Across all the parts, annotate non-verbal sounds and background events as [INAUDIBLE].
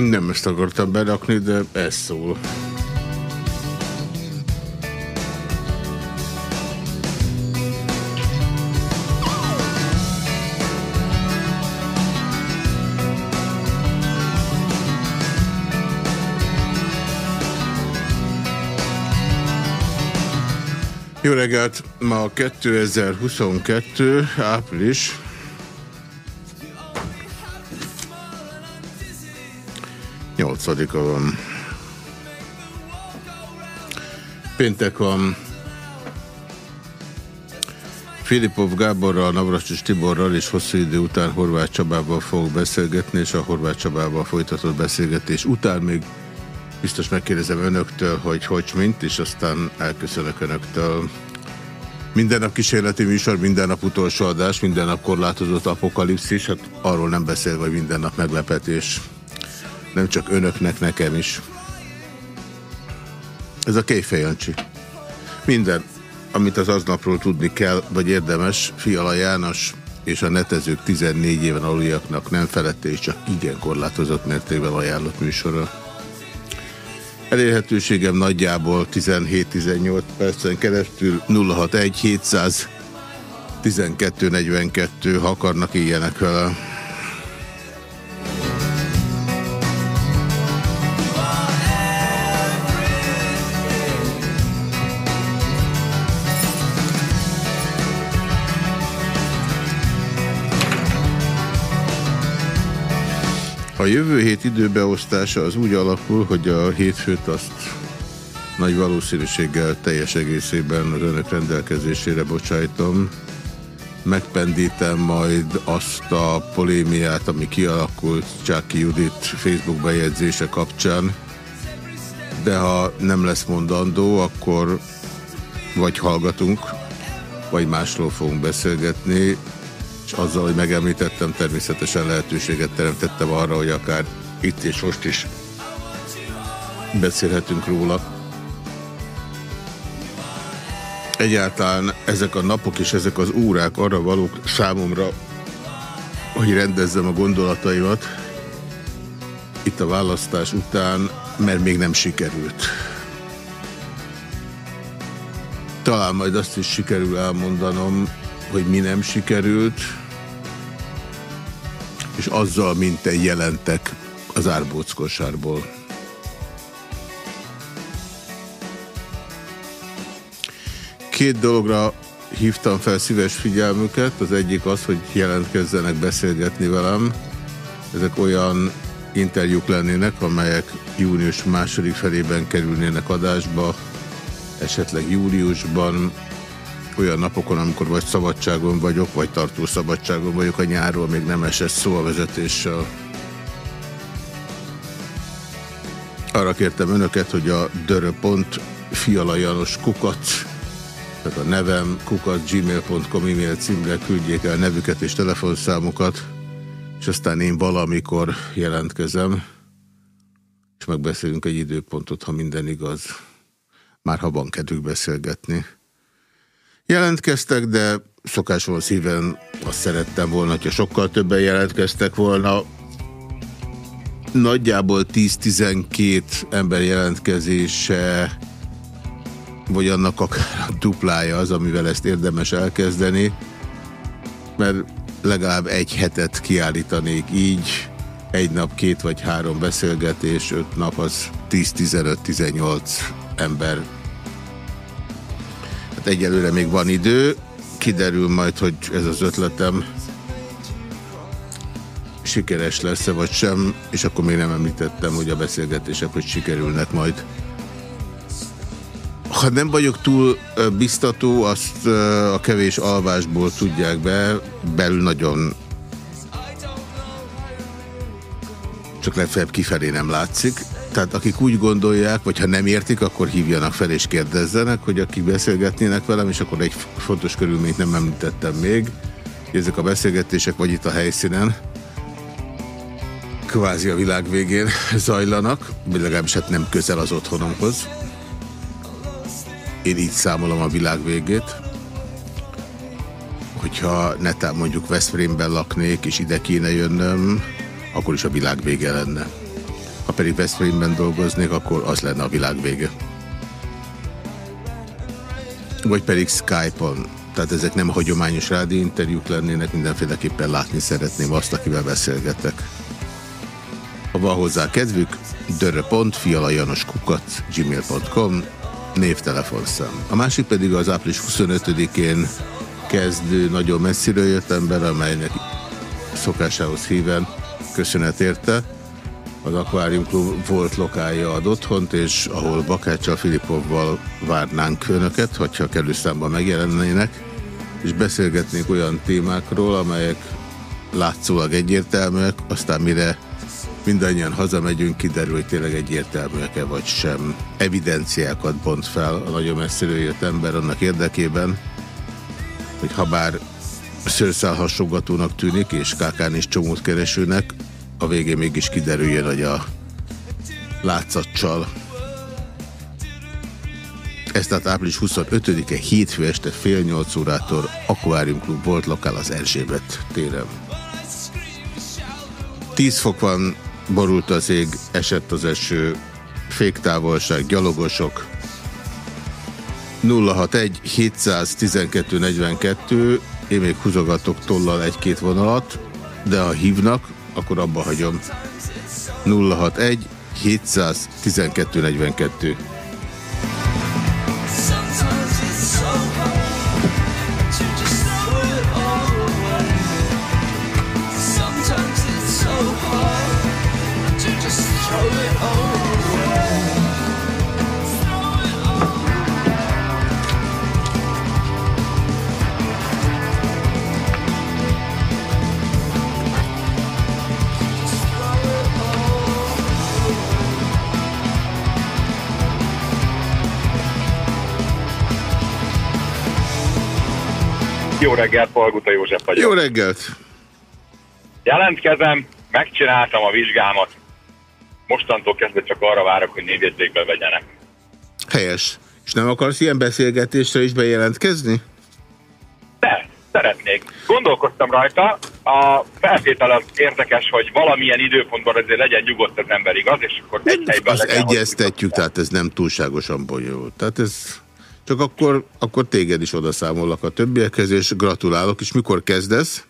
Nem ezt akartam berakni, de ez szól. Jó reggelt! Ma 2022. április. Nyolcadika van. Péntek van. Filipov Gáborral, Navracsis Tiborral és hosszú idő után Horváth Csabával fogok beszélgetni, és a Horváth Csabával folytatott beszélgetés után még Biztos megkérdezem önöktől, hogy hogy mint, és aztán elköszönök önöktől. Minden nap kísérleti műsor, minden nap utolsó adás, minden nap korlátozott apokalipszis, hát arról nem beszél, hogy minden nap meglepetés. Nem csak önöknek, nekem is. Ez a Kéfejancsi. Minden, amit az aznapról tudni kell, vagy érdemes, Fiala János és a netezők 14 éven aluljaknak nem felette és csak igen korlátozott mértékben ajánlott műsorra. Elérhetőségem nagyjából 17-18 percen keresztül 061 700 1242, ha akarnak ilyenek vele. A jövő hét időbeosztása az úgy alakul, hogy a hétfőt azt nagy valószínűséggel teljes egészében az önök rendelkezésére bocsájtom. Megpendítem majd azt a polémiát, ami kialakult Csáki Judit Facebook bejegyzése kapcsán, de ha nem lesz mondandó, akkor vagy hallgatunk, vagy másról fogunk beszélgetni azzal, hogy megemlítettem, természetesen lehetőséget teremtettem arra, hogy akár itt és most is beszélhetünk róla. Egyáltalán ezek a napok és ezek az órák arra valók számomra, hogy rendezzem a gondolataimat itt a választás után, mert még nem sikerült. Talán majd azt is sikerül elmondanom, hogy mi nem sikerült, és azzal minten jelentek az árbóckosárból. Két dologra hívtam fel szíves figyelmüket. Az egyik az, hogy jelentkezzenek beszélgetni velem. Ezek olyan interjúk lennének, amelyek június második felében kerülnének adásba, esetleg júliusban, olyan napokon, amikor vagy szabadságon vagyok, vagy tartó szabadságon vagyok a nyáról, még nem esett szó a vezetéssel. Arra kértem önöket, hogy a dörö.fialajanos fialajanos kukat, tehát a nevem kukat gmail.com e-mail címre küldjék el nevüket és telefonszámokat, és aztán én valamikor jelentkezem, és megbeszélünk egy időpontot, ha minden igaz. Már ha van kedvük beszélgetni. Jelentkeztek, de szokásról szíven azt szerettem volna, hogyha sokkal többen jelentkeztek volna. Nagyjából 10-12 ember jelentkezése, vagy annak akár a duplája az, amivel ezt érdemes elkezdeni, mert legalább egy hetet kiállítanék így, egy nap két vagy három beszélgetés, öt nap az 10-15-18 ember Hát egyelőre még van idő, kiderül majd, hogy ez az ötletem sikeres lesz-e vagy sem, és akkor még nem említettem, hogy a beszélgetések hogy sikerülnek majd. Ha nem vagyok túl biztató, azt a kevés alvásból tudják be, belül nagyon csak legfeljebb kifelé nem látszik. Tehát akik úgy gondolják, vagy ha nem értik, akkor hívjanak fel és kérdezzenek, hogy akik beszélgetnének velem, és akkor egy fontos körülményt nem említettem még. Ezek a beszélgetések vagy itt a helyszínen, kvázi a világ végén zajlanak, vagy legalábbis hát nem közel az otthonomhoz. Én így számolom a világ végét. Hogyha netán mondjuk Veszprémben laknék, és ide kéne jönnöm, akkor is a világ vége lenne. Ha pedig Veszprémben dolgoznék, akkor az lenne a világ vége. Vagy pedig Skype-on. Tehát ezek nem hagyományos rádióinterjúk lennének, mindenféleképpen látni szeretném azt, akivel beszélgetek. Ha van hozzá kedvük, dörö.fialajanoskukat gmail.com névtelefonszám. A másik pedig az április 25-én kezdő, nagyon messziről jött ember, amelynek szokásához híven köszönet érte. Az Aquarium Club volt lokálja ad otthont, és ahol Bakáccsal Filipovval várnánk önöket, hogyha kellő számban megjelennének, és beszélgetnénk olyan témákról, amelyek látszólag egyértelműek, aztán mire mindannyian hazamegyünk, kiderül, hogy tényleg egyértelműek-e vagy sem. Evidenciákat bont fel a nagyon messziről jött ember annak érdekében, hogy ha bár szőrszál hasogatónak tűnik, és kákán is csomót keresőnek, a végén mégis kiderüljön, hogy a látszatcsal. Ez tehát április 25-e hétfő este fél nyolc órától Aquarium Club volt lokál az Erzsébet téren. 10 fok van, borult az ég, esett az eső, féktávolság, gyalogosok. 061 712 42 én még húzogatok tollal egy-két vonalat, de ha hívnak, akkor abba hagyom. 061 712 42 Jó reggelt, Palguta József vagyok. Jó reggelt! Jelentkezem, megcsináltam a vizsgámat. Mostantól kezdve csak arra várok, hogy névjegyzékbe vegyenek. Helyes. És nem akarsz ilyen beszélgetésre is bejelentkezni? De, szeretnék. Gondolkoztam rajta, a feltétel az érdekes, hogy valamilyen időpontban azért legyen nyugodt az ember, igaz? És akkor egy helyben Azt egyeztetjük, tehát ez nem túlságosan bonyolult. Tehát ez... Csak akkor, akkor téged is odaszámolok a többiekhez, és gratulálok. És mikor kezdesz?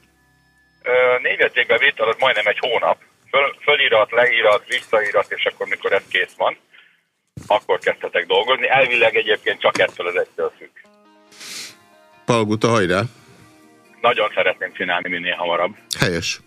Névjegyzékbe vétel az majdnem egy hónap. Föl, fölirat, leírat, visszaírat, és akkor mikor ez kész van, akkor kezdhetek dolgozni. Elvileg egyébként csak ettől az egytől függ. Palguta, hajrá! Nagyon szeretném csinálni minél hamarabb. Helyes.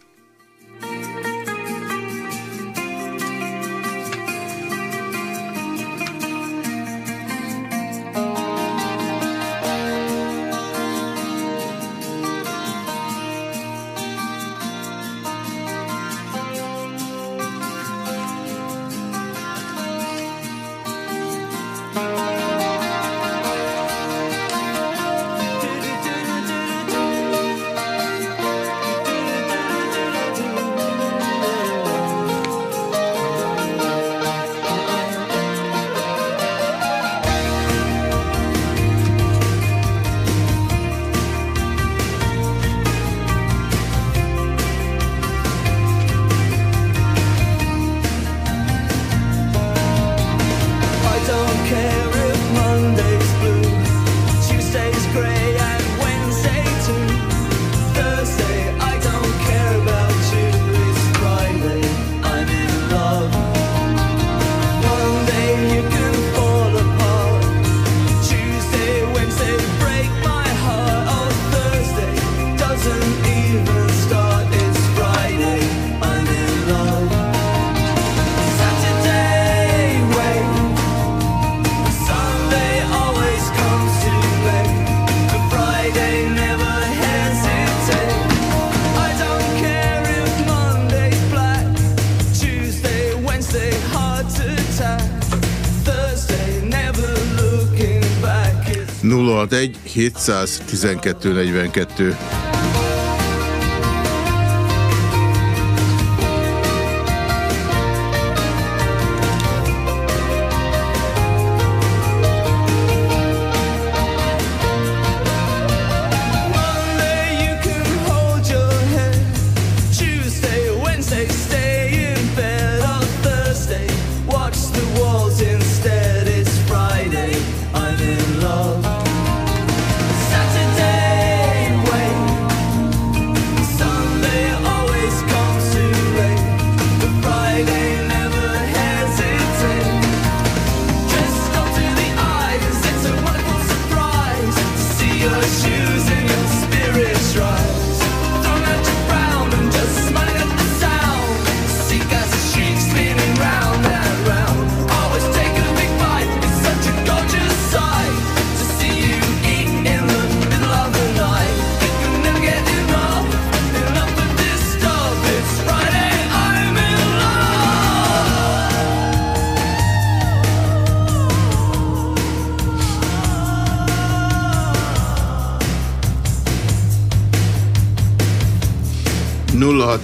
712 42.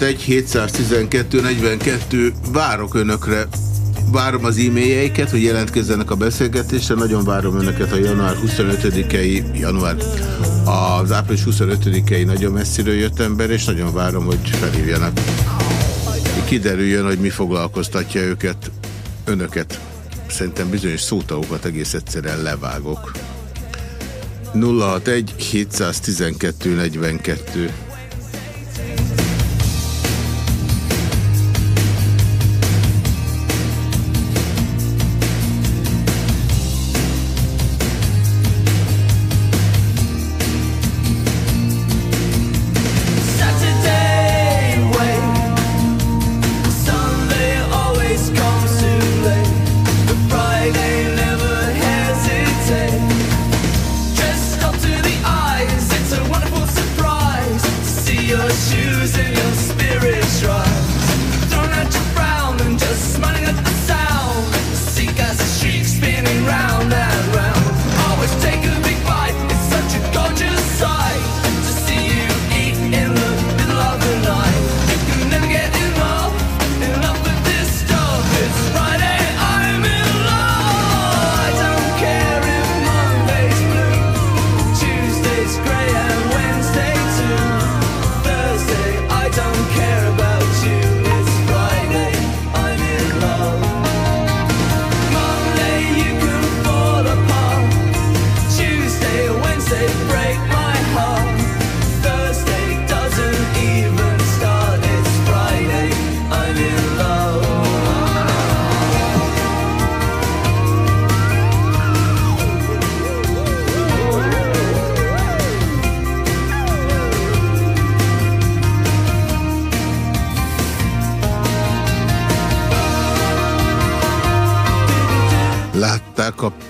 061 712 42 várok önökre. Várom az e-mailjeiket, hogy jelentkezzenek a beszélgetésre. Nagyon várom önöket a január 25-i, január, az április 25-i nagyon messziről jött ember, és nagyon várom, hogy felhívjanak. Kiderüljön, hogy mi foglalkoztatja őket, önöket. Szerintem bizonyos szótagokat egész egyszerűen levágok. 061 712 42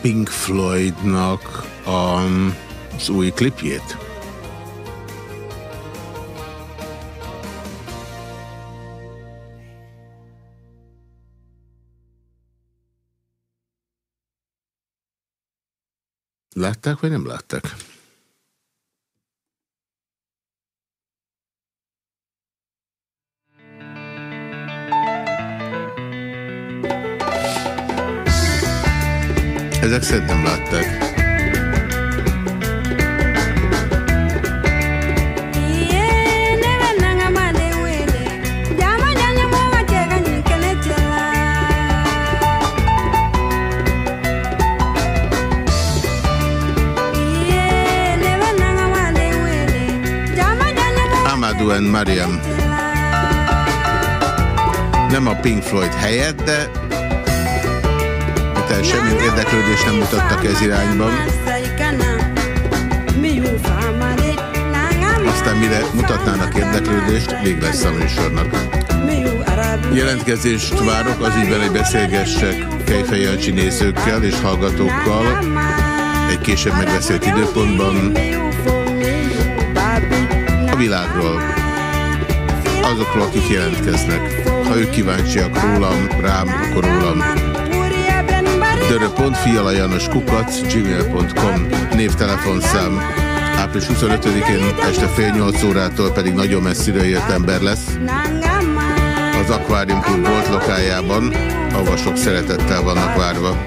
Pink Floydnak az új klipjét? Látták, vagy nem látták? Ezek szerint nem látták. Amadou and Mariam. Nem a Pink Floyd helyett, de tehát semmi érdeklődést nem mutattak ez irányban. Aztán mire mutatnának érdeklődést, még lesz a műsornak. Jelentkezést várok az ügyben, hogy beszélgessek Kejfej Jancsi nézőkkel és hallgatókkal egy később megbeszélt időpontban a világról, azokról, akik jelentkeznek. Ha ők kíváncsiak rólam, rám, akkor rólam. dörö.fialajanos kukac gmail.com névtelefonszám április 25-én este fél nyolc órától pedig nagyon messziről jött ember lesz az Aquarium Club volt lokájában, ahova sok szeretettel vannak várva.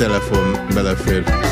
Telefon belefér.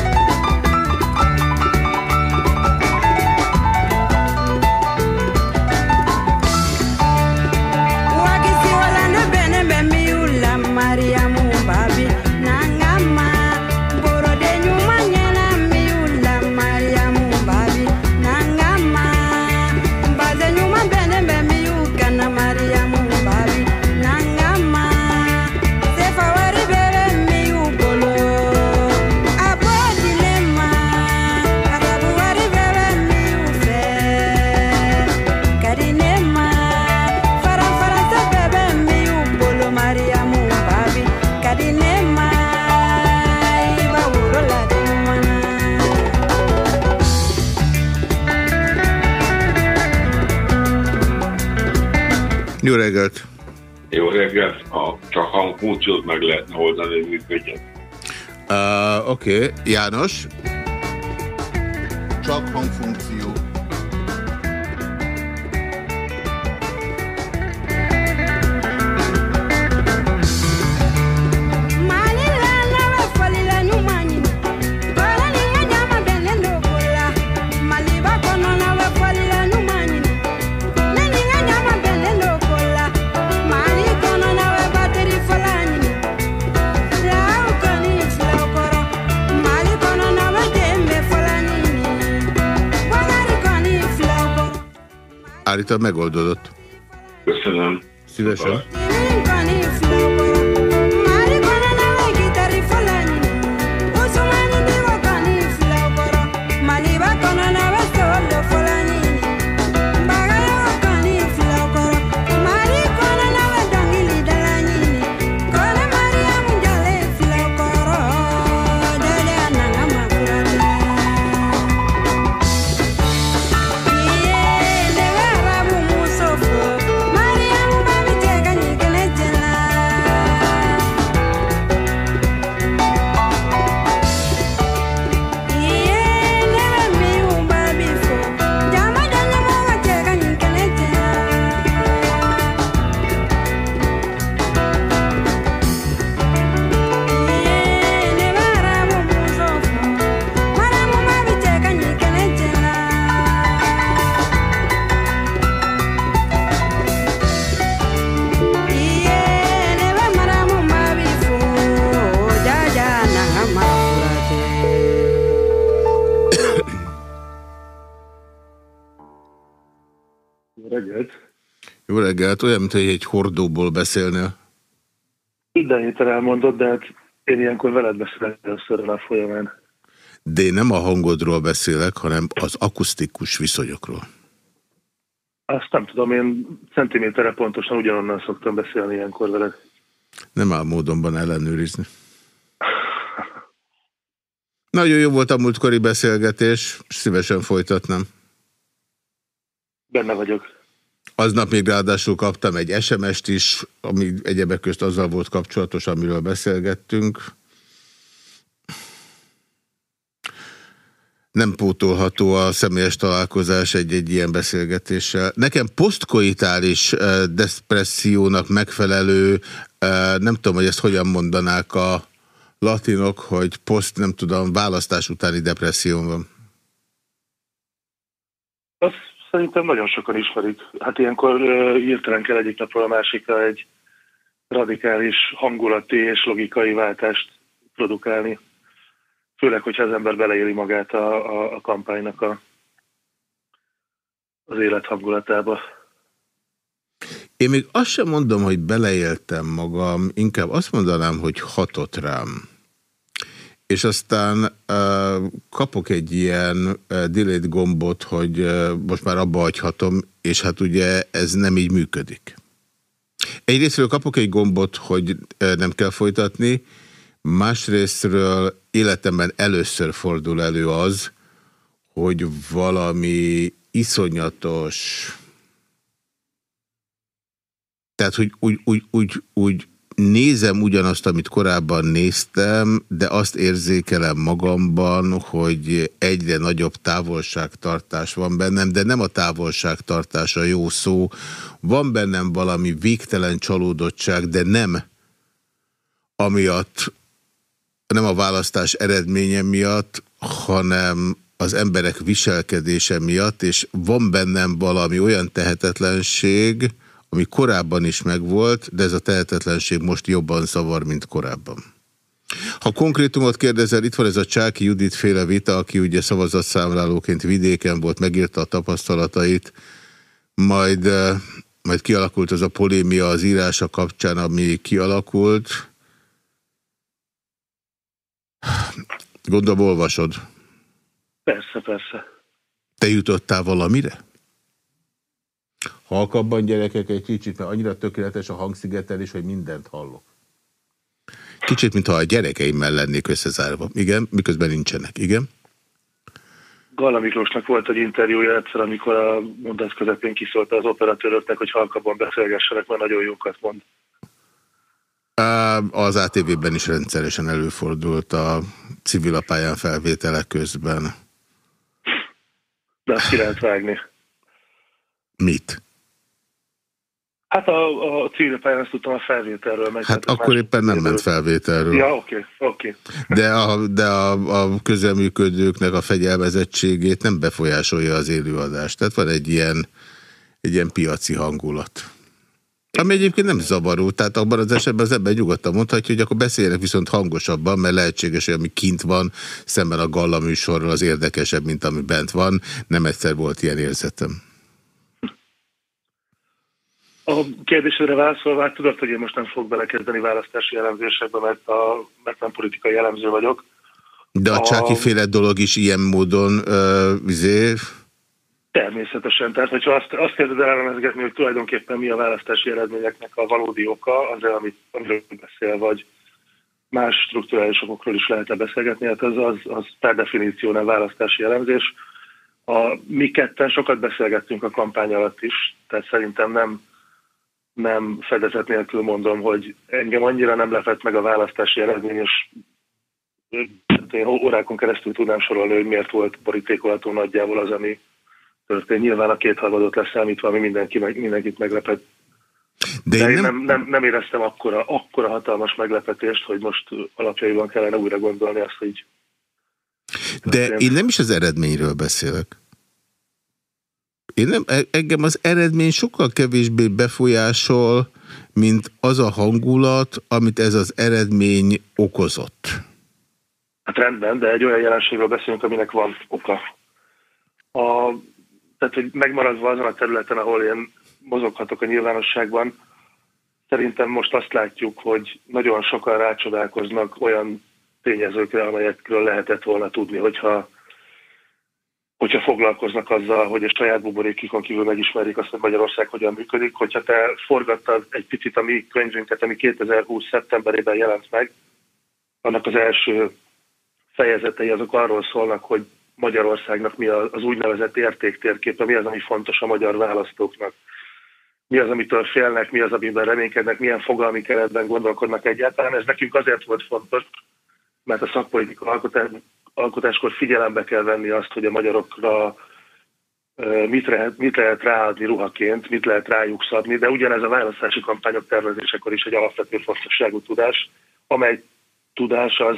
Hangfunkciót meg lehetne oldani, hogy működjön. Uh, Oké, okay. János. Állítólag megoldódott. Köszönöm. Szívesen. Jó reggelt, olyan, mint hogy egy hordóból beszélnél. Minden héten elmondod, de hát én ilyenkor veled beszélek először a folyamán. De én nem a hangodról beszélek, hanem az akusztikus viszonyokról. Azt nem tudom, én centiméterre pontosan ugyanonnan szoktam beszélni ilyenkor veled. Nem áll módonban ellenőrizni. Nagyon jó volt a múltkori beszélgetés, szívesen folytatnám. Benne vagyok. Aznap még ráadásul kaptam egy SMS-t is, ami egyebek közt azzal volt kapcsolatos, amiről beszélgettünk. Nem pótolható a személyes találkozás egy-egy ilyen beszélgetéssel. Nekem posztkoitális eh, depressziónak megfelelő, eh, nem tudom, hogy ezt hogyan mondanák a latinok, hogy poszt, nem tudom, választás utáni depresszió van. Azt szerintem nagyon sokan ismerik. Hát ilyenkor hirtelen kell egyik napról a másikra egy radikális hangulati és logikai váltást produkálni. Főleg, hogyha az ember beleéli magát a, a, a kampánynak a, az élet hangulatába. Én még azt sem mondom, hogy beleéltem magam, inkább azt mondanám, hogy hatott rám. És aztán kapok egy ilyen uh, gombot, hogy most már abba hagyhatom, és hát ugye ez nem így működik. Egyrésztről kapok egy gombot, hogy nem kell folytatni, másrésztről életemben először fordul elő az, hogy valami iszonyatos tehát, hogy úgy, úgy, úgy, úgy nézem ugyanazt, amit korábban néztem, de azt érzékelem magamban, hogy egyre nagyobb távolságtartás van bennem, de nem a távolságtartás a jó szó. Van bennem valami végtelen csalódottság, de nem amiatt, nem a választás eredménye miatt, hanem az emberek viselkedése miatt, és van bennem valami olyan tehetetlenség, ami korábban is megvolt, de ez a tehetetlenség most jobban szavar, mint korábban. Ha konkrétumot kérdezel, itt van ez a Csáki Judit féle vita, aki ugye szavazatszámlálóként vidéken volt, megírta a tapasztalatait, majd, eh, majd kialakult az a polémia az írása kapcsán, ami kialakult. Gondolom olvasod. Persze, persze. Te jutottál valamire? Halkabban gyerekek egy kicsit, mert annyira tökéletes a hangszigetelés, hogy mindent hallok. Kicsit, mintha a gyerekeimmel lennék összezárva. Igen, miközben nincsenek. Igen? Galla Miklósnak volt egy interjúja egyszer, amikor a mondat közepén kiszólta az operatőröknek, hogy halkabban beszélgessenek, mert nagyon jókat mond. Az ATV-ben is rendszeresen előfordult a civilapályán felvételek közben. De azt ki lehet vágni. Mit? Hát a, a civil pályán azt tudtam a felvételről. Meg Hát akkor éppen nem ment felvételről. Ja, oké, oké. De a, de a, a közelműködőknek a fegyelmezettségét nem befolyásolja az élőadást. Tehát van egy ilyen, egy ilyen piaci hangulat. Ami egyébként nem zavaró, tehát abban az esetben az ember nyugodtan mondhatja, hogy akkor beszéljenek viszont hangosabban, mert lehetséges, hogy ami kint van, szemben a Galla műsorral az érdekesebb, mint ami bent van. Nem egyszer volt ilyen érzetem. A kérdésre válaszolva, hát tudod, hogy én most nem fogok belekezdeni választási elemzésekbe, mert, a, mert nem politikai elemző vagyok. De a A- csáki féle dolog is ilyen módon uh, izé, Természetesen. Tehát, hogyha azt, azt kezded el elemezgetni, hogy tulajdonképpen mi a választási eredményeknek a valódi oka, az, amit, amiről beszél, vagy más strukturális okokról is lehet beszélgetni, hát az, az, az per definíció nem választási elemzés. A, mi ketten sokat beszélgettünk a kampány alatt is, tehát szerintem nem, nem fedezet nélkül mondom, hogy engem annyira nem lepett meg a választási eredmény, és én órákon keresztül tudnám sorolni, hogy miért volt borítékolható nagyjából az, ami történt. Nyilván a két harmadot leszámítva, ami mindenki, mindenkit meglepett. de De én én nem, nem, nem, nem éreztem akkora, akkora hatalmas meglepetést, hogy most alapjaiban kellene újra gondolni azt, hogy De én nem is az eredményről beszélek. Én nem, e- engem az eredmény sokkal kevésbé befolyásol, mint az a hangulat, amit ez az eredmény okozott. Hát rendben, de egy olyan jelenségről beszélünk, aminek van oka. A, tehát, hogy megmaradva azon a területen, ahol én mozoghatok a nyilvánosságban, szerintem most azt látjuk, hogy nagyon sokan rácsodálkoznak olyan tényezőkre, amelyekről lehetett volna tudni, hogyha, hogyha foglalkoznak azzal, hogy a saját buborékikon kívül megismerik azt, hogy Magyarország hogyan működik. Hogyha te forgattad egy picit a mi könyvünket, ami 2020. szeptemberében jelent meg, annak az első fejezetei azok arról szólnak, hogy Magyarországnak mi az úgynevezett értéktérképe, mi az, ami fontos a magyar választóknak, mi az, amitől félnek, mi az, amiben reménykednek, milyen fogalmi keretben gondolkodnak egyáltalán. Ez nekünk azért volt fontos, mert a szakpolitika alkotás, alkotáskor figyelembe kell venni azt, hogy a magyarokra mit lehet, mit lehet ráadni ruhaként, mit lehet rájuk szabni, de ugyanez a választási kampányok tervezésekor is egy alapvető fontosságú tudás, amely tudás az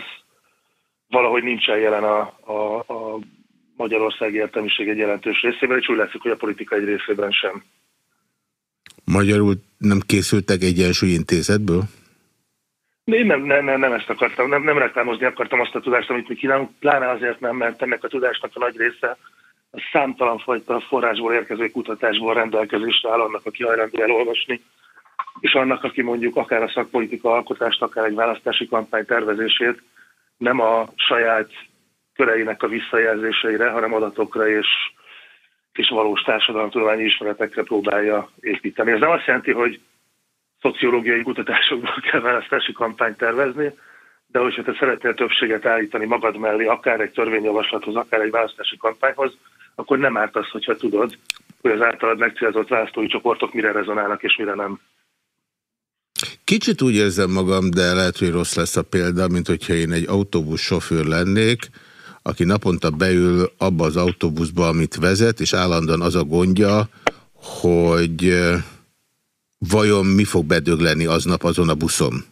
valahogy nincsen jelen a, a, a Magyarországi értelmiség egy jelentős részében, és úgy látszik, hogy a politika egy részében sem. Magyarul nem készültek egyensúlyintézetből? Én nem, nem, nem, nem ezt akartam, nem, nem reklámozni akartam azt a tudást, amit mi kínálunk, pláne azért nem, mert ennek a tudásnak a nagy része a számtalan fajta forrásból érkező kutatásból rendelkezésre áll annak, aki hajlandó elolvasni, és annak, aki mondjuk akár a szakpolitika alkotást, akár egy választási kampány tervezését nem a saját köreinek a visszajelzéseire, hanem adatokra és, és valós társadalomtudományi ismeretekre próbálja építeni. Ez nem azt jelenti, hogy szociológiai kutatásokból [LAUGHS] kell választási kampányt tervezni, de hogyha te szeretnél többséget állítani magad mellé, akár egy törvényjavaslathoz, akár egy választási kampányhoz, akkor nem árt az, hogyha tudod, hogy az általad megcélzott választói csoportok mire rezonálnak és mire nem. Kicsit úgy érzem magam, de lehet, hogy rossz lesz a példa, mint hogyha én egy autóbusz sofőr lennék, aki naponta beül abba az autóbuszba, amit vezet, és állandóan az a gondja, hogy eh, vajon mi fog bedögleni aznap azon a buszon.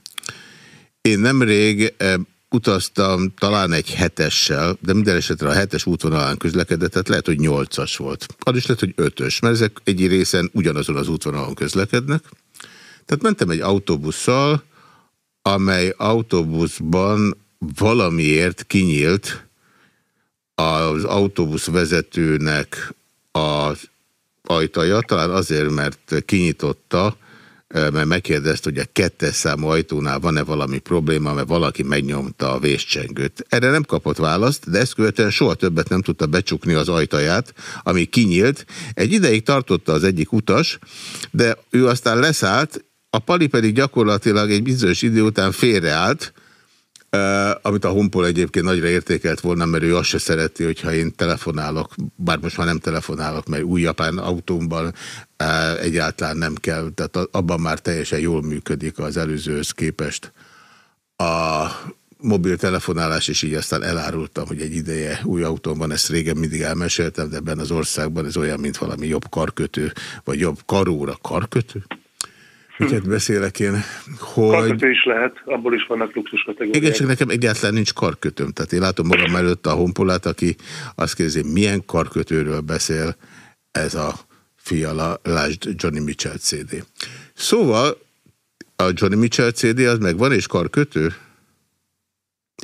Én nemrég eh, utaztam talán egy hetessel, de minden esetre a hetes útvonalán közlekedett, tehát lehet, hogy nyolcas volt. Az is lehet, hogy ötös, mert ezek egy részen ugyanazon az útvonalon közlekednek. Tehát mentem egy autóbusszal, amely autóbuszban valamiért kinyílt az autóbusz vezetőnek az ajtaja, talán azért, mert kinyitotta, eh, mert megkérdezte, hogy a kettes számú ajtónál van-e valami probléma, mert valaki megnyomta a véscsengőt. Erre nem kapott választ, de ezt követően soha többet nem tudta becsukni az ajtaját, ami kinyílt. Egy ideig tartotta az egyik utas, de ő aztán leszállt, a pali pedig gyakorlatilag egy bizonyos idő után félreállt, amit a Honpol egyébként nagyra értékelt volna, mert ő azt se szereti, hogyha én telefonálok, bár most már nem telefonálok, mert új japán autómban egyáltalán nem kell, tehát abban már teljesen jól működik az előzőhöz képest a mobiltelefonálás, és így aztán elárultam, hogy egy ideje új autón van, ezt régen mindig elmeséltem, de ebben az országban ez olyan, mint valami jobb karkötő, vagy jobb karóra karkötő. Miket beszélek én? Hogy... Karkötő is lehet, abból is vannak luxus kategóriák. Igen, csak nekem egyáltalán nincs karkötőm. Tehát én látom magam előtt a honpolát, aki azt kérdezi, milyen karkötőről beszél ez a fiala, lásd Johnny Mitchell CD. Szóval a Johnny Mitchell CD az megvan, és karkötő?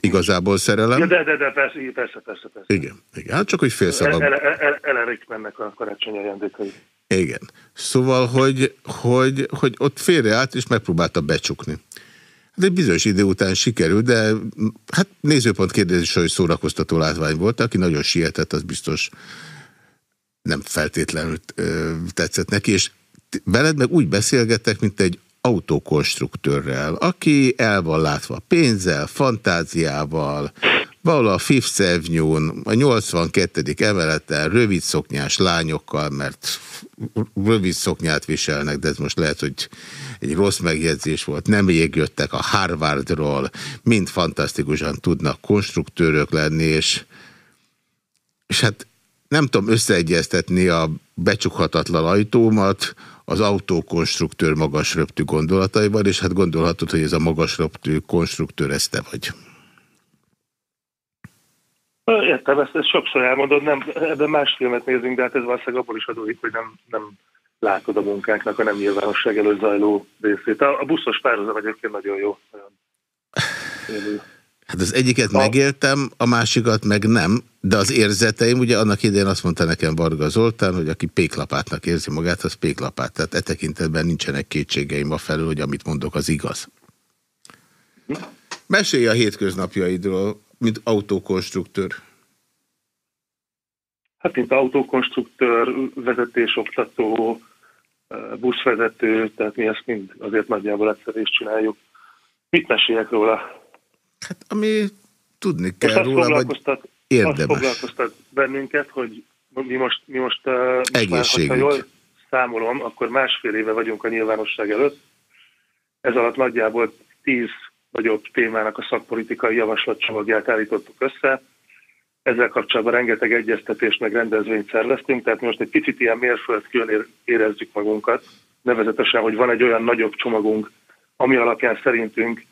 Igazából szerelem? Ja, de, de, de, persze, persze, persze. persze. Igen, igen. Hát csak, hogy félszabad. El, el, el, el, mennek a karácsonyi ajándékai. Igen. Szóval, hogy, hogy, hogy ott félreállt, és megpróbálta becsukni. Hát egy bizonyos idő után sikerült, de hát nézőpont kérdezés, hogy szórakoztató látvány volt, aki nagyon sietett, az biztos nem feltétlenül tetszett neki, és veled meg úgy beszélgettek, mint egy autókonstruktőrrel, aki el van látva pénzzel, fantáziával, valahol a Fifth Avenue-n, a 82. emeleten rövid szoknyás lányokkal, mert rövid szoknyát viselnek, de ez most lehet, hogy egy rossz megjegyzés volt. Nem jöttek a Harvardról, mind fantasztikusan tudnak konstruktőrök lenni, és, és hát nem tudom összeegyeztetni a becsukhatatlan ajtómat, az autókonstruktőr magas röptű gondolataival, és hát gondolhatod, hogy ez a magas röptű konstruktőr, ez te vagy. Értem, ezt, ezt sokszor elmondod, nem, ebben más filmet nézünk, de hát ez valószínűleg abból is adódik, hogy nem, nem látod a munkánknak a nem nyilvánosság előtt zajló részét. A, a buszos párhuzam egyébként nagyon jó. Nagyon Hát az egyiket a... megéltem, a másikat meg nem, de az érzeteim, ugye annak idején azt mondta nekem Varga Zoltán, hogy aki péklapátnak érzi magát, az péklapát. Tehát e tekintetben nincsenek kétségeim a felül, hogy amit mondok, az igaz. Mesélj a hétköznapjaidról, mint autókonstruktőr. Hát, mint autókonstruktőr, vezetésoktató, buszvezető, tehát mi ezt mind azért nagyjából egyszer is csináljuk. Mit meséljek róla? Hát ami tudni kell most róla, vagy érdemes. Azt foglalkoztat bennünket, hogy mi most, mi most, most már, ha jól számolom, akkor másfél éve vagyunk a nyilvánosság előtt. Ez alatt nagyjából tíz nagyobb témának a szakpolitikai javaslatcsomagját állítottuk össze. Ezzel kapcsolatban rengeteg egyeztetést meg rendezvényt szerveztünk, tehát most egy picit ilyen mérföldkőn érezzük magunkat, nevezetesen, hogy van egy olyan nagyobb csomagunk, ami alapján szerintünk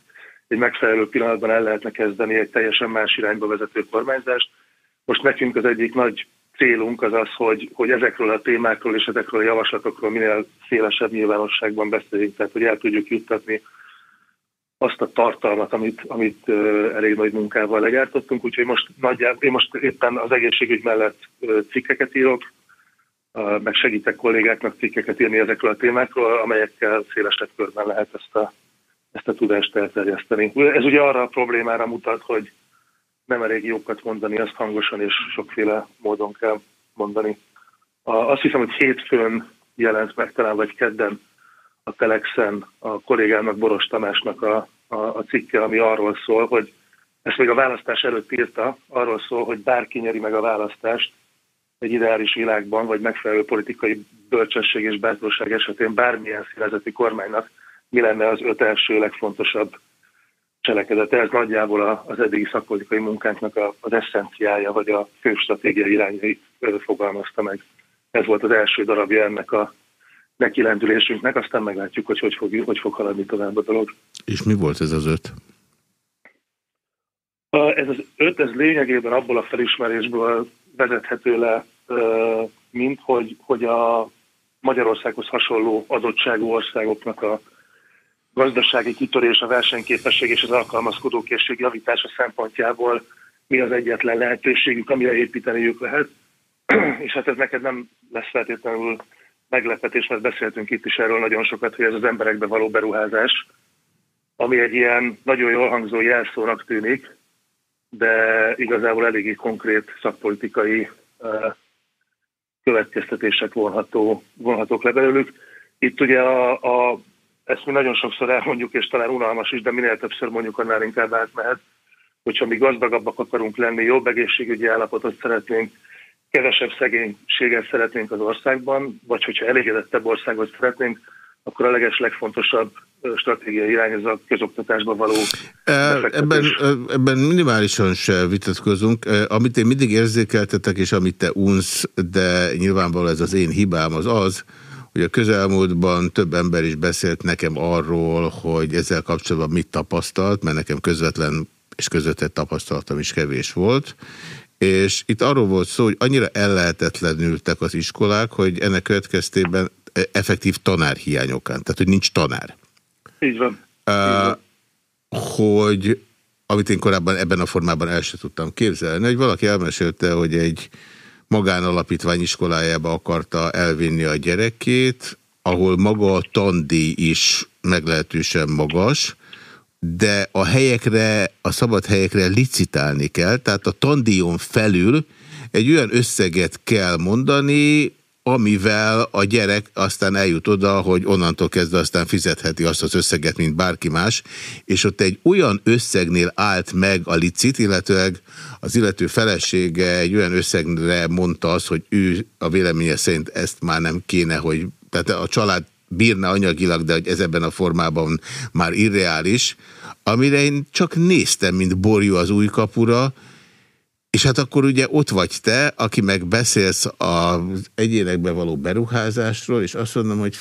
egy megfelelő pillanatban el lehetne kezdeni egy teljesen más irányba vezető kormányzást. Most nekünk az egyik nagy célunk az az, hogy, hogy ezekről a témákról és ezekről a javaslatokról minél szélesebb nyilvánosságban beszéljünk, tehát hogy el tudjuk juttatni azt a tartalmat, amit, amit elég nagy munkával legyártottunk, úgyhogy most nagyjából, én most éppen az egészségügy mellett cikkeket írok, meg segítek kollégáknak cikkeket írni ezekről a témákról, amelyekkel szélesebb körben lehet ezt a ezt a tudást elterjeszteni. Ez ugye arra a problémára mutat, hogy nem elég jókat mondani, azt hangosan és sokféle módon kell mondani. Azt hiszem, hogy hétfőn jelent meg talán, vagy kedden a Telexen a kollégának, Boros Tamásnak a, a, a cikke, ami arról szól, hogy ezt még a választás előtt írta, arról szól, hogy bárki nyeri meg a választást egy ideális világban, vagy megfelelő politikai bölcsesség és bátorság esetén bármilyen színezeti kormánynak mi lenne az öt első legfontosabb cselekedet. Ez nagyjából az eddigi szakpolitikai munkánknak az eszenciája, vagy a fő stratégiai irányait fogalmazta meg. Ez volt az első darabja ennek a nekilendülésünknek, aztán meglátjuk, hogy hogy fog, hogy fog haladni tovább a dolog. És mi volt ez az öt? Ez az öt, ez lényegében abból a felismerésből vezethető le, mint hogy, hogy a Magyarországhoz hasonló adottságú országoknak a gazdasági kitörés, a versenyképesség és az alkalmazkodókészség javítása szempontjából mi az egyetlen lehetőségük, amire építeniük lehet. [CLEARS THROAT] és hát ez neked nem lesz feltétlenül meglepetés, mert beszéltünk itt is erről nagyon sokat, hogy ez az emberekbe való beruházás, ami egy ilyen nagyon jól hangzó jelszónak tűnik, de igazából eléggé konkrét szakpolitikai következtetések vonható, vonhatók le belőlük. Itt ugye a, a ezt mi nagyon sokszor elmondjuk, és talán unalmas is, de minél többször mondjuk, annál inkább átmehet, hogyha mi gazdagabbak akarunk lenni, jobb egészségügyi állapotot szeretnénk, kevesebb szegénységet szeretnénk az országban, vagy hogyha elégedettebb országot szeretnénk, akkor a leges legfontosabb stratégiai irány ez a közoktatásba való. Ebben, ebben minimálisan se vitatkozunk. Amit én mindig érzékeltetek, és amit te unsz, de nyilvánvalóan ez az én hibám, az az, hogy a közelmúltban több ember is beszélt nekem arról, hogy ezzel kapcsolatban mit tapasztalt, mert nekem közvetlen és közvetett tapasztalatom is kevés volt. És itt arról volt szó, hogy annyira ellehetetlenültek az iskolák, hogy ennek következtében effektív tanárhiányokán, tehát hogy nincs tanár. Így van. Uh, hogy amit én korábban ebben a formában el sem tudtam képzelni, hogy valaki elmesélte, hogy egy magánalapítvány iskolájába akarta elvinni a gyerekét, ahol maga a tandíj is meglehetősen magas, de a helyekre, a szabad helyekre licitálni kell, tehát a tandíjon felül egy olyan összeget kell mondani, amivel a gyerek aztán eljut oda, hogy onnantól kezdve aztán fizetheti azt az összeget, mint bárki más, és ott egy olyan összegnél állt meg a licit, illetőleg az illető felesége egy olyan összegre mondta azt, hogy ő a véleménye szerint ezt már nem kéne, hogy tehát a család bírna anyagilag, de hogy ez ebben a formában már irreális, amire én csak néztem, mint borjú az új kapura, és hát akkor ugye ott vagy te, aki meg beszélsz az egyénekbe való beruházásról, és azt mondom, hogy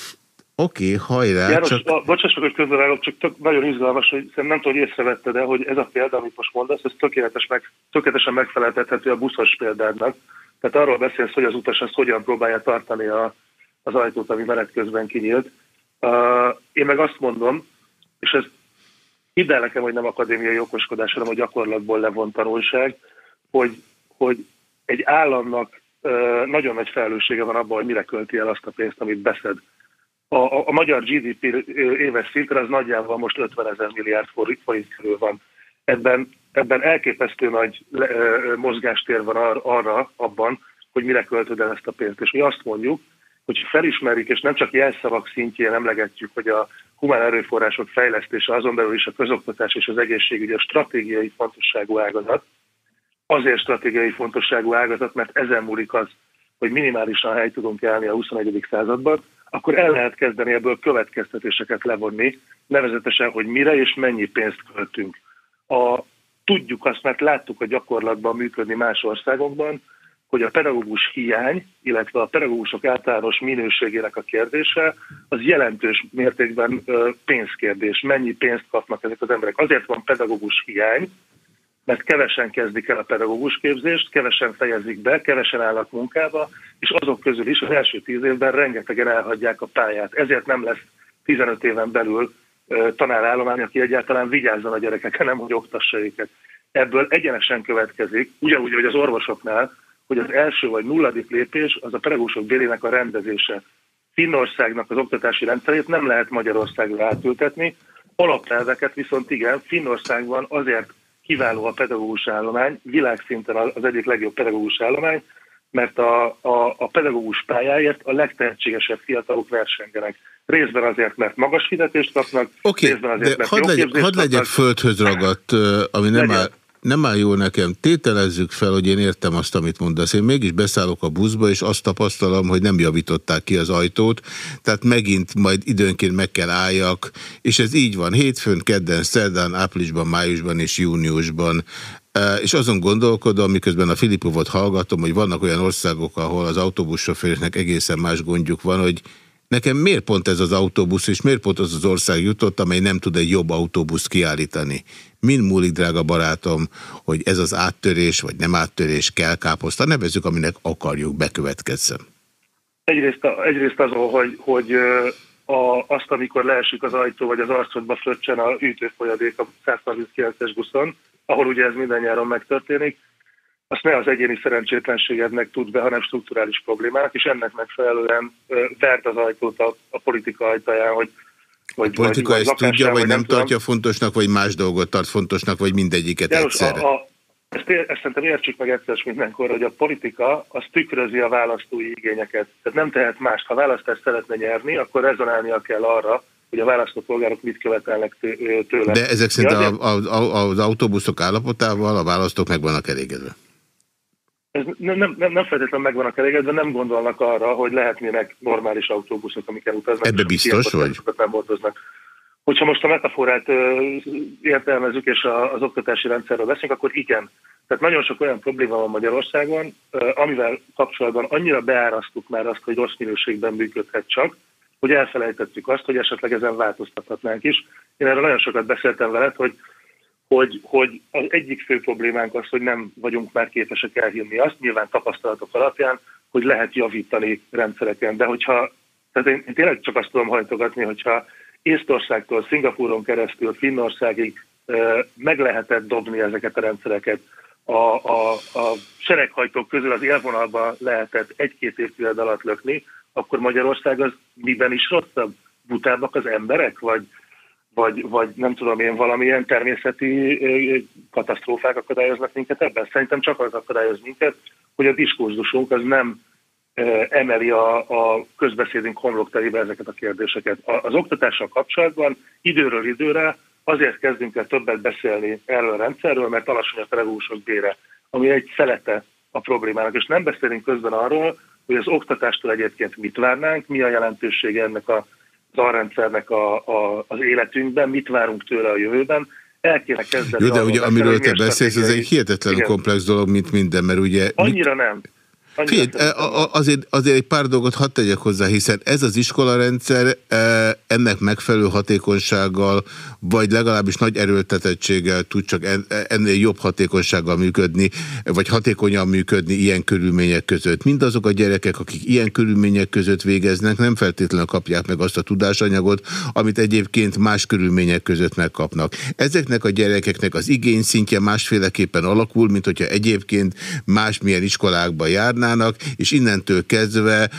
oké, okay, hajrá, János, csak... a, bocsáss meg, hogy közbevágok, csak tök, nagyon izgalmas, hogy nem tudom, hogy észrevetted de hogy ez a példa, amit most mondasz, ez tökéletes meg, tökéletesen megfeleltethető a buszos példádnak. Tehát arról beszélsz, hogy az utas azt hogyan próbálja tartani a, az ajtót, ami menet közben kinyílt. Uh, én meg azt mondom, és ez hidd el nekem, hogy nem akadémiai okoskodás, hanem a gyakorlatból levont tanulság, hogy, hogy egy államnak uh, nagyon nagy felelőssége van abban, hogy mire költi el azt a pénzt, amit beszed. A, a, a magyar GDP éves szintre az nagyjából most 50 ezer milliárd forint, körül van. Ebben, ebben elképesztő nagy ö, mozgástér van ar, arra, abban, hogy mire költöd el ezt a pénzt. És mi azt mondjuk, hogy felismerik, és nem csak jelszavak szintjén emlegetjük, hogy a humán erőforrások fejlesztése, azon belül is a közoktatás és az egészségügy a stratégiai fontosságú ágazat, azért stratégiai fontosságú ágazat, mert ezen múlik az, hogy minimálisan hely tudunk állni a 21. században, akkor el lehet kezdeni ebből következtetéseket levonni, nevezetesen, hogy mire és mennyi pénzt költünk. A, tudjuk azt, mert láttuk a gyakorlatban működni más országokban, hogy a pedagógus hiány, illetve a pedagógusok általános minőségének a kérdése, az jelentős mértékben pénzkérdés. Mennyi pénzt kapnak ezek az emberek? Azért van pedagógus hiány, mert kevesen kezdik el a pedagógus képzést, kevesen fejezik be, kevesen állnak munkába, és azok közül is az első tíz évben rengetegen elhagyják a pályát. Ezért nem lesz 15 éven belül tanárállomány, aki egyáltalán vigyázzon a gyerekekre, nem hogy oktassa őket. Ebből egyenesen következik, ugyanúgy, hogy az orvosoknál, hogy az első vagy nulladik lépés az a pedagógusok bélének a rendezése. Finnországnak az oktatási rendszerét nem lehet Magyarországra átültetni, alapelveket viszont igen, Finnországban azért kiváló a pedagógus állomány, világszinten az egyik legjobb pedagógus állomány, mert a, a, a pedagógus pályáért a legtehetségesebb fiatalok versengenek. Részben azért, mert magas fizetést kapnak, Oké, részben okay, azért, de mert hadd jó legyek, hadd legyek földhöz ragadt, ami nem áll, nem áll jó nekem. Tételezzük fel, hogy én értem azt, amit mondasz. Én mégis beszállok a buszba, és azt tapasztalom, hogy nem javították ki az ajtót, tehát megint majd időnként meg kell álljak, és ez így van hétfőn, kedden, szerdán, áprilisban, májusban és júniusban. E, És azon gondolkodom, miközben a Filipovot hallgatom, hogy vannak olyan országok, ahol az autóbussofőrnek egészen más gondjuk van, hogy nekem miért pont ez az autóbusz, és miért pont az az ország jutott, amely nem tud egy jobb autóbuszt kiállítani. Mind múlik, drága barátom, hogy ez az áttörés, vagy nem áttörés, kell káposzta, nevezzük, aminek akarjuk, bekövetkezzen. Egyrészt, egyrészt azon, hogy, hogy a, azt, amikor leesik az ajtó, vagy az arcodba fröccsen a hűtőfolyadék a 139-es buszon, ahol ugye ez minden nyáron megtörténik, azt ne az egyéni szerencsétlenségednek tud be, hanem strukturális problémának, és ennek megfelelően ö, verd az ajtót a, a politika ajtaján, hogy A politika ezt lakásán, tudja, vagy nem tudom. tartja fontosnak, vagy más dolgot tart fontosnak, vagy mindegyiket János, egyszerre. a, a, ezt, ezt szerintem értsük meg egyszer mindenkor, hogy a politika az tükrözi a választói igényeket. Tehát nem tehet mást. Ha választást szeretne nyerni, akkor rezonálnia kell arra, hogy a választópolgárok mit követelnek tőle. De ezek szerint Mi azért- a, a, a, az autóbuszok állapotával a választók meg vannak elégedve. Ez nem, nem, nem, nem feltétlenül meg vannak elégedve, nem gondolnak arra, hogy lehetnének normális autóbuszok, amiken utaznak. Ebbe biztos vagy? Nem hordoznak. Hogyha most a metaforát ö, értelmezzük, és a, az oktatási rendszerről beszélünk, akkor igen. Tehát nagyon sok olyan probléma van Magyarországon, ö, amivel kapcsolatban annyira beárasztuk már azt, hogy rossz minőségben működhet csak, hogy elfelejtettük azt, hogy esetleg ezen változtathatnánk is. Én erről nagyon sokat beszéltem veled, hogy hogy, hogy az egyik fő problémánk az, hogy nem vagyunk már képesek elhinni azt, nyilván tapasztalatok alapján, hogy lehet javítani rendszereken. De hogyha, tehát én, én tényleg csak azt tudom hajtogatni, hogyha Észtországtól, Szingapúron keresztül, Finnországig meg lehetett dobni ezeket a rendszereket, a, a, a sereghajtók közül az élvonalba lehetett egy-két évtized alatt lökni, akkor Magyarország az miben is rosszabb? Butábbak az emberek? Vagy, vagy, vagy nem tudom én, valamilyen természeti katasztrófák akadályoznak minket ebben? Szerintem csak az akadályoz minket, hogy a diskurzusunk az nem emeli a, a közbeszédünk homlokterébe ezeket a kérdéseket. Az oktatással kapcsolatban időről időre azért kezdünk el többet beszélni erről a rendszerről, mert alacsony a pedagógusok bére, ami egy szelete a problémának. És nem beszélünk közben arról, hogy az oktatástól egyébként mit várnánk, mi a jelentősége ennek a az alrendszernek a, a, az életünkben, mit várunk tőle a jövőben, el kéne kezdeni. Jó, de ugye amiről te beszélsz, ez egy Igen. komplex dolog, mint minden, mert ugye... mit- Annyira nem. Figyelj, a- azért, azért egy pár dolgot hadd tegyek hozzá, hiszen ez az iskolarendszer eh, ennek megfelelő hatékonysággal, vagy legalábbis nagy erőltetettséggel tud csak en- ennél jobb hatékonysággal működni, vagy hatékonyan működni ilyen körülmények között. Mindazok a gyerekek, akik ilyen körülmények között végeznek, nem feltétlenül kapják meg azt a tudásanyagot, amit egyébként más körülmények között megkapnak. Ezeknek a gyerekeknek az igény szintje másféleképpen alakul, mint hogyha egyébként másmilyen iskolákba járnának, és innentől kezdve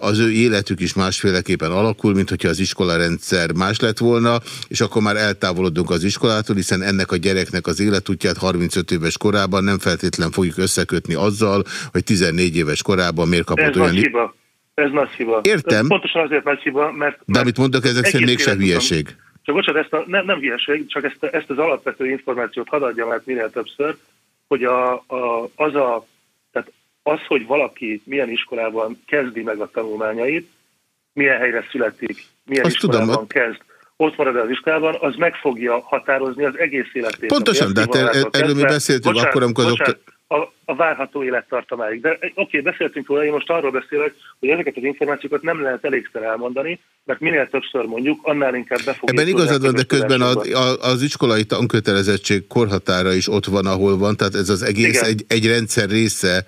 az ő életük is másféleképpen alakul, mint hogyha az iskolarendszer más lett volna, és akkor már eltávolodunk az iskolától, hiszen ennek a gyereknek az életútját 35 éves korában nem feltétlen fogjuk összekötni azzal, hogy 14 éves korában miért kapott Ez olyan... hiba. Ez nagy hiba. Értem. Ez pontosan azért nagy hiba, mert... De amit mondok, ezek szerint egész mégse életem- hülyeség. Csak bocsánat, ezt a, nem, nem hülyeség, csak ezt, ezt az alapvető információt hadd adjam át minél többször, hogy a, a, az, a, az, hogy valaki milyen iskolában kezdi meg a tanulmányait, milyen helyre születik, milyen Azt tudom, iskolában hogy- kezd, ott marad az iskolában, az meg fogja határozni az egész életét. Pontosan, de hát er- erről mi beszéltünk akkor, amikor az bocsánat, a, a várható élettartamáig. De eh, oké, beszéltünk róla, én most arról beszélek, hogy ezeket az információkat nem lehet elégszer elmondani, mert minél többször mondjuk, annál inkább be Ebben igazad van, de közben a, a, az iskolai tankötelezettség korhatára is ott van, ahol van, tehát ez az egész Igen. egy, egy rendszer része.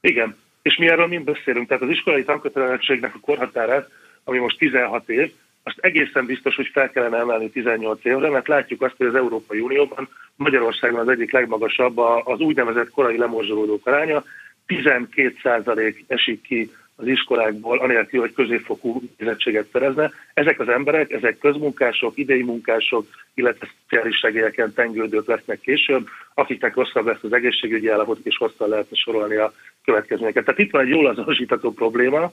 Igen, és mi erről mind beszélünk. Tehát az iskolai tankötelezettségnek a korhatárát, ami most 16 év, azt egészen biztos, hogy fel kellene emelni 18 évre, mert látjuk azt, hogy az Európai Unióban Magyarországon az egyik legmagasabb az úgynevezett korai lemorzsolódók aránya, 12% esik ki az iskolákból, anélkül, hogy középfokú végzettséget szerezne. Ezek az emberek, ezek közmunkások, idei munkások, illetve szociális segélyeken tengődők lesznek később, akiknek rosszabb lesz az egészségügyi állapotuk, és hosszan lehetne sorolni a következményeket. Tehát itt van egy jól azonosítható probléma,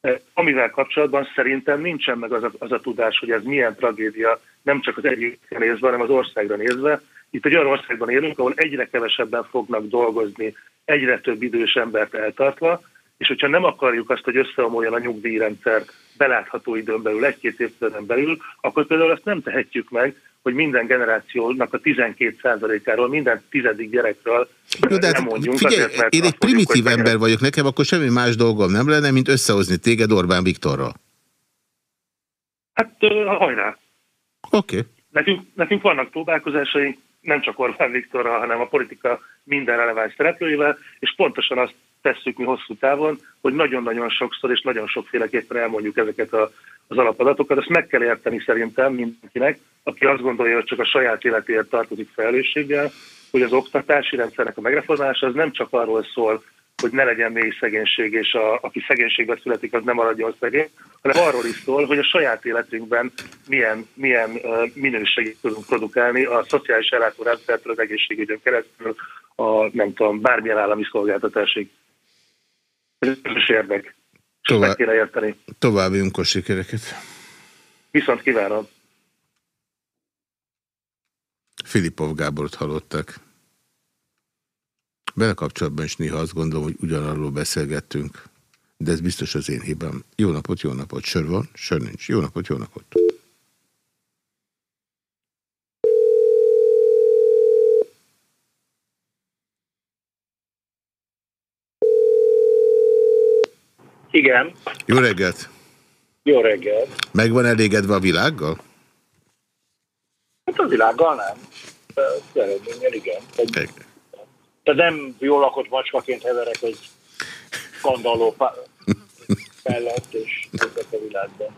eh, amivel kapcsolatban szerintem nincsen meg az a, az a tudás, hogy ez milyen tragédia, nem csak az egyikre nézve, hanem az országra nézve. Itt egy olyan országban élünk, ahol egyre kevesebben fognak dolgozni, egyre több idős embert eltartva, és hogyha nem akarjuk azt, hogy összeomoljon a nyugdíjrendszer belátható időn belül, egy-két évtizeden belül, akkor például azt nem tehetjük meg, hogy minden generációnak a 12%-áról, minden tizedik gyerekről Jó, de nem hát, mondjunk. figyelj, azért, mert én egy mondjuk, primitív hogy ember vagyok, nekem akkor semmi más dolgom nem lenne, mint összehozni téged Orbán Viktorral. Hát hajrá! Oké. Okay. Nekünk, nekünk vannak próbálkozásaink, nem csak Orbán Viktorral, hanem a politika minden releváns szereplőivel, és pontosan azt tesszük mi hosszú távon, hogy nagyon-nagyon sokszor és nagyon sokféleképpen elmondjuk ezeket a, az alapadatokat. Ezt meg kell érteni szerintem mindenkinek, aki azt gondolja, hogy csak a saját életéért tartozik felelősséggel, hogy az oktatási rendszernek a megreformálása az nem csak arról szól, hogy ne legyen mély szegénység, és a, aki szegénységbe születik, az nem maradjon szegény, hanem arról is szól, hogy a saját életünkben milyen, milyen uh, minőséget tudunk produkálni a szociális ellátórendszertől, az egészségügyön keresztül, a nem tudom, bármilyen állami szolgáltatásig. Ez közös érdek. Tovább. meg kéne érteni. További unkos sikereket. Viszont kívánom. Filipov Gábort hallottak. Vele kapcsolatban is néha azt gondolom, hogy ugyanarról beszélgettünk, de ez biztos az én hibám. Jó napot, jó napot, sör van, sör nincs. Jó napot, jó napot. Igen, Jó reggelt! jó reggel. Meg van elégedve a világgal? Hát a világgal nem. Az eredménnyel igen. Egy- nem jól lakott macskaként heverek egy skandaló mellett, és a világban.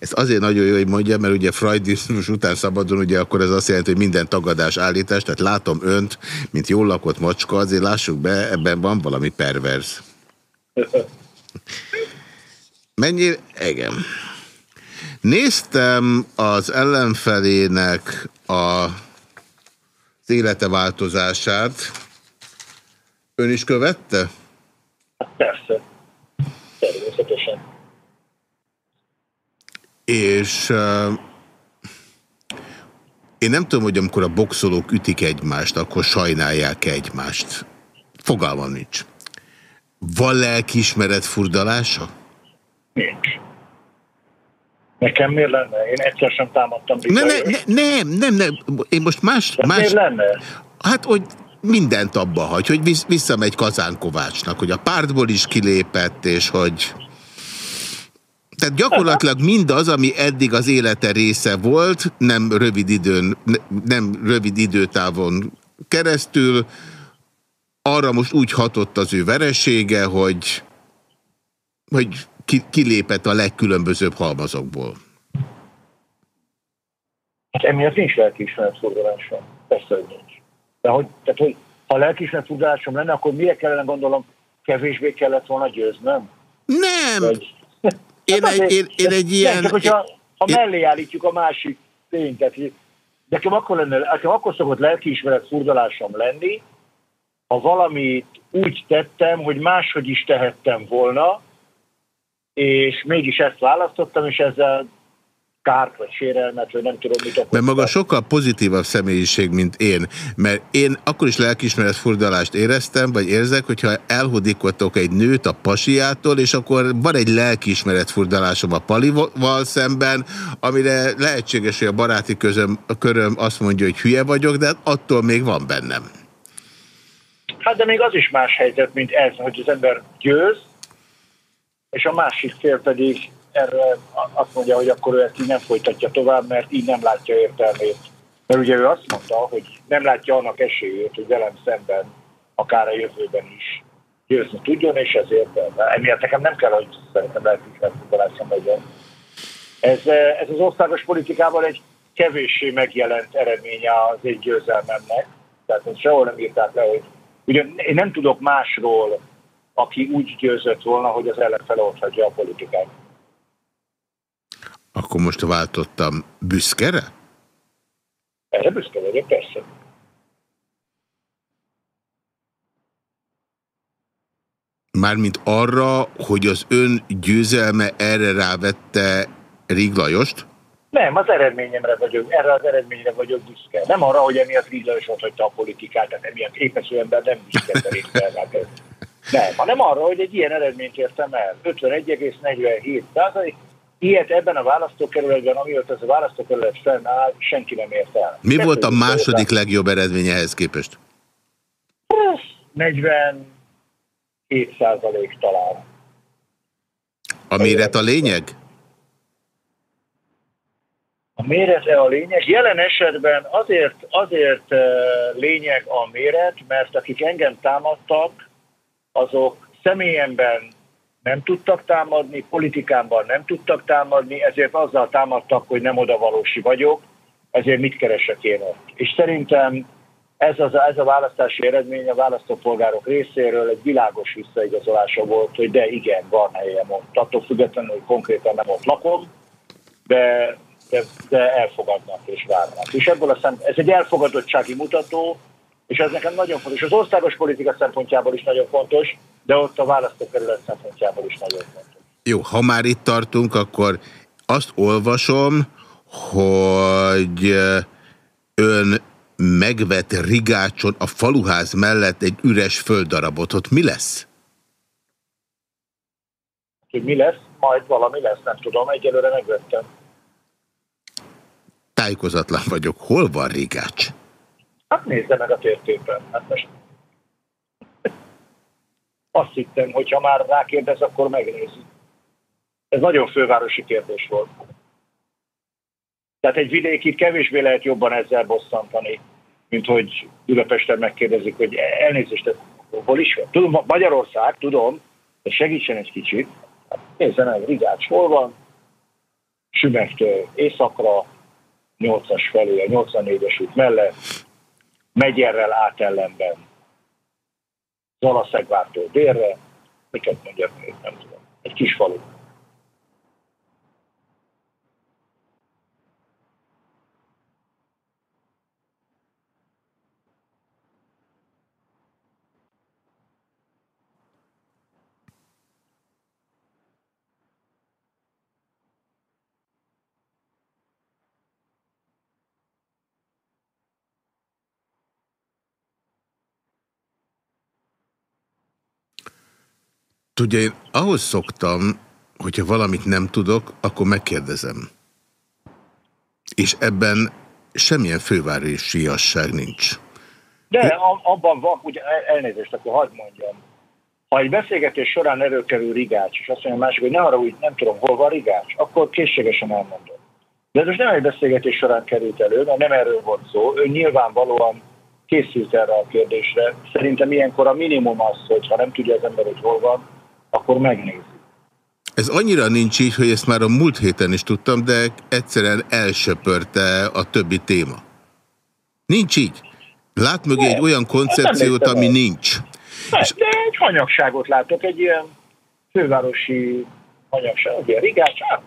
Ez azért nagyon jó, hogy mondja, mert ugye freudizmus után szabadon, ugye akkor ez azt jelenti, hogy minden tagadás állítás, tehát látom önt, mint jól lakott macska, azért lássuk be, ebben van valami pervers. Mennyire? Igen. Néztem az ellenfelének a, az élete változását. Ön is követte? Hát persze. Természetesen. És uh, én nem tudom, hogy amikor a boxolók ütik egymást, akkor sajnálják egymást. Fogalmam nincs. Van lelkiismeret furdalása? Nincs. Nekem miért lenne? Én egyszer sem támadtam Ne, ne, ne, nem, nem, nem. Én most más... De más miért lenne? hát, hogy mindent abba hagy, hogy visszamegy Kazán Kovácsnak, hogy a pártból is kilépett, és hogy... Tehát gyakorlatilag mindaz, ami eddig az élete része volt, nem rövid időn, ne- nem rövid időtávon keresztül, arra most úgy hatott az ő veresége, hogy, hogy ki, kilépett a legkülönbözőbb halmazokból. Hát emiatt nincs lelkiismeret furdalásom. Persze, hogy nincs. De hogy, tehát, hogy ha lelkiismeret furdalásom lenne, akkor miért kellene gondolom kevésbé kellett volna győznöm? Nem! Vagy... [LAUGHS] Én Hát egy, én, én egy ilyen... csak hogyha ha én- mellé állítjuk a másik tényt, tehát nekem akkor, lenne, nekem akkor szokott lelkiismeret furdalásom lenni, ha valamit úgy tettem, hogy máshogy is tehettem volna, és mégis ezt választottam, és ezzel kárt vagy sérelmet, vagy nem tudom mit. Mert maga sokkal pozitívabb személyiség, mint én. Mert én akkor is lelkismeret furdalást éreztem, vagy érzek, hogyha elhudikotok egy nőt a pasiától, és akkor van egy lelkiismeret furdalásom a palival szemben, amire lehetséges, hogy a baráti közöm, köröm azt mondja, hogy hülye vagyok, de attól még van bennem. Hát de még az is más helyzet, mint ez, hogy az ember győz, és a másik fél pedig erre azt mondja, hogy akkor ő ezt így nem folytatja tovább, mert így nem látja értelmét. Mert ugye ő azt mondta, hogy nem látja annak esélyét, hogy velem szemben, akár a jövőben is győzni tudjon, és ezért emiatt nekem nem kell, hogy szerintem lelkismertfuttalásom legyen. Ez, ez az országos politikában egy kevéssé megjelent eredménye az egy győzelmemnek. Tehát ezt sehol nem írták le, hogy ugye én nem tudok másról, aki úgy győzött volna, hogy az ellenfele ott hagyja a politikát. Akkor most váltottam büszkere? Erre büszke vagyok, persze. Mármint arra, hogy az ön győzelme erre rávette Rig Lajost? Nem, az eredményemre vagyok, erre az eredményre vagyok büszke. Nem arra, hogy emiatt ott hagyta a politikát, tehát emiatt épesző ember nem büszke szerintem. Nem, hanem arra, hogy egy ilyen eredményt értem el. 51,47 százalék. Ilyet ebben a választókerületben, amióta ez a választókerület fennáll, senki nem ért el. Mi volt a második legjobb eredmény ehhez képest? 47 százalék talán. A méret a lényeg? A méret-e a lényeg? Jelen esetben azért, azért eh, lényeg a méret, mert akik engem támadtak, azok személyemben nem tudtak támadni, politikámban nem tudtak támadni, ezért azzal támadtak, hogy nem odavalósi vagyok, ezért mit keresek én ott. És szerintem ez, az, ez a választási eredmény a választópolgárok részéről egy világos visszaigazolása volt, hogy de igen, van helyem ott. Attól függetlenül, hogy konkrétan nem ott lakom, de, de, de elfogadnak és várnak. És ebből a szem, ez egy elfogadottsági mutató, és ez nekem nagyon fontos. Az országos politika szempontjából is nagyon fontos, de ott a választókerület szempontjából is nagyon fontos. Jó, ha már itt tartunk, akkor azt olvasom, hogy ön megvet Rigácson a faluház mellett egy üres földdarabot. Ott mi lesz? Hogy mi lesz, majd valami lesz, nem tudom, egyelőre megvettem. Tájékozatlan vagyok. Hol van Rigács? Hát nézze meg a térképen. Hát most azt hittem, hogy ha már rákérdez, akkor megnézzük. Ez nagyon fővárosi kérdés volt. Tehát egy vidékit kevésbé lehet jobban ezzel bosszantani, mint hogy Budapesten megkérdezik, hogy elnézést, hol is van? Tudom, Magyarország, tudom, de segítsen egy kicsit. Hát nézze meg, Rigács hol van, Sümektől északra, 8-as felé, a 84-es út mellett, Megyerrel át ellenben, Zalaszegvártól délre, miket mondjak nem tudom. Egy kis falu. Tudja, én ahhoz szoktam, hogyha valamit nem tudok, akkor megkérdezem. És ebben semmilyen fővárosiasság nincs. De abban van, ugye el- elnézést, akkor hagyd mondjam. Ha egy beszélgetés során előkerül Rigács, és azt mondja a másik, hogy ne arra úgy, nem tudom, hol van Rigács, akkor készségesen elmondom. De ez most nem egy beszélgetés során került elő, mert nem erről volt szó. Ő nyilvánvalóan készült erre a kérdésre. Szerintem ilyenkor a minimum az, hogy ha nem tudja az ember, hogy hol van, akkor megnézi. Ez annyira nincs így, hogy ezt már a múlt héten is tudtam, de egyszerűen elsöpörte a többi téma. Nincs így. Lát mögé egy olyan koncepciót, nem ami el. nincs. Ne, de egy hanyagságot látok, egy ilyen fővárosi hanyagság, egy ilyen Rigács, hát,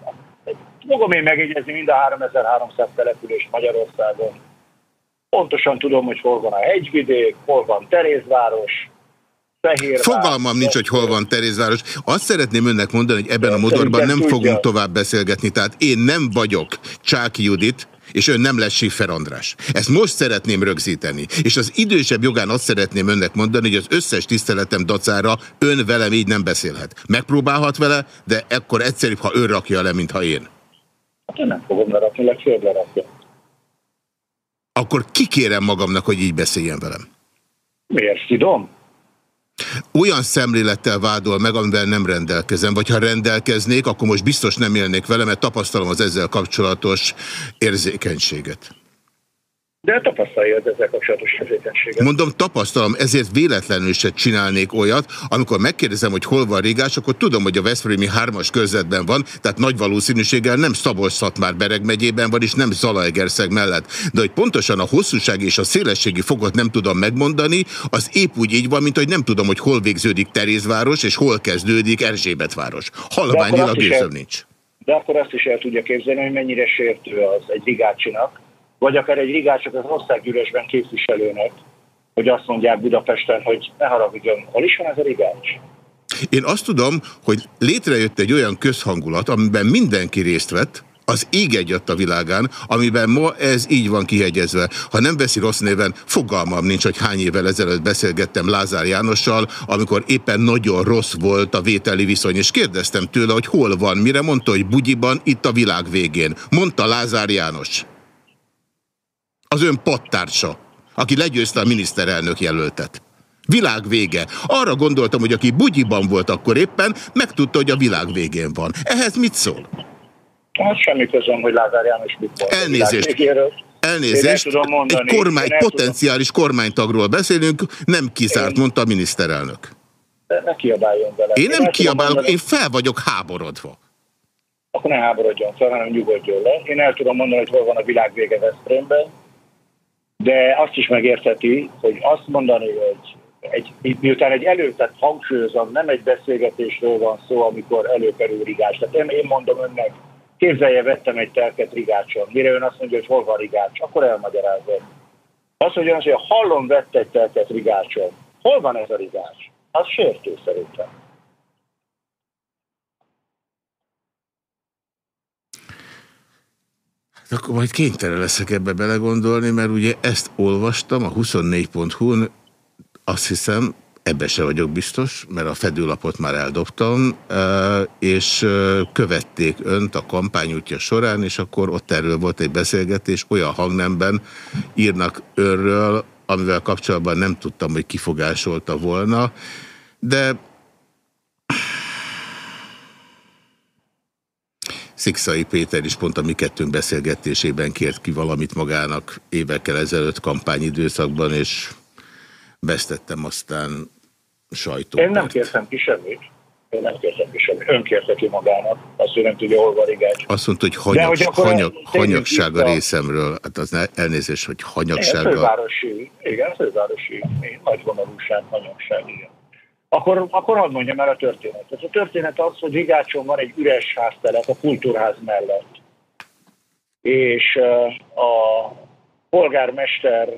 fogom én megjegyezni mind a 3300 települést Magyarországon. Pontosan tudom, hogy hol van a hegyvidék, hol van Terézváros, Fehérvár. Fogalmam nincs, hogy hol van Terézváros. Azt szeretném önnek mondani, hogy ebben a modorban nem fogunk tovább beszélgetni. Tehát én nem vagyok Csáki Judit, és ön nem lesz Siffer András. Ezt most szeretném rögzíteni. És az idősebb jogán azt szeretném önnek mondani, hogy az összes tiszteletem dacára ön velem így nem beszélhet. Megpróbálhat vele, de ekkor egyszerűbb, ha ön rakja le, mint ha én. Hát én nem fogom lerakni, legfőbb lerakja. Akkor kikérem magamnak, hogy így beszéljen velem. Miért tudom? Olyan szemlélettel vádol meg, amivel nem rendelkezem, vagy ha rendelkeznék, akkor most biztos nem élnék vele, mert tapasztalom az ezzel kapcsolatos érzékenységet. De tapasztalja ezzel kapcsolatos érzékenységet. Mondom, tapasztalom, ezért véletlenül se csinálnék olyat, amikor megkérdezem, hogy hol van Rigás, akkor tudom, hogy a Veszprémi hármas körzetben van, tehát nagy valószínűséggel nem Szabolcs-Szatmár Bereg megyében van, és nem Zalaegerszeg mellett. De hogy pontosan a hosszúság és a szélességi fogot nem tudom megmondani, az épp úgy így van, mint hogy nem tudom, hogy hol végződik Terézváros, és hol kezdődik Erzsébetváros. Halványilag érzem nincs. De akkor azt is el tudja képzelni, hogy mennyire sértő az egy rigácsinak, vagy akár egy rigácsok az országgyűlésben képviselőnek, hogy azt mondják Budapesten, hogy ne haragudjon, hol is van ez a rigács? Én azt tudom, hogy létrejött egy olyan közhangulat, amiben mindenki részt vett, az ég egyat a világán, amiben ma ez így van kihegyezve. Ha nem veszi rossz néven, fogalmam nincs, hogy hány évvel ezelőtt beszélgettem Lázár Jánossal, amikor éppen nagyon rossz volt a vételi viszony, és kérdeztem tőle, hogy hol van, mire mondta, hogy bugyiban, itt a világ végén. Mondta Lázár János. Az ön pattársa, aki legyőzte a miniszterelnök jelöltet. Világ vége. Arra gondoltam, hogy aki bugyiban volt akkor éppen, megtudta, hogy a világ végén van. Ehhez mit szól? Hát semmi közöm, hogy Lázár János mit mond. Elnézést. Elnézést, Én tudom mondani. egy kormány, Én el tudom. potenciális kormánytagról beszélünk, nem kizárt, Én- mondta a miniszterelnök. De ne kiabáljon vele. Én nem tudom kiabálok, mondani- én fel vagyok háborodva. Akkor ne háborodjon fel, hanem nyugodjon le. Én el tudom mondani, hogy hol van a világ vége Veszprémben, de azt is megértheti, hogy azt mondani, hogy egy, miután egy elő, tehát hangsúlyozom, nem egy beszélgetésről van szó, amikor előkerül Rigács. Tehát én, én mondom önnek, képzelje, vettem egy telket Rigácson. Mire ön azt mondja, hogy hol van Rigács, akkor elmagyarázom. Azt mondja, hogy hallom, vett egy telket Rigácson. Hol van ez a Rigács? Az sértő szerintem. Akkor majd kénytelen leszek ebbe belegondolni, mert ugye ezt olvastam a 24.hu-n, azt hiszem, ebbe se vagyok biztos, mert a fedőlapot már eldobtam, és követték önt a kampányútja során, és akkor ott erről volt egy beszélgetés, olyan hangnemben írnak önről, amivel kapcsolatban nem tudtam, hogy kifogásolta volna, de Szikszai Péter is pont a mi kettőnk beszélgetésében kért ki valamit magának évekkel ezelőtt kampányidőszakban, és vesztettem aztán sajtót. Én nem kértem ki semmit. Én nem kértem ki semmit. Ön kérte ki magának. Azt, hogy nem tudja, hol van rigács. Azt mondta, hogy De hanyag, hogy hanyag, hanyagság a részemről. Hát az ne, elnézés, hogy Igen, hanyagsága. fővárosi, igen, fővárosi, igen, nagy vonalúság, hanyagság, igen. Akkor, akkor hadd mondjam el a történetet. A történet az, hogy Rigácson van egy üres háztelep a kultúrház mellett. És a polgármester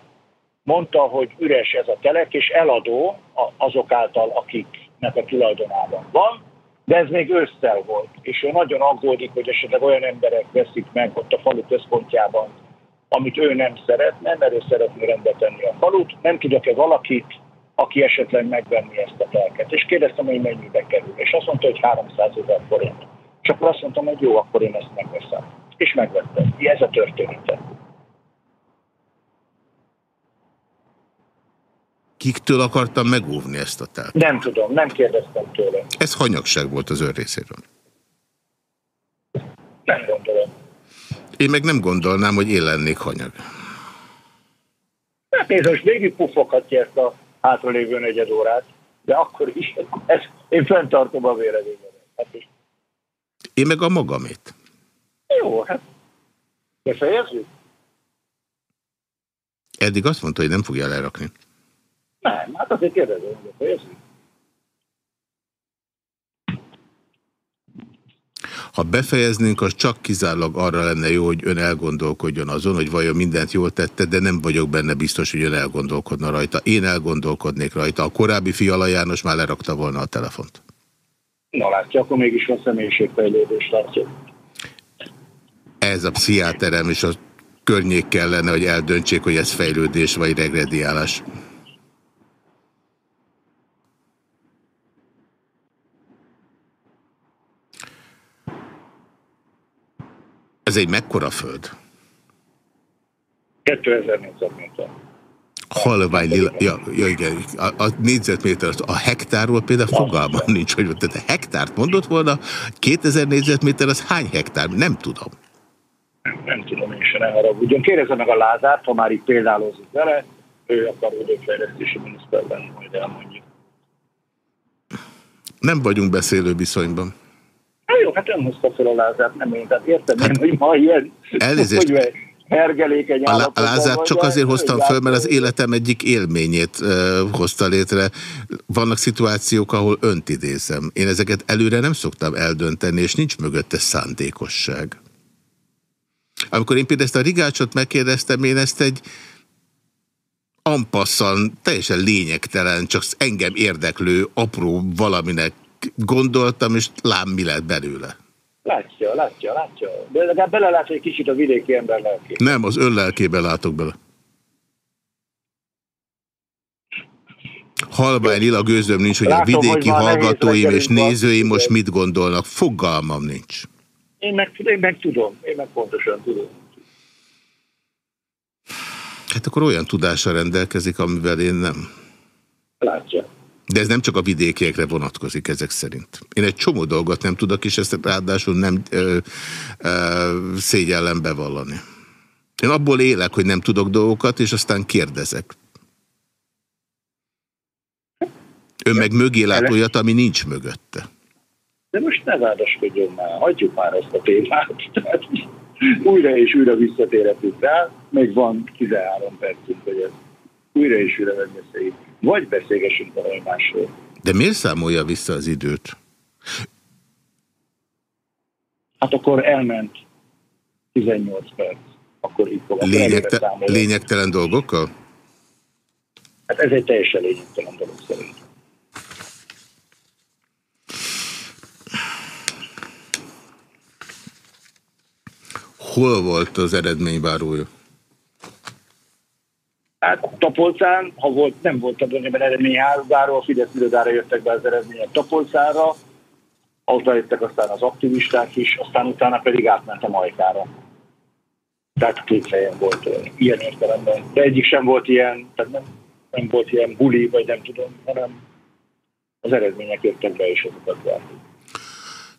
mondta, hogy üres ez a telek, és eladó azok által, akiknek a tulajdonában van, de ez még ősszel volt. És ő nagyon aggódik, hogy esetleg olyan emberek veszik meg ott a falu központjában, amit ő nem szeretne, mert ő szeretné rendbe tenni a falut, nem tudok-e valakit, aki esetleg megvenni ezt a telket. És kérdeztem, hogy mennyibe kerül. És azt mondta, hogy 300 ezer forint. És akkor azt mondtam, hogy jó, akkor én ezt megveszem. És megvettem. Ez a története. Kiktől akartam megóvni ezt a telt? Nem tudom, nem kérdeztem tőle. Ez hanyagság volt az ön részéről. Nem gondolom. Én meg nem gondolnám, hogy én lennék hanyag. Hát nézd, most végig pufoghatja ezt a hátralévő negyed órát, de akkor is, ez, én fenntartom a véleményemet. Hát is. Én meg a magamét. Jó, hát befejezzük? Eddig azt mondta, hogy nem fogja lerakni. Nem, hát azért kérdezem, hogy befejezzük. Ha befejeznénk, az csak kizárólag arra lenne jó, hogy ön elgondolkodjon azon, hogy vajon mindent jól tette, de nem vagyok benne biztos, hogy ön elgondolkodna rajta. Én elgondolkodnék rajta. A korábbi Fiala János már lerakta volna a telefont. Na látja, akkor mégis van személyiségfejlődés, látja. Ez a pszichiáterem és a környék kellene, hogy eldöntsék, hogy ez fejlődés vagy regrediálás. Ez egy mekkora föld? 2000 négyzetméter. Halvány lila, ja, ja igen, a, a négyzetméter, a hektárról például fogalmam nincs, hogy tehát a hektárt mondott volna, 2000 négyzetméter az hány hektár? Nem tudom. Nem, nem tudom én se, ne haragudjon. Kérdezze meg a Lázárt, ha már itt példálozik vele, ő akar vidékfejlesztési miniszter lenni, majd elmondjuk. Nem vagyunk beszélő viszonyban. Hát jó, hát ön hozta fel a Lázárt, nem én. Tehát értem én, hogy ma ilyen Elnézést. hogy hergelékeny A, Lá- a állapotban Lázát vagy, csak de azért hoztam föl, mert az életem egyik élményét uh, hozta létre. Vannak szituációk, ahol önt idézem. Én ezeket előre nem szoktam eldönteni, és nincs mögötte szándékosság. Amikor én például ezt a rigácsot megkérdeztem, én ezt egy ampasszan, teljesen lényegtelen, csak engem érdeklő, apró valaminek gondoltam, és lám mi lett belőle. Látja, látja, látja. De legalább belelát egy kicsit a vidéki ember lelkét. Nem, az ön lelkébe látok bele. Halvány lila gőzöm nincs, hogy a Látom, hogy vidéki nehéz hallgatóim és reggelünk van. nézőim most mit gondolnak. Fogalmam nincs. Én meg, én meg tudom, én meg pontosan tudom. Hát akkor olyan tudással rendelkezik, amivel én nem. Látja. De ez nem csak a vidékiekre vonatkozik ezek szerint. Én egy csomó dolgot nem tudok, és ezt ráadásul nem ö, ö, szégyellem bevallani. Én abból élek, hogy nem tudok dolgokat, és aztán kérdezek. Ön meg mögé lát olyat, ami nincs mögötte. De most ne vádaskodjon már, hagyjuk már ezt a témát. Tehát újra és újra visszatérhetünk rá, még van 13 percünk, hogy ez újra és újra megbeszéljük. Vagy beszélgessünk valami másról. De miért számolja vissza az időt? Hát akkor elment 18 perc. Akkor itt fogom Lényegte, lényegtelen dolgokkal? Hát ez egy teljesen lényegtelen dolog szerint. hol volt az eredményvárója? Hát Tapolcán, ha volt, nem volt abban eredményházáról, a Fidesz irodára jöttek be az eredmények Tapolcára, jöttek aztán az aktivisták is, aztán utána pedig átment a Majkára. Tehát két helyen volt ilyen értelemben. De egyik sem volt ilyen, tehát nem, nem volt ilyen buli, vagy nem tudom, hanem az eredmények jöttek be, és azokat vártuk.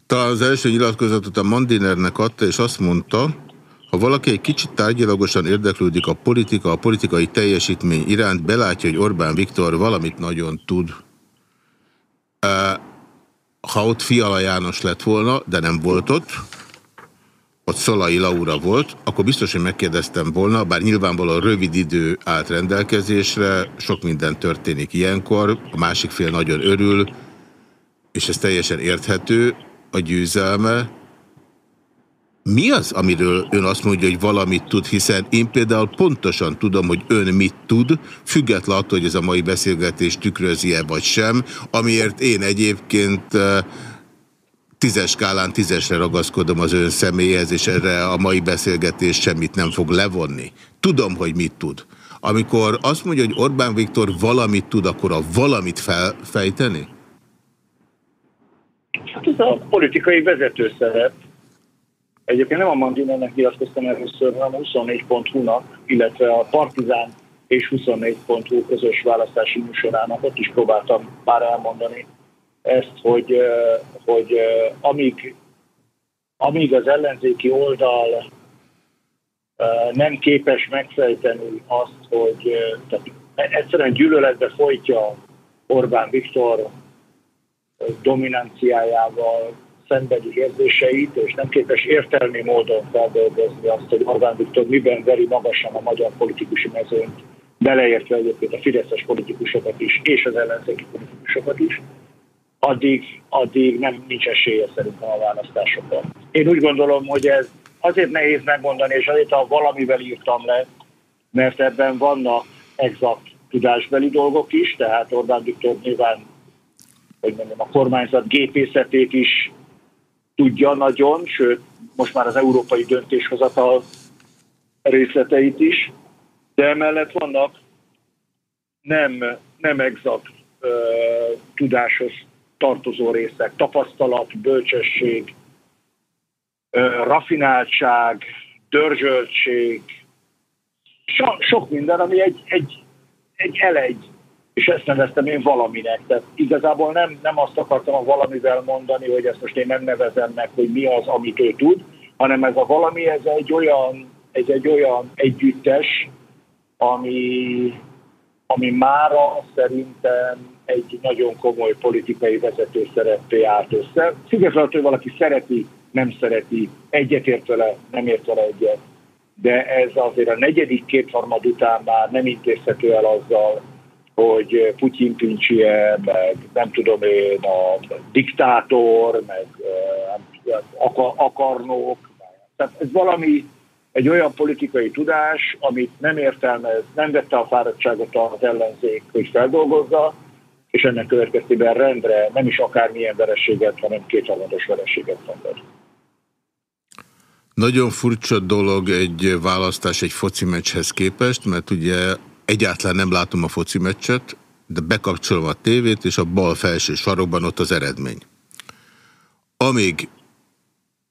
Talán az első nyilatkozatot a Mandinernek adta, és azt mondta, ha valaki egy kicsit tárgyalagosan érdeklődik a politika, a politikai teljesítmény iránt, belátja, hogy Orbán Viktor valamit nagyon tud. Ha ott Fiala János lett volna, de nem volt ott, ott Szolai Laura volt, akkor biztos, hogy megkérdeztem volna, bár nyilvánvalóan rövid idő állt rendelkezésre, sok minden történik ilyenkor, a másik fél nagyon örül, és ez teljesen érthető, a győzelme. Mi az, amiről ön azt mondja, hogy valamit tud, hiszen én például pontosan tudom, hogy ön mit tud, független attól, hogy ez a mai beszélgetés tükrözi-e vagy sem, amiért én egyébként tízes skálán tízesre ragaszkodom az ön személyhez, és erre a mai beszélgetés semmit nem fog levonni. Tudom, hogy mit tud. Amikor azt mondja, hogy Orbán Viktor valamit tud, akkor a valamit felfejteni? Hát ez a politikai vezetőszerep. Egyébként nem a Mandinernek nyilatkoztam először, hanem a 24.hu-nak, illetve a Partizán és 24.hu közös választási műsorának, ott is próbáltam már elmondani ezt, hogy, hogy amíg, amíg az ellenzéki oldal nem képes megfejteni azt, hogy tehát egyszerűen gyűlöletbe folytja Orbán Viktor dominanciájával szenvedi érzéseit, és nem képes értelmi módon feldolgozni azt, hogy Orbán Viktor miben veri magasan a magyar politikusi mezőnyt, beleértve egyébként a fideszes politikusokat is, és az ellenzéki politikusokat is, addig, addig nem nincs esélye szerintem a választásokon. Én úgy gondolom, hogy ez azért nehéz megmondani, és azért ha valamivel írtam le, mert ebben vannak exakt tudásbeli dolgok is, tehát Orbán Viktor nyilván hogy mondjam, a kormányzat gépészetét is tudja nagyon, sőt, most már az európai döntéshozatal részleteit is, de emellett vannak nem, nem exakt ö, tudáshoz tartozó részek, tapasztalat, bölcsesség, ö, rafináltság, dörzsöltség, so, sok minden, ami egy, egy, egy elegy és ezt neveztem én valaminek. Tehát igazából nem, nem azt akartam a valamivel mondani, hogy ezt most én nem nevezem meg, hogy mi az, amit ő tud, hanem ez a valami, ez egy olyan, ez egy olyan együttes, ami, ami mára szerintem egy nagyon komoly politikai vezető szerepé állt össze. Függetlenül, hogy valaki szereti, nem szereti, egyetért vele, nem ért vele egyet. De ez azért a negyedik kétharmad után már nem intézhető el azzal, hogy Putyin pincsie, meg nem tudom én, a diktátor, meg akar, akarnók. Tehát ez valami, egy olyan politikai tudás, amit nem értelmez, nem vette a fáradtságot az ellenzék, hogy feldolgozza, és ennek következtében rendre nem is akármilyen vereséget, hanem kétharmados vereséget szenved. Nagyon furcsa dolog egy választás egy foci meccshez képest, mert ugye egyáltalán nem látom a foci meccset, de bekapcsolom a tévét, és a bal felső sarokban ott az eredmény. Amíg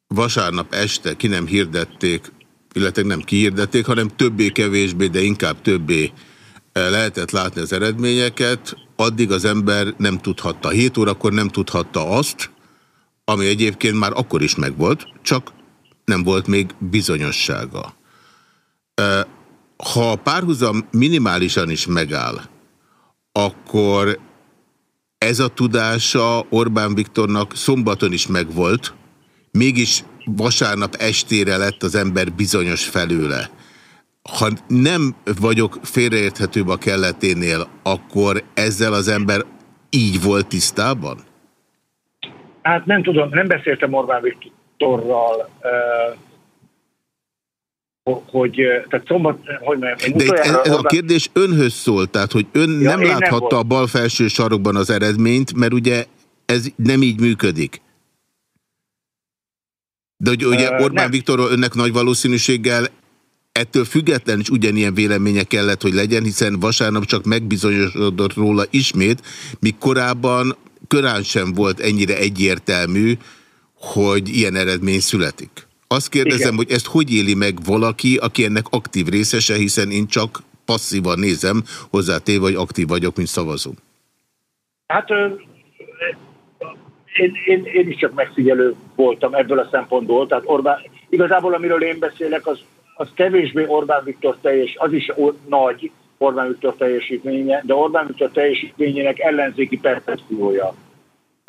vasárnap este ki nem hirdették, illetve nem kihirdették, hanem többé-kevésbé, de inkább többé eh, lehetett látni az eredményeket, addig az ember nem tudhatta. 7 órakor nem tudhatta azt, ami egyébként már akkor is megvolt, csak nem volt még bizonyossága. Ha a párhuzam minimálisan is megáll, akkor ez a tudása Orbán Viktornak szombaton is megvolt, mégis vasárnap estére lett az ember bizonyos felőle. Ha nem vagyok félreérthetőbb a kelleténél, akkor ezzel az ember így volt tisztában? Hát nem tudom, nem beszéltem Orbán Viktorral, hogy, tehát szombat, hogy mondjam, De ez, ez a kérdés önhöz szól, tehát hogy ön ja, nem láthatta nem a bal felső sarokban az eredményt, mert ugye ez nem így működik. De hogy ugye Orbán nem. Viktorról önnek nagy valószínűséggel ettől független is ugyanilyen véleménye kellett, hogy legyen, hiszen vasárnap csak megbizonyosodott róla ismét, míg korábban korán sem volt ennyire egyértelmű, hogy ilyen eredmény születik. Azt kérdezem, Igen. hogy ezt hogy éli meg valaki, aki ennek aktív részese, hiszen én csak passzívan nézem, hozzátéve, hogy aktív vagyok, mint szavazó. Hát én, én, én is csak megfigyelő voltam ebből a szempontból. Tehát Orbán, igazából amiről én beszélek, az, az kevésbé Orbán Viktor teljes, az is or, nagy Orbán Viktor teljesítménye, de Orbán Viktor teljesítményének ellenzéki percepciója,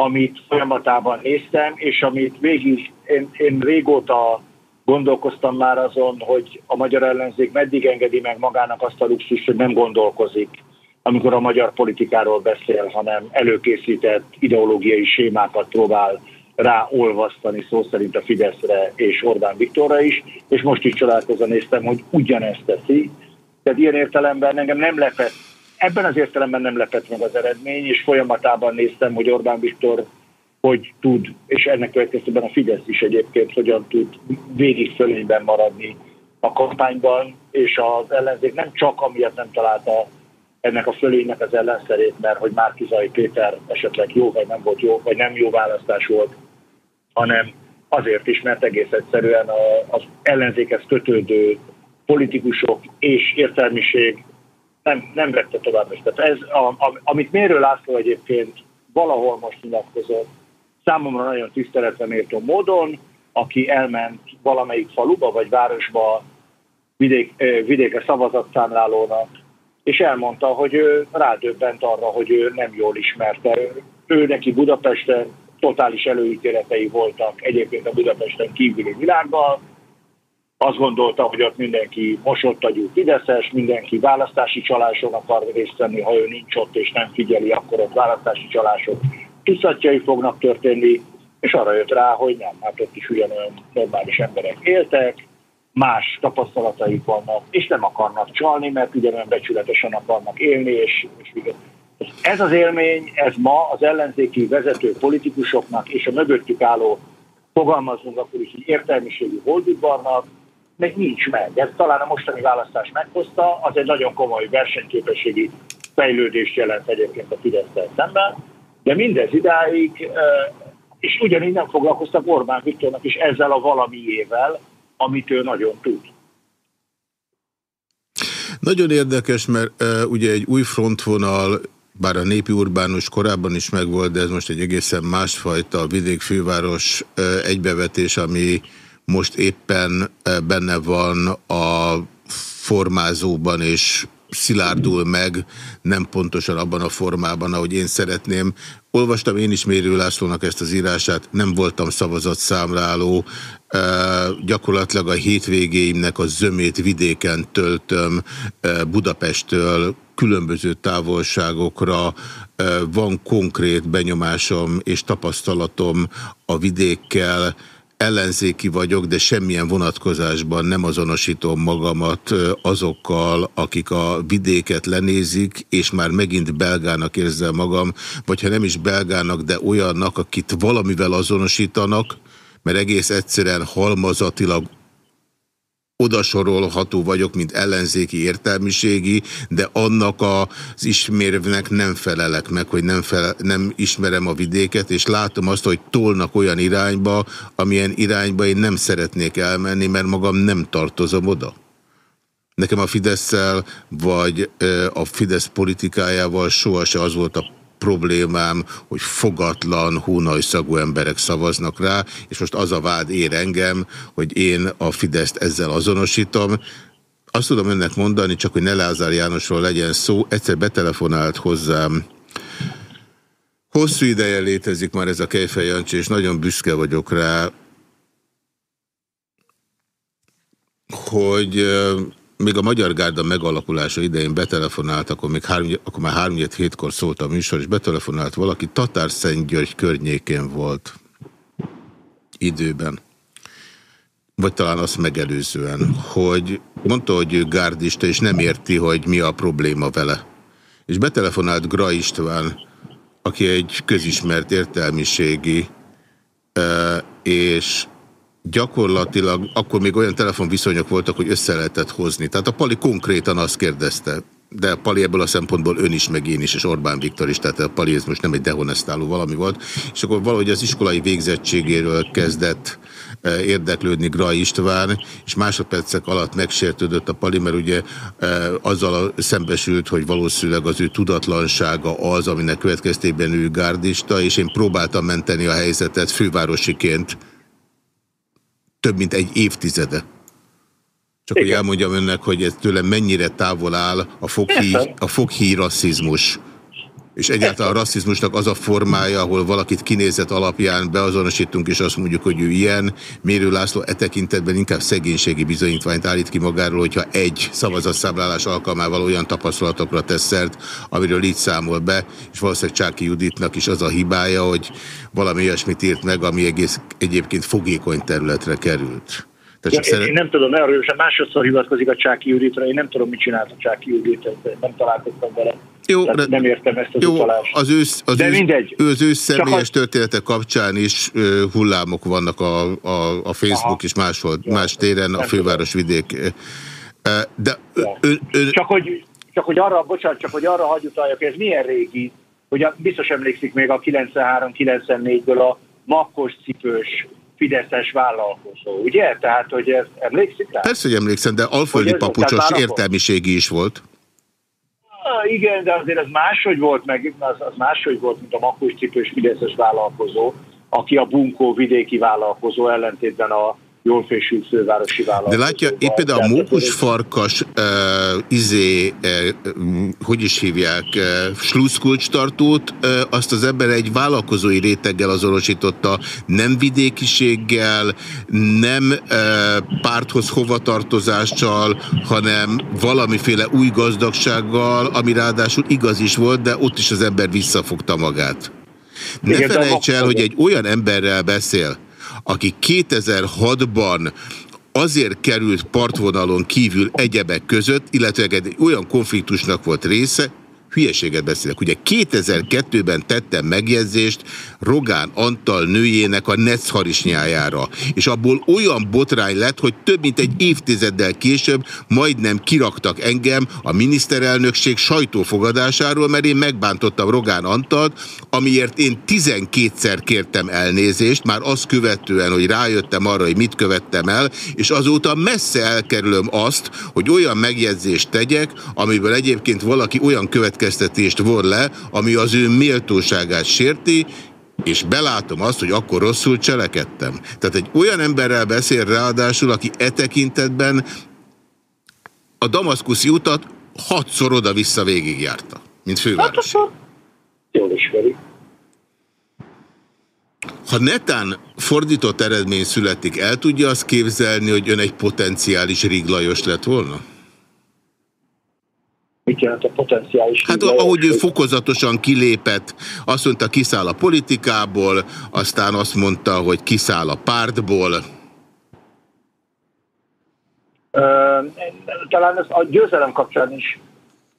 amit folyamatában néztem, és amit végig, én, én régóta gondolkoztam már azon, hogy a magyar ellenzék meddig engedi meg magának azt a luxus, hogy nem gondolkozik, amikor a magyar politikáról beszél, hanem előkészített ideológiai sémákat próbál ráolvasztani szó szerint a Fideszre és Orbán Viktorra is, és most is csodálkozva néztem, hogy ugyanezt teszi. Tehát ilyen értelemben engem nem lepett, ebben az értelemben nem lepett meg az eredmény, és folyamatában néztem, hogy Orbán Viktor hogy tud, és ennek következtében a Fidesz is egyébként hogyan tud végig fölényben maradni a kampányban, és az ellenzék nem csak amiatt nem találta ennek a fölénynek az ellenszerét, mert hogy Márkizai Péter esetleg jó, vagy nem volt jó, vagy nem jó választás volt, hanem azért is, mert egész egyszerűen az ellenzékhez kötődő politikusok és értelmiség nem, nem vette tovább. Tehát ez, a, a, amit Mérő László egyébként valahol most nyilatkozott, számomra nagyon tiszteletre méltó módon, aki elment valamelyik faluba vagy városba vidék, vidéke szavazatszámlálónak, és elmondta, hogy ő rádöbbent arra, hogy ő nem jól ismerte. Ő, ő neki Budapesten totális előítéletei voltak egyébként a Budapesten kívüli világgal, azt gondolta, hogy ott mindenki mosott agyú Fideszes, mindenki választási csaláson akar részt venni, ha ő nincs ott és nem figyeli, akkor ott választási csalások tucatjai fognak történni, és arra jött rá, hogy nem, hát ott is ugyanolyan normális emberek éltek, más tapasztalataik vannak, és nem akarnak csalni, mert ugyanolyan becsületesen akarnak élni, és, és ez az élmény, ez ma az ellenzéki vezető politikusoknak és a mögöttük álló, fogalmazunk akkor is így értelmiségű holdudvarnak, még nincs meg. Ez talán a mostani választás meghozta, az egy nagyon komoly versenyképességi fejlődést jelent egyébként a fidesz szemben, de mindez idáig, és ugyanígy nem foglalkoztak Orbán Viktornak is ezzel a valamiével, amit ő nagyon tud. Nagyon érdekes, mert uh, ugye egy új frontvonal, bár a népi urbánus korábban is megvolt, de ez most egy egészen másfajta vidék-főváros uh, egybevetés, ami most éppen uh, benne van a formázóban, és szilárdul meg, nem pontosan abban a formában, ahogy én szeretném. Olvastam én is Mérő Lászlónak ezt az írását, nem voltam szavazatszámláló, e, gyakorlatilag a hétvégéimnek a zömét vidéken töltöm e, Budapesttől különböző távolságokra, e, van konkrét benyomásom és tapasztalatom a vidékkel, ellenzéki vagyok, de semmilyen vonatkozásban nem azonosítom magamat azokkal, akik a vidéket lenézik, és már megint belgának érzem magam, vagy ha nem is belgának, de olyannak, akit valamivel azonosítanak, mert egész egyszerűen halmazatilag odasorolható vagyok, mint ellenzéki értelmiségi, de annak az ismérvnek nem felelek meg, hogy nem, fel, nem ismerem a vidéket, és látom azt, hogy tolnak olyan irányba, amilyen irányba én nem szeretnék elmenni, mert magam nem tartozom oda. Nekem a fidesz vagy a Fidesz politikájával sohasem az volt a problémám, hogy fogatlan, hónajszagú emberek szavaznak rá, és most az a vád ér engem, hogy én a Fideszt ezzel azonosítom. Azt tudom önnek mondani, csak hogy ne Lázár Jánosról legyen szó, egyszer betelefonált hozzám, Hosszú ideje létezik már ez a Kejfej Jancsi, és nagyon büszke vagyok rá, hogy még a Magyar Gárda megalakulása idején betelefonált, akkor, még három, akkor már 3 hétkor szólt a műsor, és betelefonált valaki, Tatár György környékén volt időben. Vagy talán azt megelőzően, hogy mondta, hogy ő gárdista, és nem érti, hogy mi a probléma vele. És betelefonált Gra István, aki egy közismert értelmiségi, és gyakorlatilag akkor még olyan telefonviszonyok voltak, hogy össze lehetett hozni. Tehát a Pali konkrétan azt kérdezte, de Pali ebből a szempontból ön is, meg én is, és Orbán Viktor is, tehát a Pali ez most nem egy dehonestáló valami volt, és akkor valahogy az iskolai végzettségéről kezdett eh, érdeklődni Gra István, és másodpercek alatt megsértődött a Pali, mert ugye eh, azzal a- szembesült, hogy valószínűleg az ő tudatlansága az, aminek következtében ő gárdista, és én próbáltam menteni a helyzetet fővárosiként több mint egy évtizede. Csak hogy Igen. elmondjam önnek, hogy ez tőlem mennyire távol áll a foghí, Értem. a foghí rasszizmus. És egyáltalán a rasszizmusnak az a formája, ahol valakit kinézet alapján beazonosítunk, és azt mondjuk, hogy ő ilyen. Mérő László e tekintetben inkább szegénységi bizonyítványt állít ki magáról, hogyha egy szavazatszámlálás alkalmával olyan tapasztalatokra tesz szert, amiről így számol be, és valószínűleg Csáki Juditnak is az a hibája, hogy valami olyasmit írt meg, ami egész egyébként fogékony területre került. Tehát Ja, szeret- én nem tudom, erről sem másodszor hivatkozik a Csáki Juditra, én nem tudom, mit csinált a Csáki Judit, nem találkoztam vele. Jó, Tehát nem értem ezt az Jó, utalást. az ősz, az De ősz, mindegy. az ősz személyes az- története kapcsán is hullámok vannak a, a, a Facebook Aha. és máshol, Ja, más téren, a főváros vidék. De Ja. ön, ön, Csak hogy, csak hogy arra, bocsánat, csak hogy arra hagy utaljak, hogy ez milyen régi, hogy biztos emlékszik még a 93-94-ből a makkos cipős Fideszes vállalkozó, ugye? Tehát, hogy ez emlékszik rá? persze, hogy emlékszem, de alföldi Hogy papucsos értelmiségi is volt. Igen, de azért ez máshogy volt, meg az, az máshogy volt, mint a makkos cipős Fideszes vállalkozó, aki a bunkó vidéki vállalkozó ellentétben a jól fésült fővárosi vállalkozó. De látja, itt például a mókusfarkas uh, izé, uh, hogy is hívják, uh, sluszkulcstartót, uh, azt az ember egy vállalkozói réteggel azonosította, nem vidékiséggel, nem uh, párthoz hovatartozással, hanem valamiféle új gazdagsággal, ami ráadásul igaz is volt, de ott is az ember visszafogta magát. Ne Igen, felejts el, hogy egy olyan emberrel beszél, aki 2006-ban azért került partvonalon kívül egyebek között, illetve egy olyan konfliktusnak volt része, hülyeséget beszélek. Ugye 2002-ben tettem megjegyzést Rogán Antal nőjének a necharisnyájára, és abból olyan botrány lett, hogy több mint egy évtizeddel később majdnem kiraktak engem a miniszterelnökség sajtófogadásáról, mert én megbántottam Rogán Antalt, amiért én 12-szer kértem elnézést, már azt követően, hogy rájöttem arra, hogy mit követtem el, és azóta messze elkerülöm azt, hogy olyan megjegyzést tegyek, amiből egyébként valaki olyan következtetést von le, ami az ő méltóságát sérti, és belátom azt, hogy akkor rosszul cselekedtem. Tehát egy olyan emberrel beszél ráadásul, aki e tekintetben a damaszkuszi utat hatszor oda-vissza végigjárta, mint Hát főváros. akkor jól ismeri. Ha netán fordított eredmény születik, el tudja azt képzelni, hogy ön egy potenciális Riglajos lett volna? Mit jelent a potenciális Hát hív- ahogy ő fokozatosan kilépett, azt mondta kiszáll a politikából, aztán azt mondta, hogy kiszáll a pártból. Ö, talán ez a győzelem kapcsán is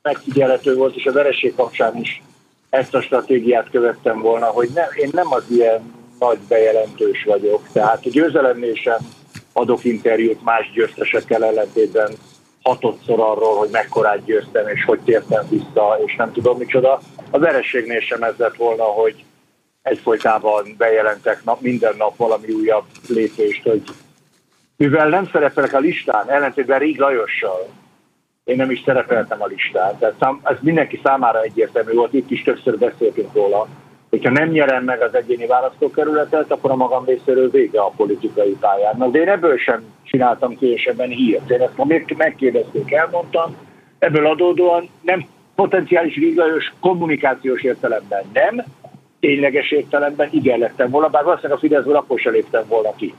megfigyelhető volt, és a vereség kapcsán is ezt a stratégiát követtem volna, hogy nem, én nem az ilyen nagy bejelentős vagyok. Tehát a győzelemnél sem adok interjút más győztesekkel ellentétben hatodszor arról, hogy mekkorát győztem, és hogy tértem vissza, és nem tudom micsoda. A vereségnél sem ez lett volna, hogy egyfolytában bejelentek nap, minden nap valami újabb lépést, hogy mivel nem szerepelek a listán, ellentétben Rég Lajossal, én nem is szerepeltem a listán. Tehát szám, ez mindenki számára egyértelmű volt, itt is többször beszéltünk róla, hogyha nem nyerem meg az egyéni választókerületet, akkor a magam részéről vége a politikai pályának. De én ebből sem csináltam különösebben hírt. Én ezt, amíg megkérdezték, elmondtam, ebből adódóan nem potenciális Riglajos kommunikációs értelemben nem, tényleges értelemben igen lettem volna, bár valószínűleg a Fideszből akkor sem léptem volna ki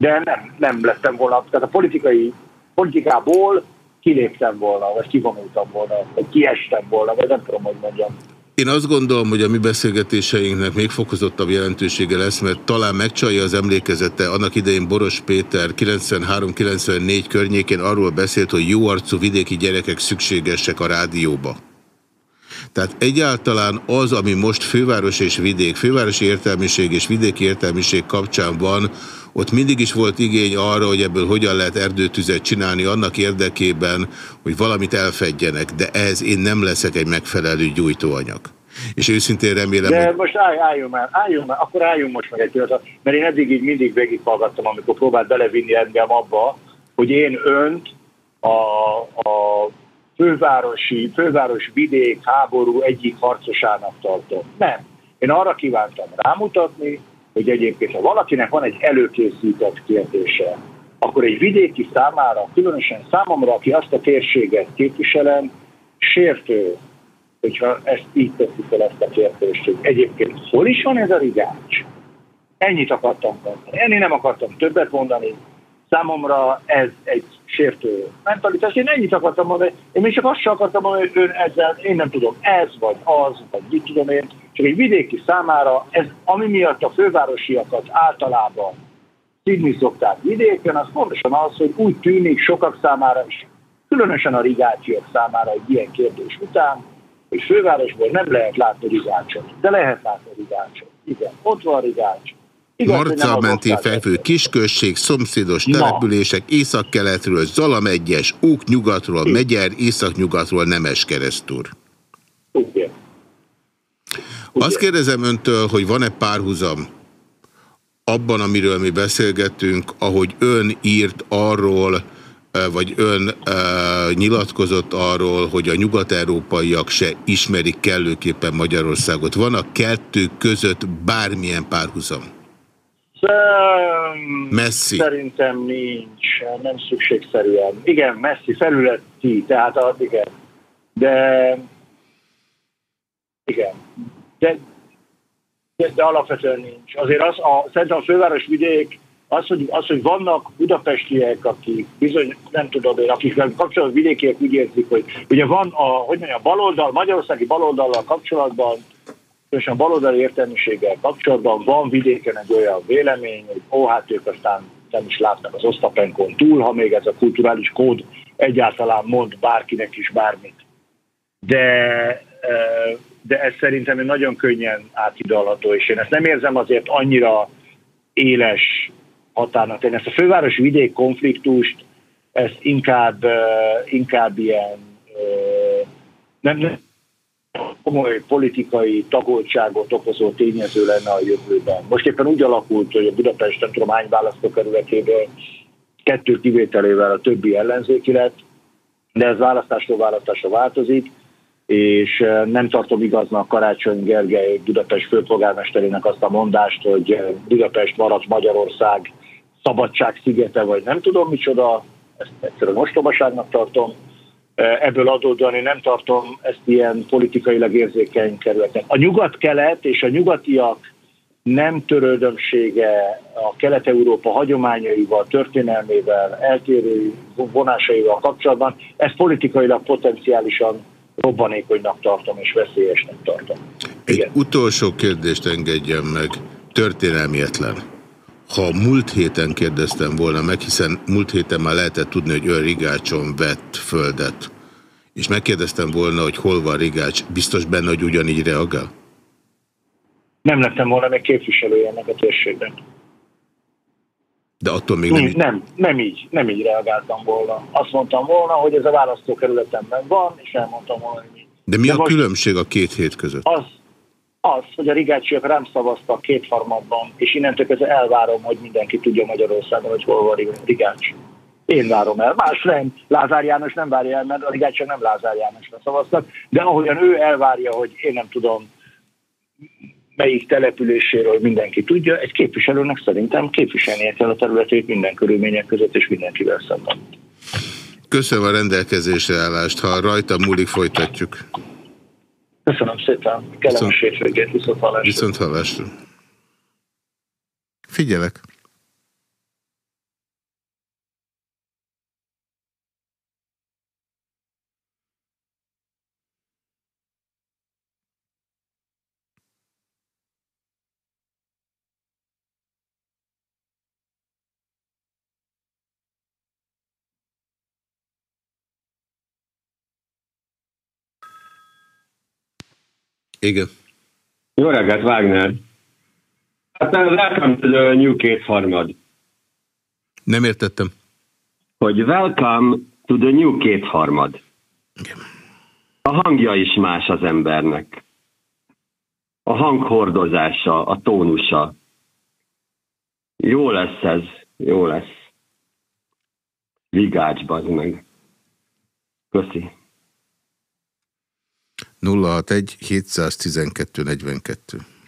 de nem, nem lettem volna, tehát a politikai, politikából kiléptem volna, vagy kivonultam volna, vagy kiestem volna, vagy nem tudom, hogy mondjam. Én azt gondolom, hogy a mi beszélgetéseinknek még fokozottabb jelentősége lesz, mert talán megcsalja az emlékezete. Annak idején Boros Péter 93-94 környékén arról beszélt, hogy jó arcú vidéki gyerekek szükségesek a rádióba. Tehát egyáltalán az, ami most főváros és vidék, fővárosi értelmiség és vidéki értelmiség kapcsán van, ott mindig is volt igény arra, hogy ebből hogyan lehet erdőtüzet csinálni annak érdekében, hogy valamit elfedjenek, de ez én nem leszek egy megfelelő gyújtóanyag. És őszintén remélem, De hogy... most állj, álljunk már, álljunk már, akkor álljunk most meg egy pillanat, mert én eddig így mindig végighallgattam, amikor próbált belevinni engem abba, hogy én önt a, a fővárosi, főváros vidék háború egyik harcosának tartom. Nem. Én arra kívántam rámutatni, hogy egyébként, ha valakinek van egy előkészített kérdése, akkor egy vidéki számára, különösen számomra, aki azt a térséget képviselem, sértő, hogyha ezt így teszik fel ezt a kérdést, hogy egyébként hol is van ez a rigács? Ennyit akartam mondani. Ennél nem akartam többet mondani. Számomra ez egy sértő mentalitás. Én ennyit akartam mondani. Én még csak azt sem akartam mondani, hogy ön ezzel, én nem tudom, ez vagy az, vagy mit tudom én. Csak egy vidéki számára, ez, ami miatt a fővárosiakat általában szidni szokták vidéken, az pontosan az, hogy úgy tűnik sokak számára is, különösen a rigácsiak számára egy ilyen kérdés után, hogy fővárosból nem lehet látni rigácsot, de lehet látni rigácsot. Igen, ott van rigács. Igaz, hogy nem Marca az menti ország fekvő kisközség, szomszédos települések, északkeletről, Zalam egyes, Úk nyugatról, Megyer, északnyugatról, Nemes keresztúr. Ugye. Azt kérdezem öntől, hogy van-e párhuzam abban, amiről mi beszélgettünk, ahogy ön írt arról, eh, vagy ön uh, nyilatkozott arról, hogy a nyugat-európaiak se ismerik kellőképpen Magyarországot. Van a kettő között bármilyen párhuzam? Messzi. Szerintem nincs, nem szükségszerűen. Igen, messzi, felületi, tehát az igen. De igen. De, de, de alapvetően nincs. Azért az, a, szerintem a főváros vidék, az hogy, az, hogy vannak budapestiek, akik bizony, nem tudom én, akikkel kapcsolatban vidékiek úgy érzik, hogy ugye van a, hogy mondjam, baloldal, magyarországi baloldallal kapcsolatban és a baloldali értelmiséggel kapcsolatban van vidéken egy olyan vélemény, hogy ó, hát ők aztán nem is látnak az osztapenkon túl, ha még ez a kulturális kód egyáltalán mond bárkinek is bármit. De, de ez szerintem nagyon könnyen átidalható, és én ezt nem érzem azért annyira éles határnak. Én ezt a főváros vidék konfliktust, ezt inkább, inkább ilyen nem, nem, komoly politikai tagoltságot okozó tényező lenne a jövőben. Most éppen úgy alakult, hogy a Budapest nem tudom hány választókerületéből kettő kivételével a többi ellenzéki lett, de ez választásról választásra változik, és nem tartom igaznak Karácsony Gergely Budapest főpolgármesterének azt a mondást, hogy Budapest maradt Magyarország szabadság szigete, vagy nem tudom micsoda, ezt egyszerűen ostobaságnak tartom. Ebből adódóan én nem tartom ezt ilyen politikailag érzékeny kerületnek. A nyugat-kelet és a nyugatiak nem törődömsége a Kelet-Európa hagyományaival, történelmével, eltérő vonásaival kapcsolatban, ezt politikailag potenciálisan robbanékonynak tartom és veszélyesnek tartom. Egy Igen. utolsó kérdést engedjen meg, történelmietlen. Ha múlt héten kérdeztem volna meg, hiszen múlt héten már lehetett tudni, hogy ön Rigácson vett földet, és megkérdeztem volna, hogy hol van Rigács, biztos benne, hogy ugyanígy reagál? Nem lettem volna még képviselője ennek a térségben. De attól még nem... Nem, nem, nem így, nem így reagáltam volna. Azt mondtam volna, hogy ez a választókerületemben van, és elmondtam volna, hogy mi. De mi De a most- különbség a két hét között? Az, az, hogy a rigácsiak rám szavaztak kétharmadban, és innentől kezdve elvárom, hogy mindenki tudja Magyarországon, hogy hol van Rig- rigács. Én várom el. Más nem. Lázár János nem várja el, mert a rigácsiak nem Lázár Jánosra szavaztak, de ahogyan ő elvárja, hogy én nem tudom, melyik településéről mindenki tudja, egy képviselőnek szerintem képviselnie kell a területét minden körülmények között és mindenkivel szemben. Köszönöm a rendelkezésre állást, ha rajta múlik, folytatjuk. Köszönöm szépen, kellemes hétvégét, viszont hallásra. Viszont hallásra. Figyelek. Igen. Jó reggelt, Wagner. Hát welcome to the new kétharmad. Nem értettem. Hogy welcome to the new kétharmad. Igen. A hangja is más az embernek. A hanghordozása, a tónusa. Jó lesz ez, jó lesz. Vigács, meg. Köszi. 061 712 42.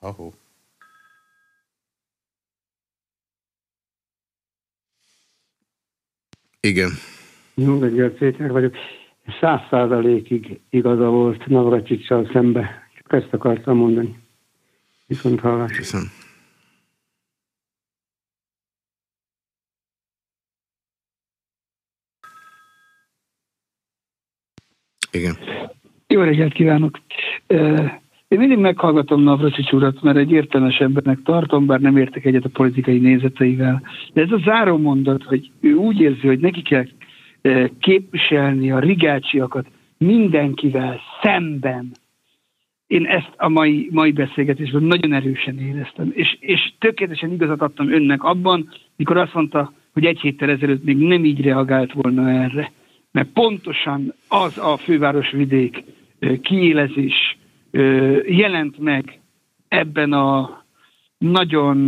Ahó. Igen. Jó reggelt, Péter vagyok. Száz százalékig igaza volt Navracsicsal szembe. Csak ezt akartam mondani. Viszont hallás. Köszönöm. Igen. Jó reggelt kívánok! Én mindig meghallgatom Navracsics urat, mert egy értelmes embernek tartom, bár nem értek egyet a politikai nézeteivel. De ez a záró mondat, hogy ő úgy érzi, hogy neki kell képviselni a rigácsiakat mindenkivel szemben. Én ezt a mai, mai beszélgetésben nagyon erősen éreztem, és, és tökéletesen igazat adtam önnek abban, mikor azt mondta, hogy egy héttel ezelőtt még nem így reagált volna erre. Mert pontosan az a fővárosvidék kiélezés jelent meg ebben a nagyon,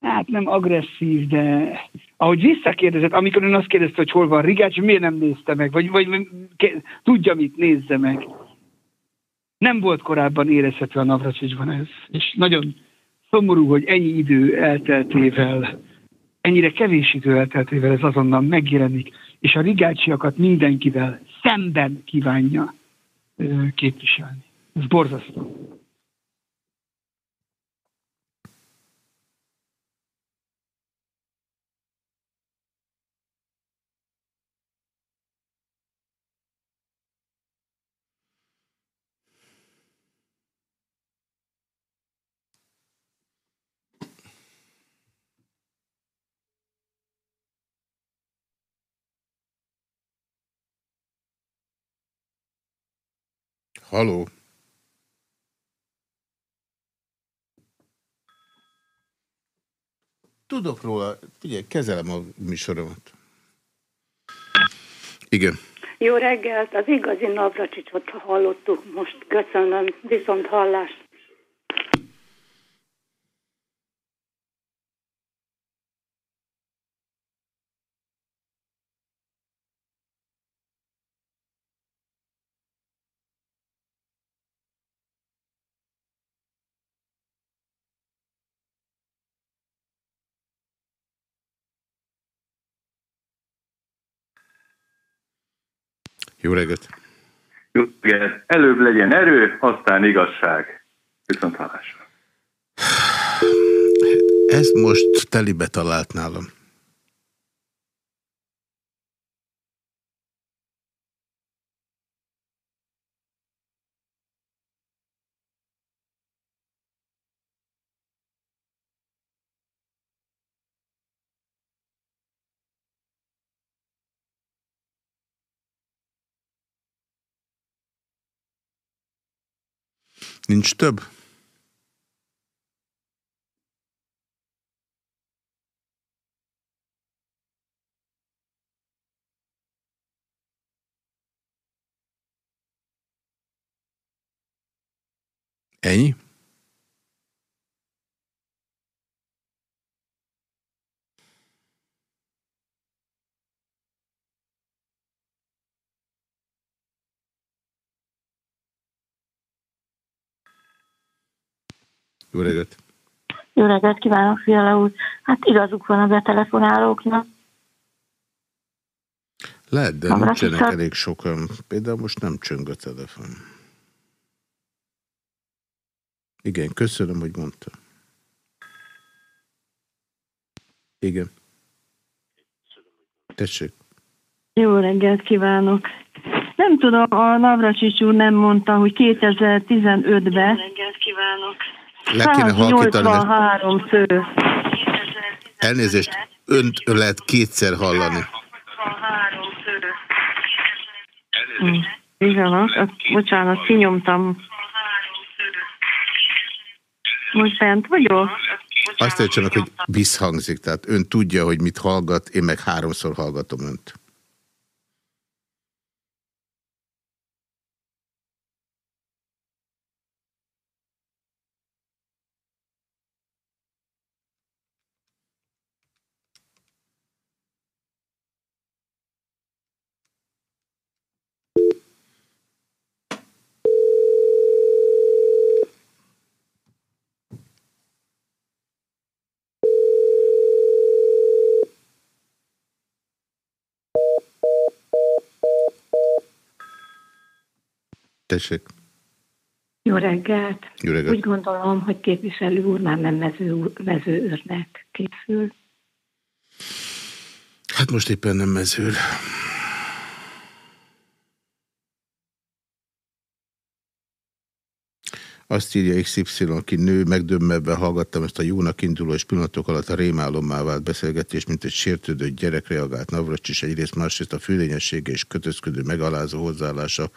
hát nem agresszív, de ahogy visszakérdezett, amikor ön azt kérdezte, hogy hol van Rigács, miért nem nézte meg, vagy, vagy tudja, mit nézze meg. Nem volt korábban érezhető a Navracsicsban ez, és nagyon szomorú, hogy ennyi idő elteltével, ennyire kevés idő elteltével ez azonnal megjelenik, és a rigácsiakat mindenkivel szemben kívánja képviselni. Ez borzasztó. Haló. Tudok róla, figyelj, kezelem a műsoromat. Igen. Jó reggelt, az igazi Navracsicsot hallottuk most. Köszönöm, viszont hallást. Jó reggelt. Jó reggelt. Előbb legyen erő, aztán igazság. Viszont hallásra. Ez most telibe talált nálam. Nincs több? Ennyi? Jó reggelt! Jó reggelt kívánok, Fiala úr. Hát igazuk van a betelefonálóknak. Lehet, de Hamra nincsenek vissza- elég sokan. Például most nem csöng a telefon. Igen, köszönöm, hogy mondta. Igen. Tessék. Jó reggelt kívánok! Nem tudom, a Navracsics úr nem mondta, hogy 2015-ben Le kéne halkítani, mert 183 fő. elnézést, önt lehet kétszer hallani. Hm. Igen, bocsánat, kinyomtam. Most bent vagyok? Azt értsen meg, hogy visszhangzik, tehát ön tudja, hogy mit hallgat, én meg háromszor hallgatom önt. Tessék. Jó reggelt. Jó reggelt. Úgy gondolom, hogy képviselő úr már nem mező, mezőőrnek készül. Hát most éppen nem mezőr. Azt írja XY, aki nő, megdömmebben hallgattam ezt a jónak induló és pillanatok alatt a rémálommá vált beszélgetés, mint egy sértődött gyerek reagált Navracsis, egyrészt másrészt a fülényessége és kötözködő megalázó hozzáállása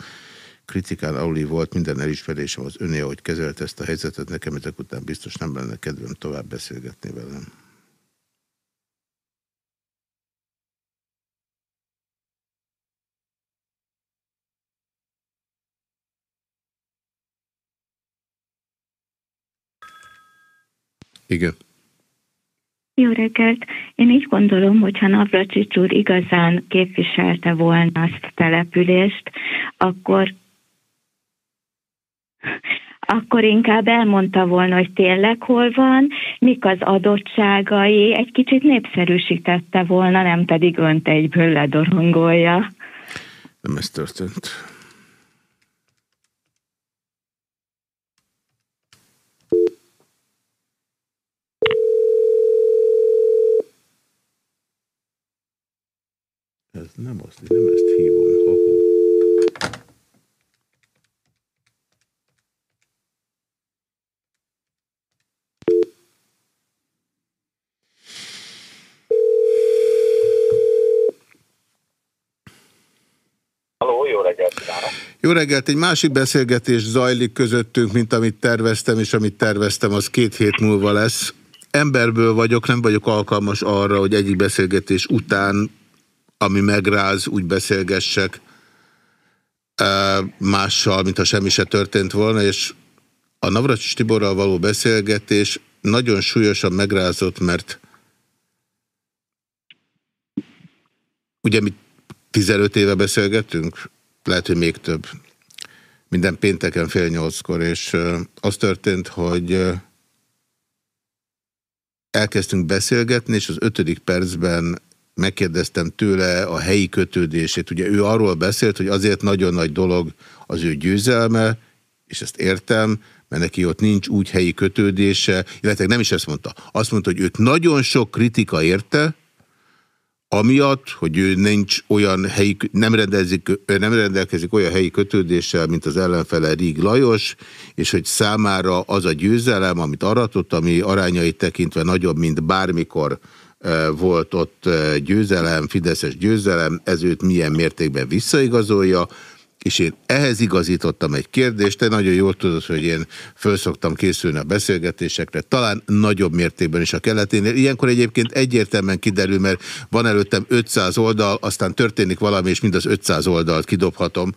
kritikán aluli volt, minden elismerésem az öné, ahogy kezelte ezt a helyzetet, nekem ezek után biztos nem lenne kedvem tovább beszélgetni velem. Igen. Jó reggelt! Én így gondolom, hogyha Navracsics úr igazán képviselte volna azt a települést, akkor akkor inkább elmondta volna, hogy tényleg hol van, mik az adottságai, egy kicsit népszerűsítette volna, nem pedig önt egyből ledorongolja. Nem ez történt. Ez nem az, nem ezt hívom, Jó reggelt, egy másik beszélgetés zajlik közöttünk, mint amit terveztem, és amit terveztem, az két hét múlva lesz. Emberből vagyok, nem vagyok alkalmas arra, hogy egyik beszélgetés után, ami megráz, úgy beszélgessek mással, mintha semmi se történt volna, és a Navracsis Tiborral való beszélgetés nagyon súlyosan megrázott, mert ugye mi 15 éve beszélgetünk, lehet, hogy még több. Minden pénteken fél nyolckor, és az történt, hogy elkezdtünk beszélgetni, és az ötödik percben megkérdeztem tőle a helyi kötődését. Ugye ő arról beszélt, hogy azért nagyon nagy dolog az ő győzelme, és ezt értem, mert neki ott nincs úgy helyi kötődése, illetve nem is ezt mondta. Azt mondta, hogy őt nagyon sok kritika érte, amiatt, hogy ő nincs olyan helyi, nem, rendelkezik, nem rendelkezik olyan helyi kötődéssel, mint az ellenfele Ríg Lajos, és hogy számára az a győzelem, amit aratott, ami arányait tekintve nagyobb, mint bármikor volt ott győzelem, Fideszes győzelem, ez őt milyen mértékben visszaigazolja, és én ehhez igazítottam egy kérdést, te nagyon jól tudod, hogy én föl szoktam készülni a beszélgetésekre, talán nagyobb mértékben is a keleténél. Ilyenkor egyébként egyértelműen kiderül, mert van előttem 500 oldal, aztán történik valami, és mind az 500 oldalt kidobhatom.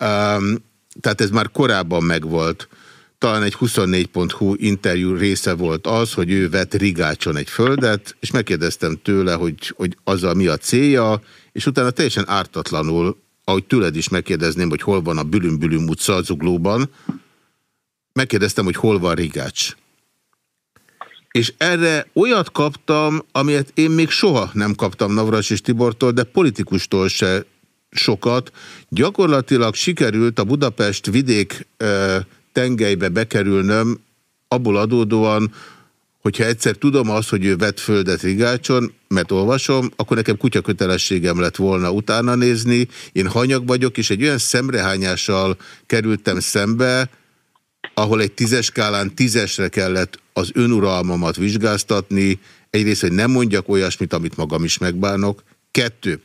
Um, tehát ez már korábban megvolt. Talán egy 24.hu interjú része volt az, hogy ő vett Rigácson egy földet, és megkérdeztem tőle, hogy, hogy azzal mi a célja, és utána teljesen ártatlanul ahogy tőled is megkérdezném, hogy hol van a Bülüm-Bülüm utca Zuglóban, megkérdeztem, hogy hol van Rigács. És erre olyat kaptam, amilyet én még soha nem kaptam Navras és Tibortól, de politikustól se sokat. Gyakorlatilag sikerült a Budapest vidék tengelybe bekerülnöm, abból adódóan, hogyha egyszer tudom azt, hogy ő vett földet Rigácson, mert olvasom, akkor nekem kutyakötelességem lett volna utána nézni. Én hanyag vagyok, és egy olyan szemrehányással kerültem szembe, ahol egy tízes skálán tízesre kellett az önuralmamat vizsgáztatni. Egyrészt, hogy nem mondjak olyasmit, amit magam is megbánok. Kettő,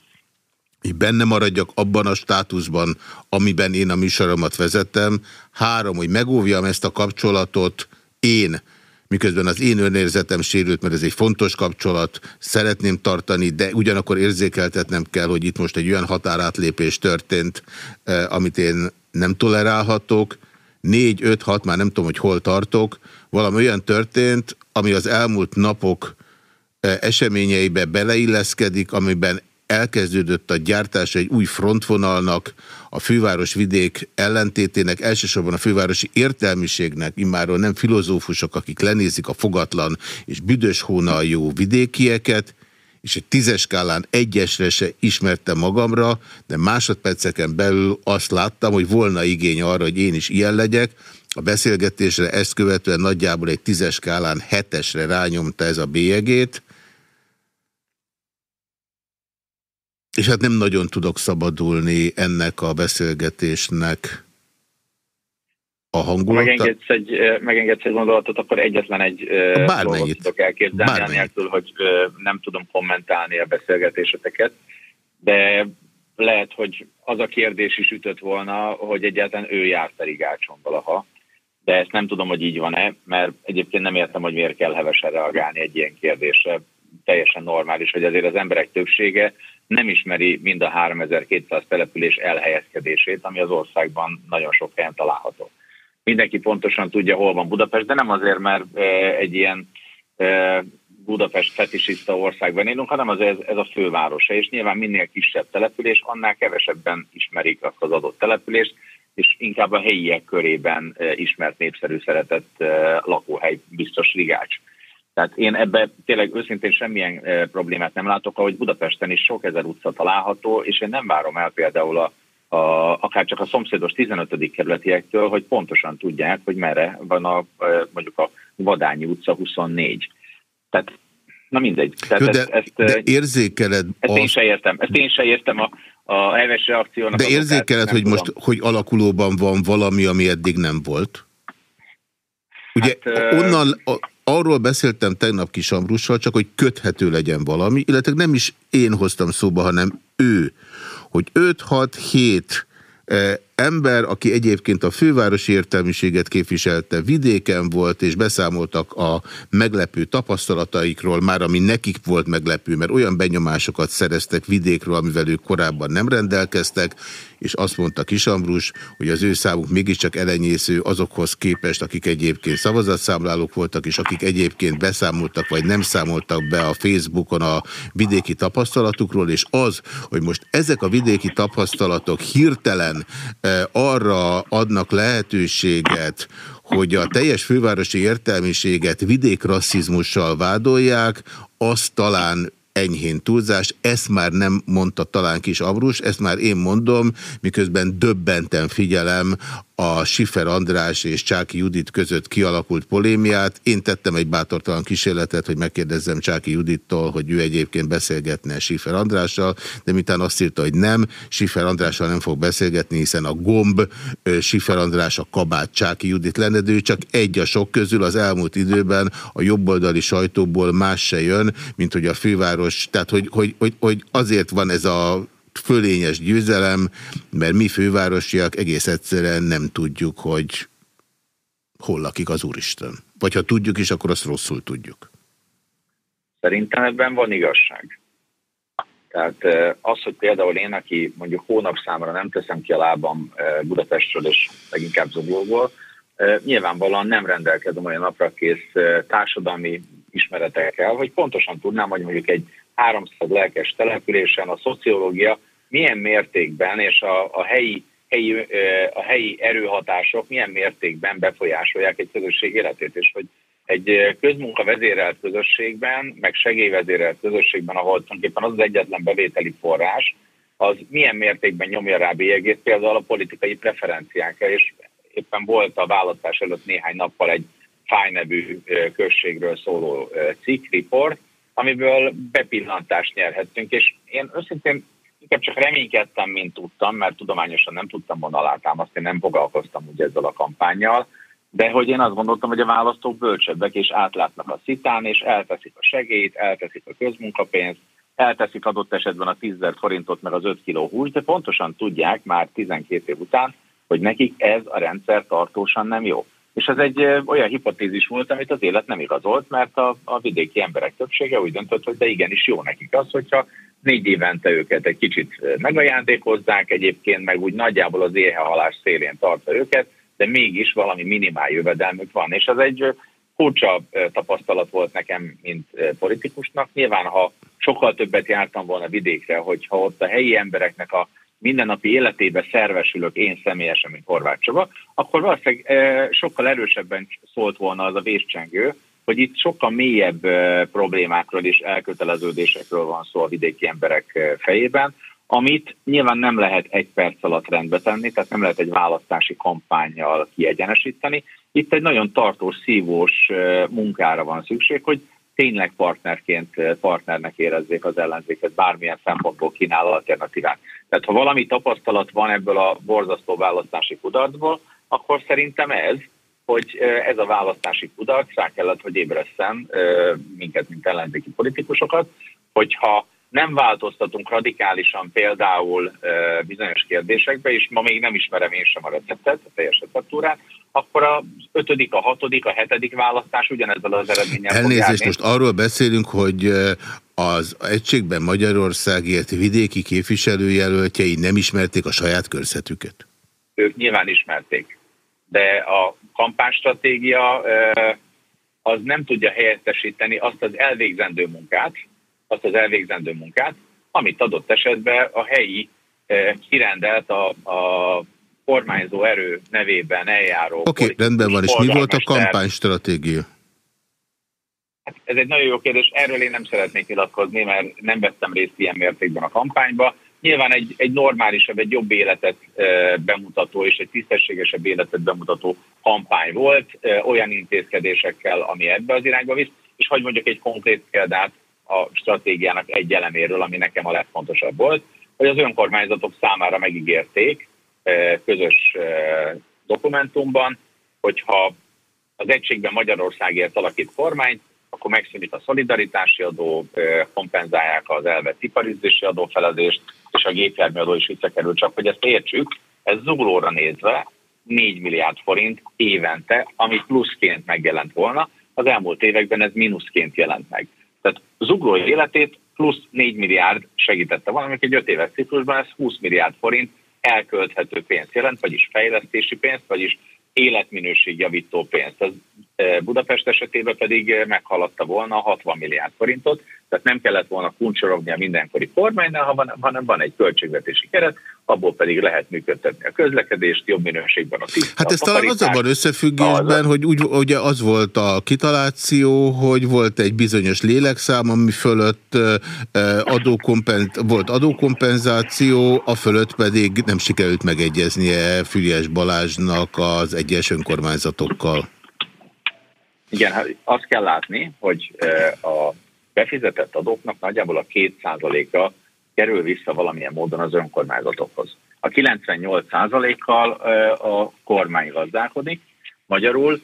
hogy benne maradjak abban a státuszban, amiben én a műsoromat vezettem. Három, hogy megóvjam ezt a kapcsolatot én, miközben az én önérzetem sérült, mert ez egy fontos kapcsolat, szeretném tartani, de ugyanakkor érzékeltetnem kell, hogy itt most egy olyan határátlépés történt, eh, amit én nem tolerálhatok. Négy, öt, hat, már nem tudom, hogy hol tartok. Valami olyan történt, ami az elmúlt napok eh, eseményeibe beleilleszkedik, amiben elkezdődött a gyártás egy új frontvonalnak, a főváros-vidék ellentétének, elsősorban a fővárosi értelmiségnek, immáról nem filozófusok, akik lenézik a fogatlan és büdös hónal jó vidékieket, és egy tízes skálán egyesre se ismertem magamra, de másodperceken belül azt láttam, hogy volna igény arra, hogy én is ilyen legyek. A beszélgetésre ezt követően nagyjából egy tízes skálán hetesre rányomta ez a bélyegét, És hát nem nagyon tudok szabadulni ennek a beszélgetésnek a Ha hangulata. megengedsz egy, megengedsz egy gondolatot, akkor egyetlen egy Bármennyit. tudok elképzelni, Bármennyit. anélkül, hogy nem tudom kommentálni a beszélgetéseteket, de lehet, hogy az a kérdés is ütött volna, hogy egyáltalán ő járt a Rigácson valaha, de ezt nem tudom, hogy így van-e, mert egyébként nem értem, hogy miért kell hevesen reagálni egy ilyen kérdésre. Teljesen normális, hogy azért az emberek többsége nem ismeri mind a 3200 település elhelyezkedését, ami az országban nagyon sok helyen található. Mindenki pontosan tudja, hol van Budapest, de nem azért, mert egy ilyen Budapest fetisista országban élünk, hanem azért ez, a fővárosa, és nyilván minél kisebb település, annál kevesebben ismerik azt az adott települést, és inkább a helyiek körében ismert népszerű szeretett lakóhely biztos Rigács. Tehát én ebbe tényleg őszintén semmilyen e, problémát nem látok, ahogy Budapesten is sok ezer utca található, és én nem várom el például a, a, akár csak a szomszédos 15. kerületiektől, hogy pontosan tudják, hogy merre van a, e, mondjuk a Vadányi utca 24. Tehát, na mindegy. Tehát Jó, de, ezt, ezt, de e, érzékeled ezt én azt, se értem. Ezt én se értem a, a heves reakciónak. de érzékeled, hogy tudom. most, hogy alakulóban van valami, ami eddig nem volt? Ugye Hát, onnan, a, arról beszéltem tegnap Kis Ambrussal, csak hogy köthető legyen valami, illetve nem is én hoztam szóba, hanem ő, hogy 5-6-7 ember, aki egyébként a fővárosi értelmiséget képviselte, vidéken volt, és beszámoltak a meglepő tapasztalataikról, már ami nekik volt meglepő, mert olyan benyomásokat szereztek vidékről, amivel ők korábban nem rendelkeztek, és azt mondta Kisambrus, hogy az ő számuk mégiscsak elenyésző azokhoz képest, akik egyébként szavazatszámlálók voltak, és akik egyébként beszámoltak, vagy nem számoltak be a Facebookon a vidéki tapasztalatukról, és az, hogy most ezek a vidéki tapasztalatok hirtelen eh, arra adnak lehetőséget, hogy a teljes fővárosi értelmiséget vidékrasszizmussal vádolják, az talán enyhén túlzás, ezt már nem mondta talán kis Abrus, ezt már én mondom, miközben döbbenten figyelem a Sifer András és Csáki Judit között kialakult polémiát. Én tettem egy bátortalan kísérletet, hogy megkérdezzem Csáki Judittól, hogy ő egyébként beszélgetne Sifer Andrással, de miután azt írta, hogy nem, Sifer Andrással nem fog beszélgetni, hiszen a gomb Sifer András, a kabát Csáki Judit lenne, de ő csak egy a sok közül az elmúlt időben a jobboldali sajtóból más se jön, mint hogy a főváros, tehát hogy, hogy, hogy, hogy azért van ez a fölényes győzelem, mert mi fővárosiak egész egyszerűen nem tudjuk, hogy hol lakik az Úristen. Vagy ha tudjuk is, akkor azt rosszul tudjuk. Szerintem ebben van igazság. Tehát eh, az, hogy például én, aki mondjuk hónap számra nem teszem ki a lábam Budapestről és leginkább Zuglóból, nyilvánvalóan nem rendelkezem olyan naprakész eh, társadalmi ismeretekkel, hogy pontosan tudnám, hogy mondjuk egy 300 lelkes településen a szociológia milyen mértékben és a, a helyi helyi, a helyi erőhatások milyen mértékben befolyásolják egy közösség életét, és hogy egy közmunka vezérelt közösségben, meg segélyvezérelt közösségben, ahol tulajdonképpen az az egyetlen bevételi forrás, az milyen mértékben nyomja rá bélyegét például a politikai preferenciákra, és éppen volt a választás előtt néhány nappal egy Fáj nevű községről szóló cikk, report, amiből bepillantást nyerhettünk, és én őszintén inkább csak reménykedtem, mint tudtam, mert tudományosan nem tudtam volna alátámasztani, nem foglalkoztam ugye ezzel a kampányjal, de hogy én azt gondoltam, hogy a választók bölcsebbek és átlátnak a szitán, és elteszik a segélyt, elteszik a közmunkapénzt, elteszik adott esetben a 10 forintot, meg az 5 kiló hús, de pontosan tudják már 12 év után, hogy nekik ez a rendszer tartósan nem jó. És ez egy olyan hipotézis volt, amit az élet nem igazolt, mert a, a vidéki emberek többsége úgy döntött, hogy de igenis jó nekik az, hogyha négy évente őket egy kicsit megajándékozzák, egyébként meg úgy nagyjából az éhehalás szélén tartja őket, de mégis valami minimál jövedelmük van. És ez egy furcsa tapasztalat volt nekem, mint politikusnak. Nyilván, ha sokkal többet jártam volna vidékre, hogyha ott a helyi embereknek a mindennapi életébe szervesülök én személyesen, mint Horváth Csaba, akkor valószínűleg e, sokkal erősebben szólt volna az a véscsengő, hogy itt sokkal mélyebb e, problémákról és elköteleződésekről van szó a vidéki emberek e, fejében, amit nyilván nem lehet egy perc alatt rendbe tenni, tehát nem lehet egy választási kampányjal kiegyenesíteni. Itt egy nagyon tartós, szívós munkára van szükség, hogy tényleg partnerként, e, partnernek érezzék az ellenzéket, bármilyen szempontból kínál alternatívát. Tehát ha valami tapasztalat van ebből a borzasztó választási kudarcból, akkor szerintem ez, hogy eh, ez a választási kudarc rá kellett, hogy ébresszen eh, minket, mint ellenzéki politikusokat, hogyha nem változtatunk radikálisan például bizonyos kérdésekbe, és ma még nem ismerem én sem a receptet, a teljes receptúrát, akkor az ötödik, a hatodik, a hetedik választás ugyanezzel az eredménnyel Elnézést, most arról beszélünk, hogy az Egységben Magyarországért vidéki képviselőjelöltjei nem ismerték a saját körzetüket. ők nyilván ismerték. De a kampánystratégia az nem tudja helyettesíteni azt az elvégzendő munkát, azt az elvégzendő munkát, amit adott esetben a helyi ö, kirendelt a, a kormányzó erő nevében eljáró. Oké, okay, rendben van, és mi volt a kampánystratégia? Hát ez egy nagyon jó kérdés, erről én nem szeretnék nyilatkozni, mert nem vettem részt ilyen mértékben a kampányba. Nyilván egy, egy normálisabb, egy jobb életet e, bemutató és egy tisztességesebb életet bemutató kampány volt, e, olyan intézkedésekkel, ami ebbe az irányba visz, és hogy mondjuk egy konkrét példát a stratégiának egy eleméről, ami nekem a legfontosabb volt, hogy az önkormányzatok számára megígérték közös dokumentumban, hogyha az egységben Magyarországért alakít kormányt, akkor megszűnik a szolidaritási adó, kompenzálják az elvett iparizési adófelezést, és a gépjárműadó is visszakerül. Csak hogy ezt értsük, ez zuglóra nézve 4 milliárd forint évente, ami pluszként megjelent volna, az elmúlt években ez mínuszként jelent meg. Tehát zugló életét plusz 4 milliárd segítette valamik egy 5 éves ciklusban, ez 20 milliárd forint elkölthető pénzt jelent, vagyis fejlesztési pénzt, vagyis életminőségjavító pénzt. Ez Budapest esetében pedig eh, meghaladta volna a 60 milliárd forintot, tehát nem kellett volna kuncsorogni a mindenkori kormánynál, hanem- van egy költségvetési keret, abból pedig lehet működtetni a közlekedést, jobb minőségben a tiszta, Hát ez talán takarítást. azonban összefüggésben, hogy úgy, ugye az volt a kitaláció, hogy volt egy bizonyos lélekszám, ami fölött ö, adókompen, volt adókompenzáció, a fölött pedig nem sikerült megegyeznie Füriás Balázsnak az egyes önkormányzatokkal. Igen, hát azt kell látni, hogy a befizetett adóknak nagyjából a 2%-a kerül vissza valamilyen módon az önkormányzatokhoz. A 98%-kal a kormány gazdálkodik, magyarul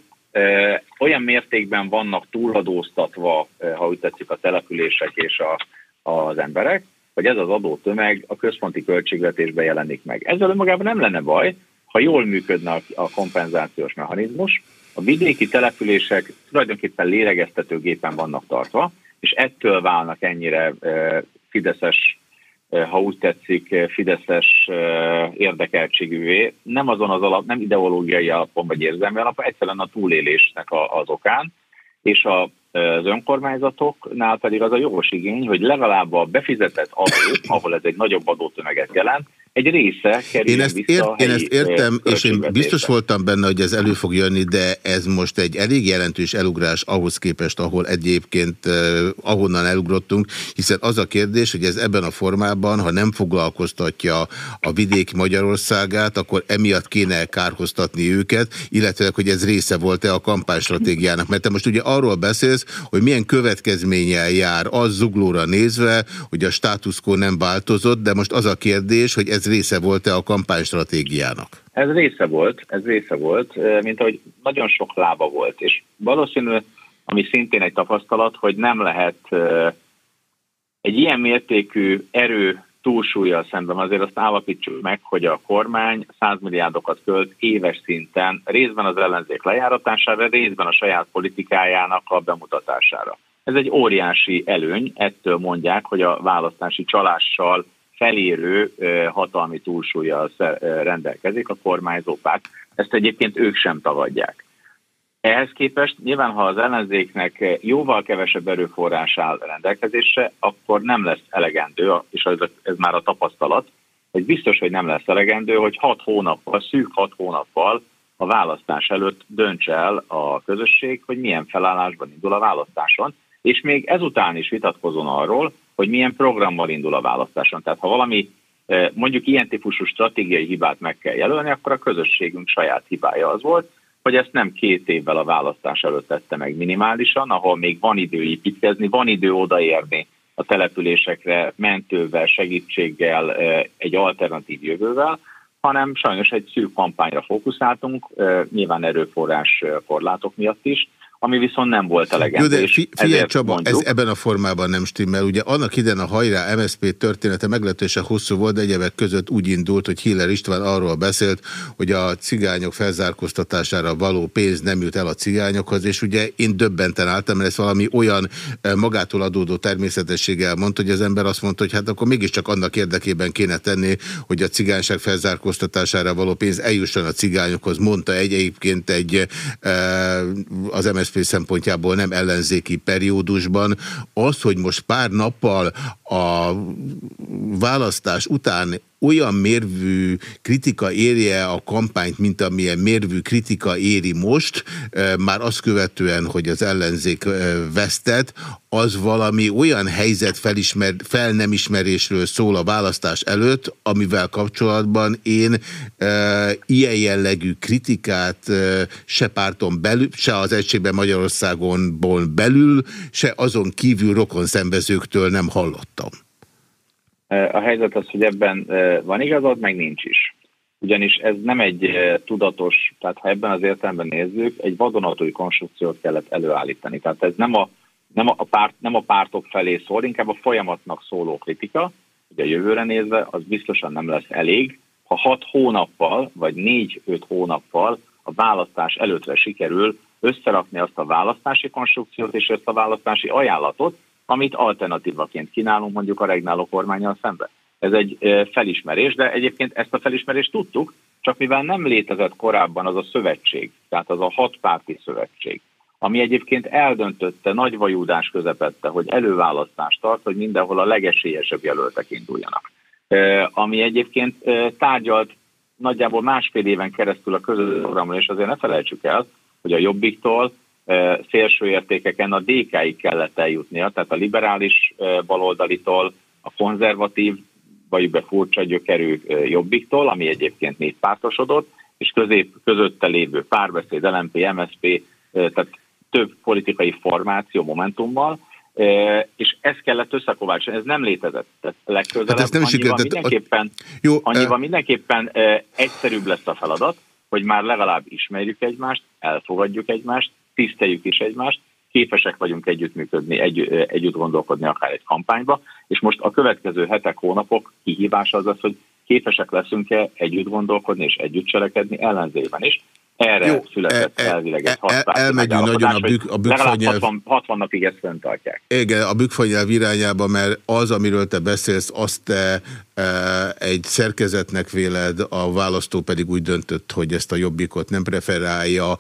olyan mértékben vannak túladóztatva, ha úgy tetszik, a települések és a, az emberek, hogy ez az adótömeg a központi költségvetésben jelenik meg. Ezzel önmagában nem lenne baj, ha jól működne a kompenzációs mechanizmus, a vidéki települések tulajdonképpen lélegeztetőgépen vannak tartva, és ettől válnak ennyire fideszes, ha úgy tetszik, fideszes érdekeltségűvé, nem azon az alap, nem ideológiai alapon vagy érzelmi alapon, egyszerűen a túlélésnek az okán, és a, az önkormányzatoknál pedig az a jogos igény, hogy legalább a befizetett adó, ahol ez egy nagyobb adótömeget jelent, egy része kerül Én ezt, vissza a ért, én ezt értem, és én biztos voltam benne, hogy ez elő fog jönni, de ez most egy elég jelentős elugrás ahhoz képest, ahol egyébként ahonnan elugrottunk, hiszen az a kérdés, hogy ez ebben a formában, ha nem foglalkoztatja a vidék Magyarországát, akkor emiatt kéne kárhoztatni őket, illetve hogy ez része volt-e a kampánystratégiának. Mert te most ugye arról beszélsz, hogy milyen következménnyel jár az zuglóra nézve, hogy a status quo nem változott, de most az a kérdés, hogy ez része volt-e a kampánystratégiának? Ez része volt, ez része volt, mint ahogy nagyon sok lába volt, és valószínű, ami szintén egy tapasztalat, hogy nem lehet eh, egy ilyen mértékű erő túlsúlyjal szemben azért azt állapítsuk meg, hogy a kormány 100 milliárdokat költ éves szinten részben az ellenzék lejáratására, részben a saját politikájának a bemutatására. Ez egy óriási előny, ettől mondják, hogy a választási csalással felérő hatalmi túlsúlyjal rendelkezik a kormányzó párt. Ezt egyébként ők sem tagadják. Ehhez képest nyilván, ha az ellenzéknek jóval kevesebb erőforrás áll rendelkezésre, akkor nem lesz elegendő, és ez, ez már a tapasztalat, hogy biztos, hogy nem lesz elegendő, hogy hat hónappal, szűk hat hónappal a választás előtt dönts el a közösség, hogy milyen felállásban indul a választáson, és még ezután is vitatkozon arról, hogy milyen programmal indul a választáson. Tehát ha valami eh, mondjuk ilyen típusú stratégiai hibát meg kell jelölni, akkor a közösségünk saját hibája az volt, hogy ezt nem két évvel a választás előtt tette meg minimálisan, ahol még van idő építkezni, van idő odaérni a településekre mentővel, segítséggel, eh, egy alternatív jövővel, hanem sajnos egy szűk kampányra fókuszáltunk, eh, nyilván erőforrás korlátok miatt is, ami viszont nem volt Jó, elegendő. de és fi, figyelj Csaba, mondjuk- ez ebben a formában nem stimmel. Ugye annak idején a hajrá MSZP története meglehetősen hosszú volt, de egyebek között úgy indult, hogy Hiller István arról beszélt, hogy a cigányok felzárkóztatására való pénz nem jut el a cigányokhoz, és ugye én döbbenten álltam, mert ez valami olyan eh, magától adódó természetességgel mondta, hogy az ember azt mondta, hogy hát akkor mégiscsak annak érdekében kéne tenni, hogy a cigányság felzárkóztatására való pénz eljusson a cigányokhoz, mondta egy egyébként egy eh, az MSZP szempontjából nem ellenzéki periódusban. Az, hogy most pár nappal a választás után olyan mérvű kritika érje a kampányt, mint amilyen mérvű kritika éri most, már azt követően, hogy az ellenzék vesztett, az valami olyan helyzet felismer, fel nem ismerésről szól a választás előtt, amivel kapcsolatban én e, ilyen jellegű kritikát e, se párton belül, se az Egységben Magyarországonból belül, se azon kívül rokon szembezőktől nem hallottam. A helyzet az, hogy ebben van igazad, meg nincs is. Ugyanis ez nem egy tudatos, tehát ha ebben az értelemben nézzük, egy vadonatúj konstrukciót kellett előállítani. Tehát ez nem a, nem a, párt, nem a pártok felé szól, inkább a folyamatnak szóló kritika, hogy a jövőre nézve az biztosan nem lesz elég, ha hat hónappal, vagy négy-öt hónappal a választás előttre sikerül összerakni azt a választási konstrukciót és ezt a választási ajánlatot, amit alternatívaként kínálunk mondjuk a regnáló kormányjal szemben. Ez egy felismerés, de egyébként ezt a felismerést tudtuk, csak mivel nem létezett korábban az a szövetség, tehát az a hatpárti szövetség, ami egyébként eldöntötte nagy vajúdás közepette, hogy előválasztást tart, hogy mindenhol a legesélyesebb jelöltek induljanak. Ami egyébként tárgyalt nagyjából másfél éven keresztül a közös programról, és azért ne felejtsük el, hogy a Jobbiktól szélső értékeken a DK-ig kellett eljutnia, tehát a liberális baloldalitól, a konzervatív, vagy be furcsa gyökerű Jobbiktól, ami egyébként néppártosodott, és közép, közötte lévő párbeszéd, LMP, MSP, eh, tehát több politikai formáció momentummal, és ez kellett összekovácsolni, ez nem létezett. Tehát legközelebb Hát ezt nem annyival sikerült, mindenképpen, Jó, annyival eh, mindenképpen egyszerűbb lesz a feladat, hogy már legalább ismerjük egymást, elfogadjuk egymást, tiszteljük is egymást, képesek vagyunk együttműködni, egy, együtt gondolkodni akár egy kampányba, és most a következő hetek, hónapok kihívása az az, hogy képesek leszünk-e együtt gondolkodni és együtt cselekedni ellenzében is. Erre Jó, született e- e- elvileg egy e- e- elmegyünk nagyon a bük- a Legalább 60, 60 napig ezt fenntartják. Igen, a bükfanyelv irányába, mert az, amiről te beszélsz, azt te egy szerkezetnek véled, a választó pedig úgy döntött, hogy ezt a jobbikot nem preferálja,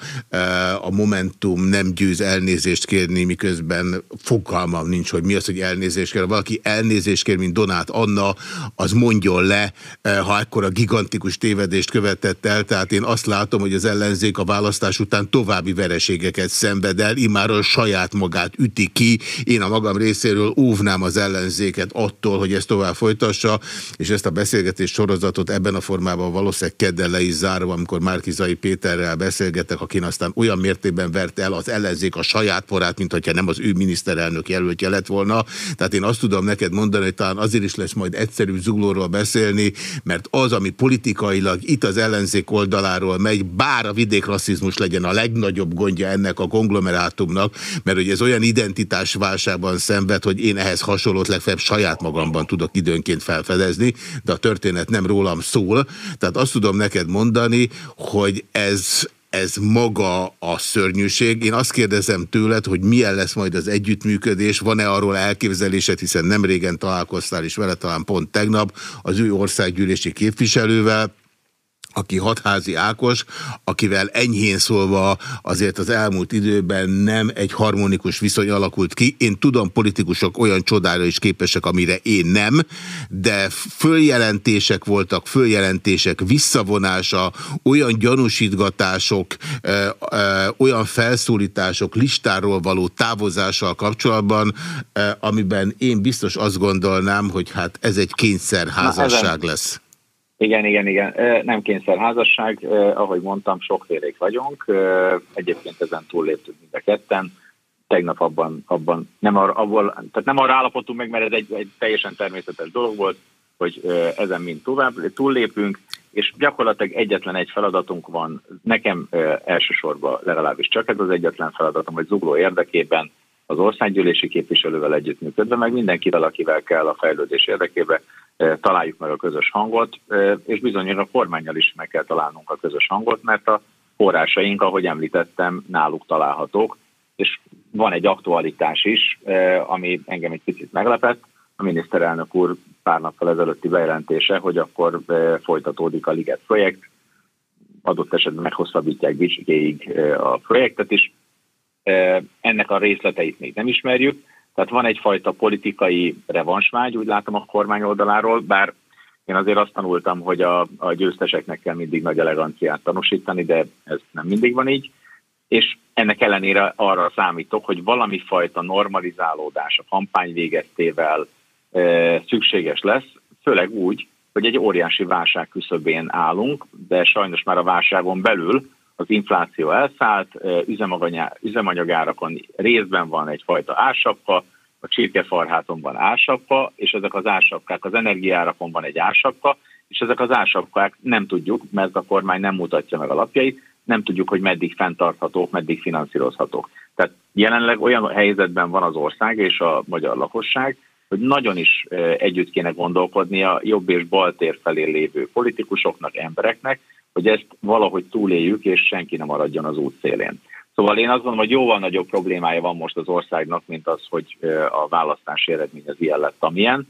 a Momentum nem győz elnézést kérni, miközben fogalmam nincs, hogy mi az, hogy elnézést kér. Ha valaki elnézést kér, mint Donát Anna, az mondjon le, ha ekkor a gigantikus tévedést követett el. Tehát én azt látom, hogy az ellenzék a választás után további vereségeket szenved el, imáron saját magát üti ki. Én a magam részéről óvnám az ellenzéket attól, hogy ezt tovább folytassa, és ezt a beszélgetés sorozatot ebben a formában valószínűleg kedden le is zárva, amikor Márkizai Péterrel beszélgetek, akin aztán olyan mértékben vert el az ellenzék a saját porát, mint hogyha nem az ő miniszterelnök jelöltje lett volna. Tehát én azt tudom neked mondani, hogy talán azért is lesz majd egyszerű zuglóról beszélni, mert az, ami politikailag itt az ellenzék oldaláról megy, bár a vidékrasszizmus legyen a legnagyobb gondja ennek a konglomerátumnak, mert hogy ez olyan identitásválságban szenved, hogy én ehhez hasonlót legfeljebb saját magamban tudok időnként felfedezni, de a történet nem rólam szól. Tehát azt tudom neked mondani, hogy ez ez maga a szörnyűség. Én azt kérdezem tőled, hogy milyen lesz majd az együttműködés, van-e arról elképzelésed, hiszen nem régen találkoztál is vele, talán pont tegnap, az ő országgyűlési képviselővel, aki hatházi Ákos, akivel enyhén szólva azért az elmúlt időben nem egy harmonikus viszony alakult ki. Én tudom, politikusok olyan csodára is képesek, amire én nem, de följelentések voltak, följelentések visszavonása, olyan gyanúsítgatások, ö, ö, olyan felszólítások listáról való távozással kapcsolatban, ö, amiben én biztos azt gondolnám, hogy hát ez egy kényszerházasság lesz. Igen, igen, igen. Nem kényszerházasság, ö, ahogy mondtam, sokfélék vagyunk. Egyébként ezen túlléptünk mind a ketten. Tegnap abban, abban nem, arra, abból, tehát nem arra állapodtunk meg, mert ez egy, egy teljesen természetes dolog volt, hogy ezen mind tovább, túllépünk, és gyakorlatilag egyetlen egy feladatunk van, nekem elsősorban legalábbis csak ez az egyetlen feladatom, hogy zugló érdekében az országgyűlési képviselővel együttműködve, meg mindenkivel, akivel kell a fejlődés érdekében eh, találjuk meg a közös hangot, eh, és bizonyosan a kormányjal is meg kell találnunk a közös hangot, mert a forrásaink, ahogy említettem, náluk találhatók, és van egy aktualitás is, eh, ami engem egy picit meglepett. A miniszterelnök úr pár nappal ezelőtti bejelentése, hogy akkor folytatódik a Liget projekt, adott esetben meghosszabbítják Bicsikéig a projektet is, ennek a részleteit még nem ismerjük. Tehát van egyfajta politikai revansvágy, úgy látom a kormány oldaláról, bár én azért azt tanultam, hogy a, a győzteseknek kell mindig nagy eleganciát tanúsítani, de ez nem mindig van így. És ennek ellenére arra számítok, hogy valami fajta normalizálódás a kampány végeztével e, szükséges lesz, főleg úgy, hogy egy óriási válság küszöbén állunk, de sajnos már a válságon belül az infláció elszállt, üzemanyagárakon részben van egyfajta ársapka, a csirkefarháton van ársapka, és ezek az ársapkák, az energiárakon van egy ársapka, és ezek az ársapkák nem tudjuk, mert a kormány nem mutatja meg a lapjait, nem tudjuk, hogy meddig fenntarthatók, meddig finanszírozhatók. Tehát jelenleg olyan helyzetben van az ország és a magyar lakosság, hogy nagyon is együtt kéne gondolkodni a jobb és bal tér felé lévő politikusoknak, embereknek, hogy ezt valahogy túléljük, és senki nem maradjon az út szélén. Szóval én azt gondolom, hogy jóval nagyobb problémája van most az országnak, mint az, hogy a választási eredmény az ilyen lett, amilyen.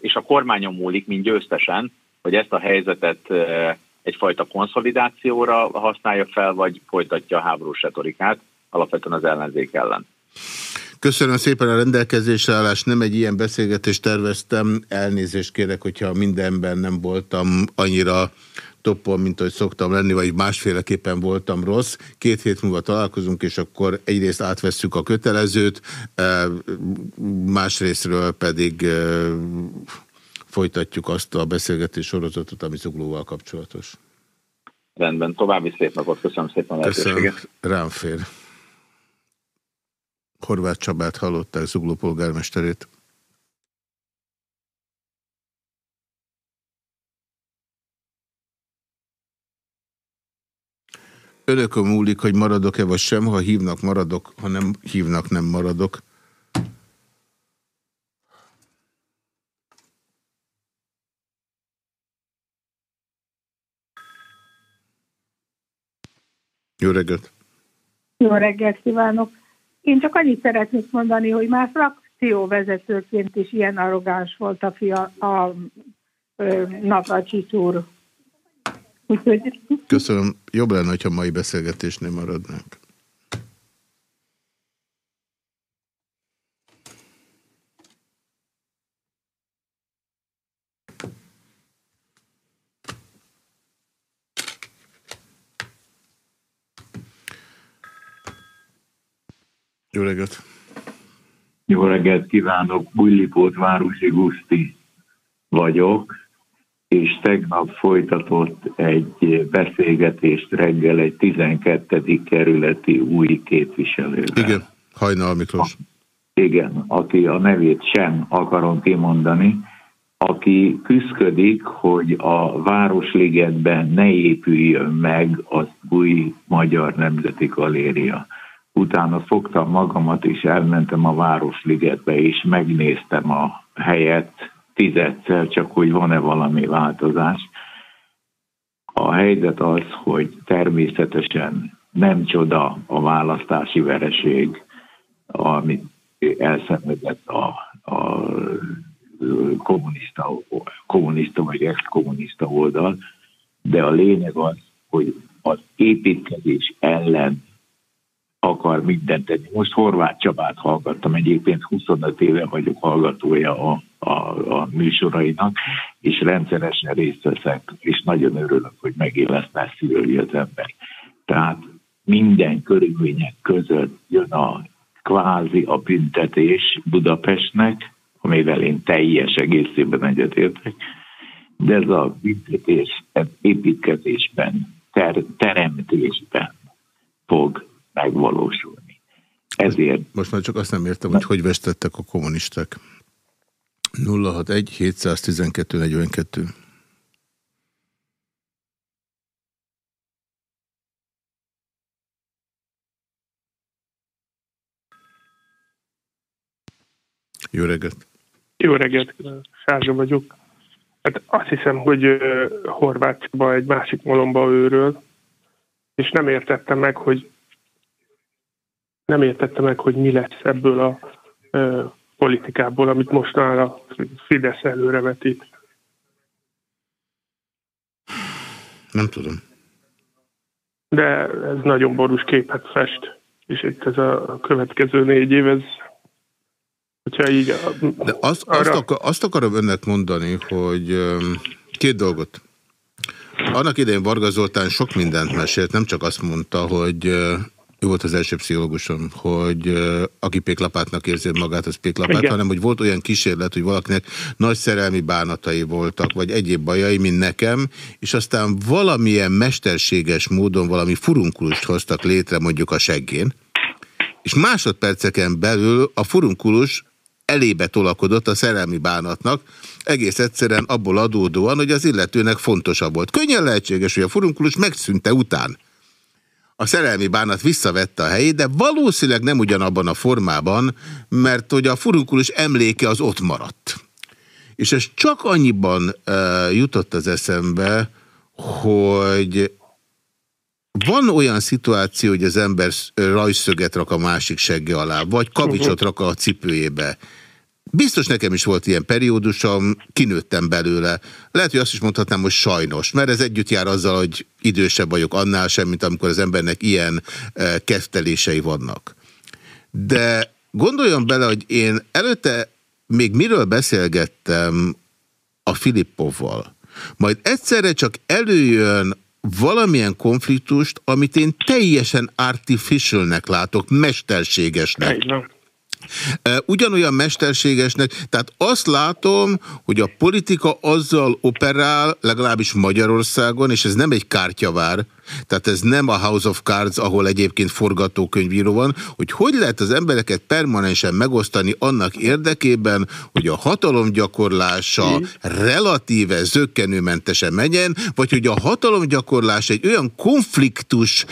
És a kormányon múlik, mint győztesen, hogy ezt a helyzetet egyfajta konszolidációra használja fel, vagy folytatja a háborús retorikát, alapvetően az ellenzék ellen. Köszönöm szépen a rendelkezésre állást, nem egy ilyen beszélgetést terveztem, elnézést kérek, hogyha mindenben nem voltam annyira toppon, mint hogy szoktam lenni, vagy másféleképpen voltam rossz. Két hét múlva találkozunk, és akkor egyrészt átvesszük a kötelezőt, másrésztről pedig folytatjuk azt a beszélgetés sorozatot, ami zuglóval kapcsolatos. Rendben, további szép napot, köszönöm szépen a Köszönöm, rám fér. Horváth Csabát hallották, Zugló polgármesterét. Önökön múlik, hogy maradok-e vagy sem, ha hívnak, maradok, ha nem hívnak, nem maradok. Jó reggelt! Jó reggelt kívánok! Én csak annyit szeretnék mondani, hogy már frakcióvezetőként is ilyen arrogáns volt a, fia, a ö, Navracsics úr. Köszönöm. Jobb lenne, ha mai beszélgetésnél maradnánk. Jó reggelt! Jó reggelt kívánok, Bujlipót Városi Guszti vagyok, és tegnap folytatott egy beszélgetést reggel egy 12. kerületi új képviselővel. Igen, Hajnal Miklós. Igen, aki a nevét sem akarom kimondani, aki küzdködik, hogy a Városligetben ne épüljön meg az új Magyar Nemzeti Galéria. Utána fogtam magamat, és elmentem a Városligetbe, és megnéztem a helyet tizedszer, csak hogy van-e valami változás. A helyzet az, hogy természetesen nem csoda a választási vereség, amit elszenvedett a, a kommunista, kommunista vagy ex-kommunista oldal, de a lényeg az, hogy az építkezés ellen akar mindent tenni. Most Horváth Csabát hallgattam, egyébként 25 éve vagyok hallgatója a, a, a műsorainak, és rendszeresen részt veszek, és nagyon örülök, hogy megint lesz messziről az ember. Tehát minden körülmények között jön a kvázi a büntetés Budapestnek, amivel én teljes egészében egyetértek, de ez a büntetés ez építkezésben, ter, teremtésben fog megvalósulni. Ezért... Most már csak azt nem értem, hogy hogy vestettek a kommunisták. 061 712 42. Jó reggelt! Jó reggelt, Sázsa vagyok. Hát azt hiszem, hogy Csaba egy másik malomba őről, és nem értettem meg, hogy nem értettem meg, hogy mi lesz ebből a politikából, amit most már a Fidesz előrevetít. Nem tudom. De ez nagyon borús képet fest, és itt ez a következő négy év, ez hogyha így... De azt, azt, akar, azt akarom önnek mondani, hogy két dolgot. Annak idején Varga Zoltán sok mindent mesélt, nem csak azt mondta, hogy ő volt az első pszichológusom, hogy aki péklapátnak érzi magát, az péklapát, Igen. hanem hogy volt olyan kísérlet, hogy valakinek nagy szerelmi bánatai voltak, vagy egyéb bajai, mint nekem, és aztán valamilyen mesterséges módon valami furunkulust hoztak létre mondjuk a seggén, és másodperceken belül a furunkulus elébe tolakodott a szerelmi bánatnak, egész egyszerűen abból adódóan, hogy az illetőnek fontosabb volt. Könnyen lehetséges, hogy a furunkulus megszűnte után. A szerelmi bánat visszavette a helyét, de valószínűleg nem ugyanabban a formában, mert hogy a furunkulus emléke az ott maradt. És ez csak annyiban uh, jutott az eszembe, hogy van olyan szituáció, hogy az ember sz- rajszöget rak a másik segge alá, vagy kavicsot rak a cipőjébe. Biztos nekem is volt ilyen periódusom, kinőttem belőle. Lehet, hogy azt is mondhatnám, hogy sajnos, mert ez együtt jár azzal, hogy idősebb vagyok annál sem, mint amikor az embernek ilyen eh, kezdtelései vannak. De gondoljon bele, hogy én előtte még miről beszélgettem a Filippovval, majd egyszerre csak előjön valamilyen konfliktust, amit én teljesen artificialnek látok, mesterségesnek. E, Ugyanolyan mesterségesnek, tehát azt látom, hogy a politika azzal operál, legalábbis Magyarországon, és ez nem egy kártyavár, tehát ez nem a House of Cards, ahol egyébként forgatókönyvíró van, hogy hogy lehet az embereket permanensen megosztani annak érdekében, hogy a hatalomgyakorlása relatíve zöggenőmentesen menjen, vagy hogy a hatalomgyakorlás egy olyan konfliktus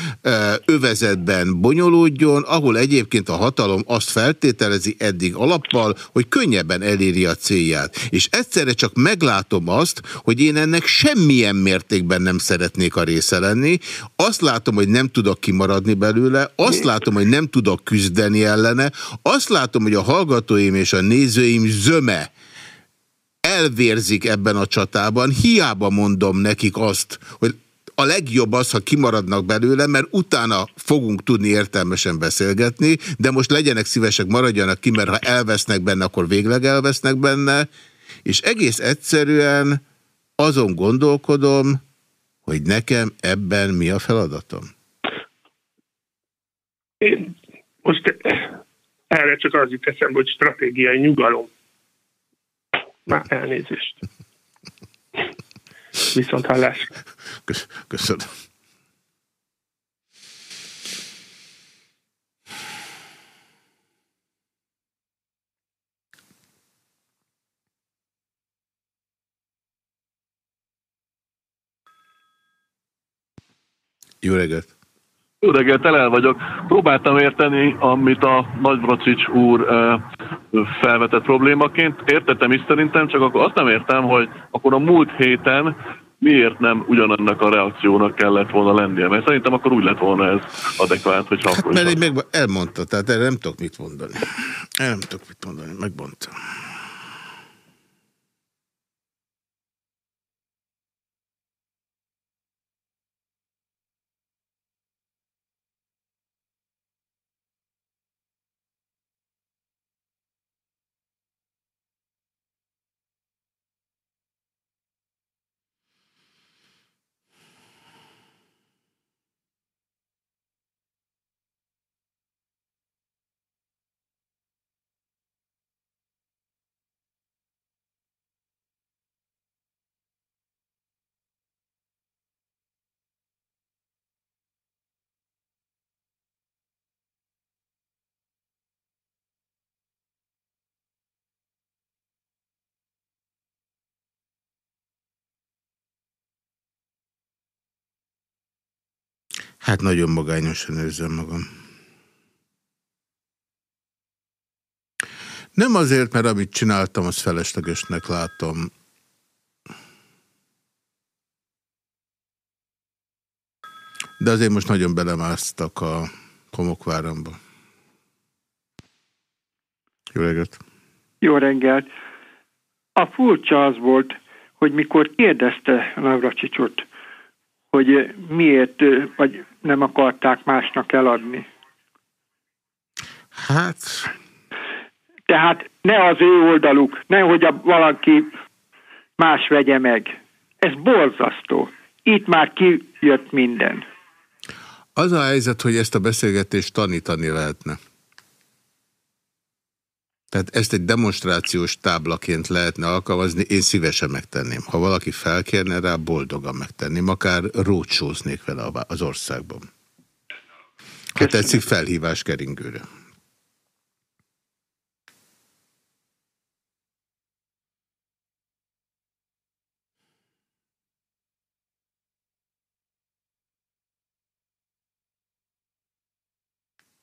övezetben bonyolódjon, ahol egyébként a hatalom azt feltételezi eddig alappal, hogy könnyebben eléri a célját. És egyszerre csak meglátom azt, hogy én ennek semmilyen mértékben nem szeretnék a része lenni, azt látom, hogy nem tudok kimaradni belőle, azt látom, hogy nem tudok küzdeni ellene, azt látom, hogy a hallgatóim és a nézőim zöme elvérzik ebben a csatában. Hiába mondom nekik azt, hogy a legjobb az, ha kimaradnak belőle, mert utána fogunk tudni értelmesen beszélgetni, de most legyenek szívesek, maradjanak ki, mert ha elvesznek benne, akkor végleg elvesznek benne, és egész egyszerűen azon gondolkodom, hogy nekem ebben mi a feladatom. Én most erre csak az jut eszembe, hogy stratégiai nyugalom. Már elnézést. [LAUGHS] Viszont hallás. Köszönöm. Jó reggelt! Jó reggelt, el vagyok. Próbáltam érteni, amit a Nagyvracsics úr felvetett problémaként. Értettem is szerintem, csak akkor azt nem értem, hogy akkor a múlt héten miért nem ugyanannak a reakciónak kellett volna lennie. Mert szerintem akkor úgy lett volna ez adekvát, hogy Hát mert így meg elmondta, tehát erre nem tudok mit mondani. Erre nem tudok mit mondani, megmondta. Hát nagyon magányosan érzem magam. Nem azért, mert amit csináltam, azt feleslegesnek látom. De azért most nagyon belemásztak a homokváramba. Jó reggelt! Jó reggelt! A furcsa az volt, hogy mikor kérdezte Navracsicsot, hogy miért vagy nem akarták másnak eladni. Hát... Tehát ne az ő oldaluk, nehogy a valaki más vegye meg. Ez borzasztó. Itt már kijött minden. Az a helyzet, hogy ezt a beszélgetést tanítani lehetne. Tehát ezt egy demonstrációs táblaként lehetne alkalmazni, én szívesen megtenném. Ha valaki felkérne rá, boldogan megtenném, akár rócsóznék vele az országban. Ha tetszik, felhívás keringőre.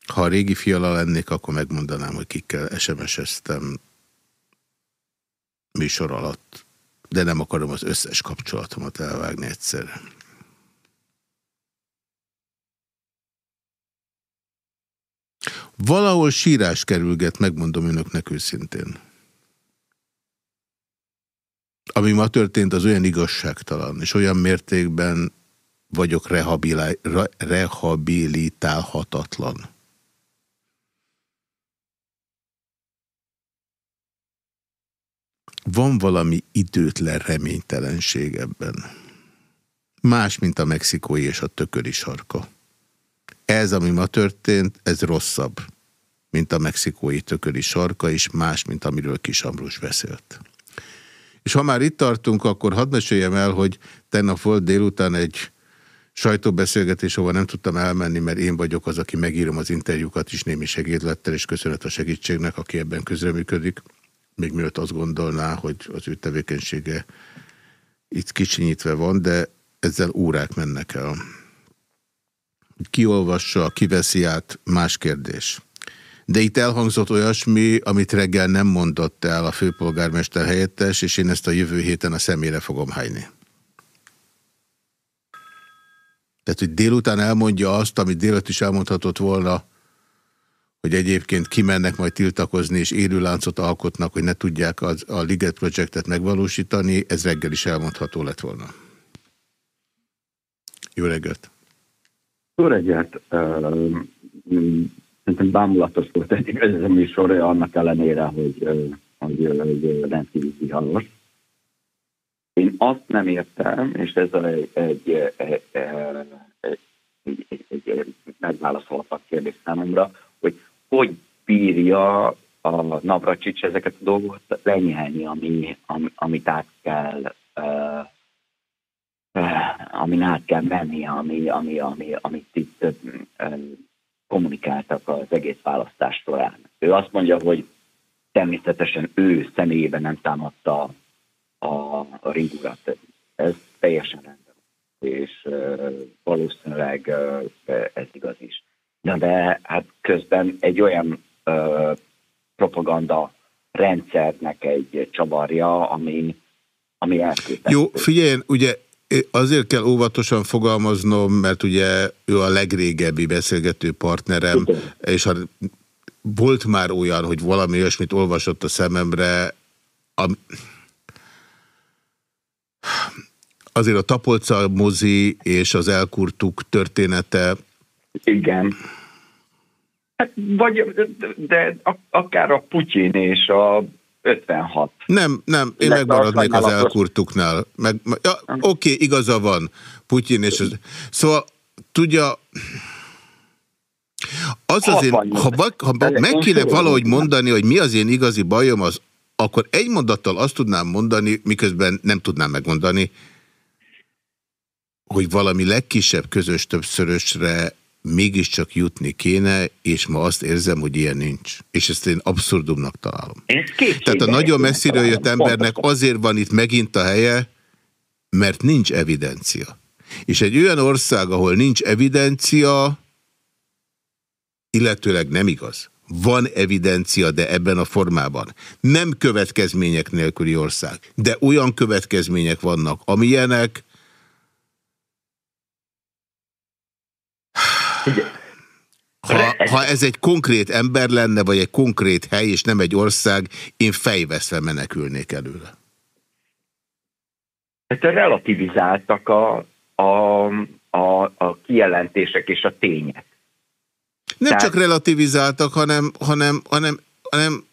Ha a régi fiala lennék, akkor megmondanám, hogy kikkel SMS-eztem műsor alatt. De nem akarom az összes kapcsolatomat elvágni egyszerre. Valahol sírás kerülget, megmondom önöknek őszintén. Ami ma történt, az olyan igazságtalan, és olyan mértékben vagyok rehabilitálhatatlan. Van valami időtlen reménytelenség ebben. Más, mint a mexikói és a tököli sarka. Ez, ami ma történt, ez rosszabb, mint a mexikói tököli sarka, és más, mint amiről Kis Ambrus beszélt. És ha már itt tartunk, akkor hadd meséljem el, hogy tegnap volt délután egy sajtóbeszélgetés, ahol nem tudtam elmenni, mert én vagyok az, aki megírom az interjúkat is némi segédlettel, és köszönet a segítségnek, aki ebben közreműködik még mielőtt azt gondolná, hogy az ő tevékenysége itt kicsinyítve van, de ezzel órák mennek el. Kiolvassa, kiveszi át, más kérdés. De itt elhangzott olyasmi, amit reggel nem mondott el a főpolgármester helyettes, és én ezt a jövő héten a személyre fogom hányni. Tehát, hogy délután elmondja azt, amit délután is elmondhatott volna, hogy egyébként kimennek majd tiltakozni, és élőláncot alkotnak, hogy ne tudják az, a Liget Projektet megvalósítani, ez reggel is elmondható lett volna. Jó reggelt! Jó reggelt! Szerintem bámulatos volt eddig [LAUGHS] ez a műsor, annak ellenére, hogy, hogy, hogy rendkívül viharos. Én azt nem értem, és ez egy, egy, egy, egy, egy, egy megválaszolhatat kérdés számomra, hogy bírja a Navracsics ezeket a dolgokat lenyelni, ami, ami, amit át kell uh, amin át kell menni, ami, ami, ami, amit itt uh, kommunikáltak az egész választás során. Ő azt mondja, hogy természetesen ő személyében nem támadta a, a ringurat. Ez teljesen rendben. És uh, valószínűleg uh, ez igaz is. Na de hát közben egy olyan uh, propaganda rendszernek egy csavarja, ami, ami elképesztő. Jó, figyeljen, ugye azért kell óvatosan fogalmaznom, mert ugye ő a legrégebbi beszélgető partnerem, Igen. és ha volt már olyan, hogy valami olyasmit olvasott a szememre, am... azért a Tapolca mozi és az elkurtuk története igen. Hát, vagy, de akár a Putyin és a 56. Nem, nem, én megmaradnék az elkurtuknál. Meg, ja, Oké, okay, igaza van, Putyin és az... Szóval, tudja... Az azért, ha, ha meg kéne valahogy mondani, hogy mi az én igazi bajom, az, akkor egy mondattal azt tudnám mondani, miközben nem tudnám megmondani, hogy valami legkisebb közös többszörösre mégiscsak jutni kéne, és ma azt érzem, hogy ilyen nincs. És ezt én abszurdumnak találom. Tehát a nagyon messziről jött embernek azért van itt megint a helye, mert nincs evidencia. És egy olyan ország, ahol nincs evidencia, illetőleg nem igaz. Van evidencia, de ebben a formában. Nem következmények nélküli ország, de olyan következmények vannak, amilyenek, Ha, ha ez egy konkrét ember lenne, vagy egy konkrét hely, és nem egy ország, én fejveszve menekülnék előle. Hát relativizáltak a, a, a, a kijelentések és a tények. Nem Tehát... csak relativizáltak, hanem, hanem, hanem, hanem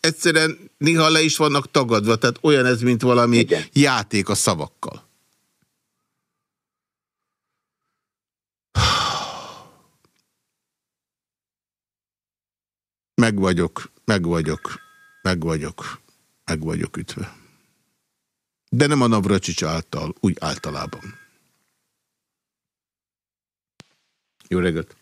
egyszerűen néha le is vannak tagadva, tehát olyan ez, mint valami Igen. játék a szavakkal. Meg vagyok, meg vagyok, meg vagyok, meg vagyok ütve. De nem a Navracsics által, úgy általában. Jó reggelt!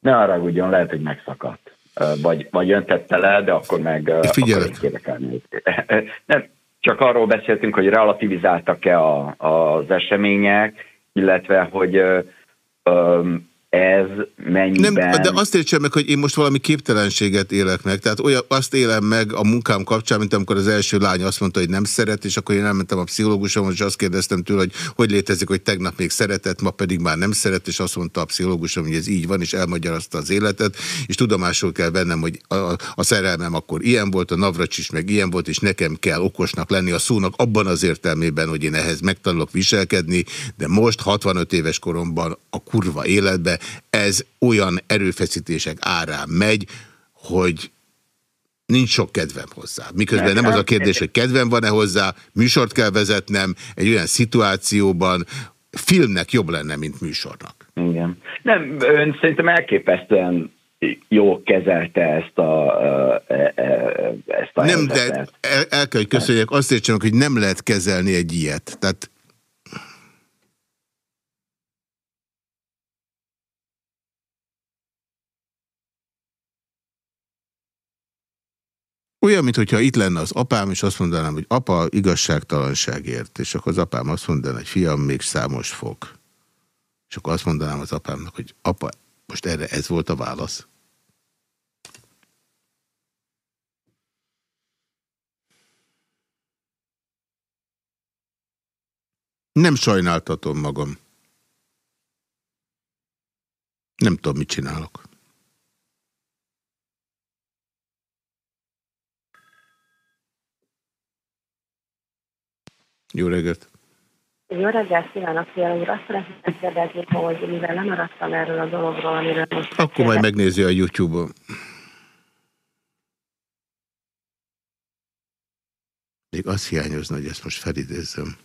Ne arra ugyan lehet, hogy megszakadt. Vagy, vagy öntette le, de akkor meg... Figyelek! Nem, csak arról beszéltünk, hogy relativizáltak-e az események, illetve, hogy ez mennyiben... Nem, de azt értsem meg, hogy én most valami képtelenséget élek meg. Tehát olyan, azt élem meg a munkám kapcsán, mint amikor az első lány azt mondta, hogy nem szeret, és akkor én elmentem a pszichológusomhoz, és azt kérdeztem tőle, hogy hogy létezik, hogy tegnap még szeretett, ma pedig már nem szeret, és azt mondta a pszichológusom, hogy ez így van, és elmagyarázta az életet, és tudomásul kell vennem, hogy a, a szerelmem akkor ilyen volt, a Navracsis meg ilyen volt, és nekem kell okosnak lenni a szónak abban az értelmében, hogy én ehhez megtanulok viselkedni, de most 65 éves koromban a kurva életbe ez olyan erőfeszítések árán megy, hogy nincs sok kedvem hozzá. Miközben nem az a kérdés, hogy kedvem van-e hozzá, műsort kell vezetnem egy olyan szituációban, filmnek jobb lenne, mint műsornak. Igen. Nem, ön szerintem elképesztően jó kezelte ezt a, ezt a Nem, helyzetet. de el, el kell, hogy köszönjek, azt értsenek, hogy nem lehet kezelni egy ilyet. Tehát Olyan, mintha itt lenne az apám, és azt mondanám, hogy apa igazságtalanságért, és akkor az apám azt mondaná, hogy fiam, még számos fog. És akkor azt mondanám az apámnak, hogy apa, most erre ez volt a válasz. Nem sajnáltatom magam. Nem tudom, mit csinálok. Jó reggelt! Jó reggelt kívánok, Fiala úr! Azt szeretném kérdezni, hogy mivel lemaradtam erről a dologról, amiről most Akkor majd megnézi a YouTube-on. Még azt hiányozna, hogy ezt most felidézzem.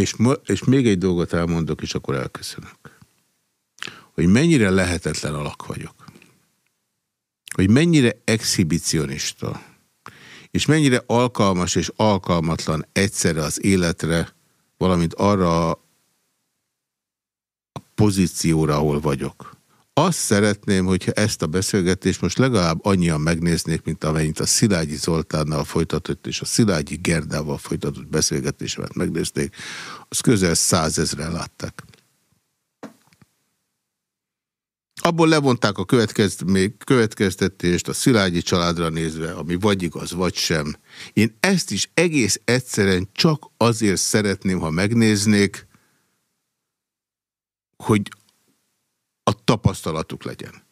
És, ma, és még egy dolgot elmondok, és akkor elköszönök. Hogy mennyire lehetetlen alak vagyok. Hogy mennyire exhibicionista. És mennyire alkalmas és alkalmatlan egyszerre az életre, valamint arra a pozícióra, ahol vagyok. Azt szeretném, hogyha ezt a beszélgetést most legalább annyian megnéznék, mint amennyit a Szilágyi Zoltánnal folytatott és a Szilágyi Gerdával folytatott beszélgetésemet megnézték, az közel százezren látták. Abból levonták a következtetést a Szilágyi családra nézve, ami vagy igaz, vagy sem. Én ezt is egész egyszerűen csak azért szeretném, ha megnéznék, hogy a tapasztalatuk legyen.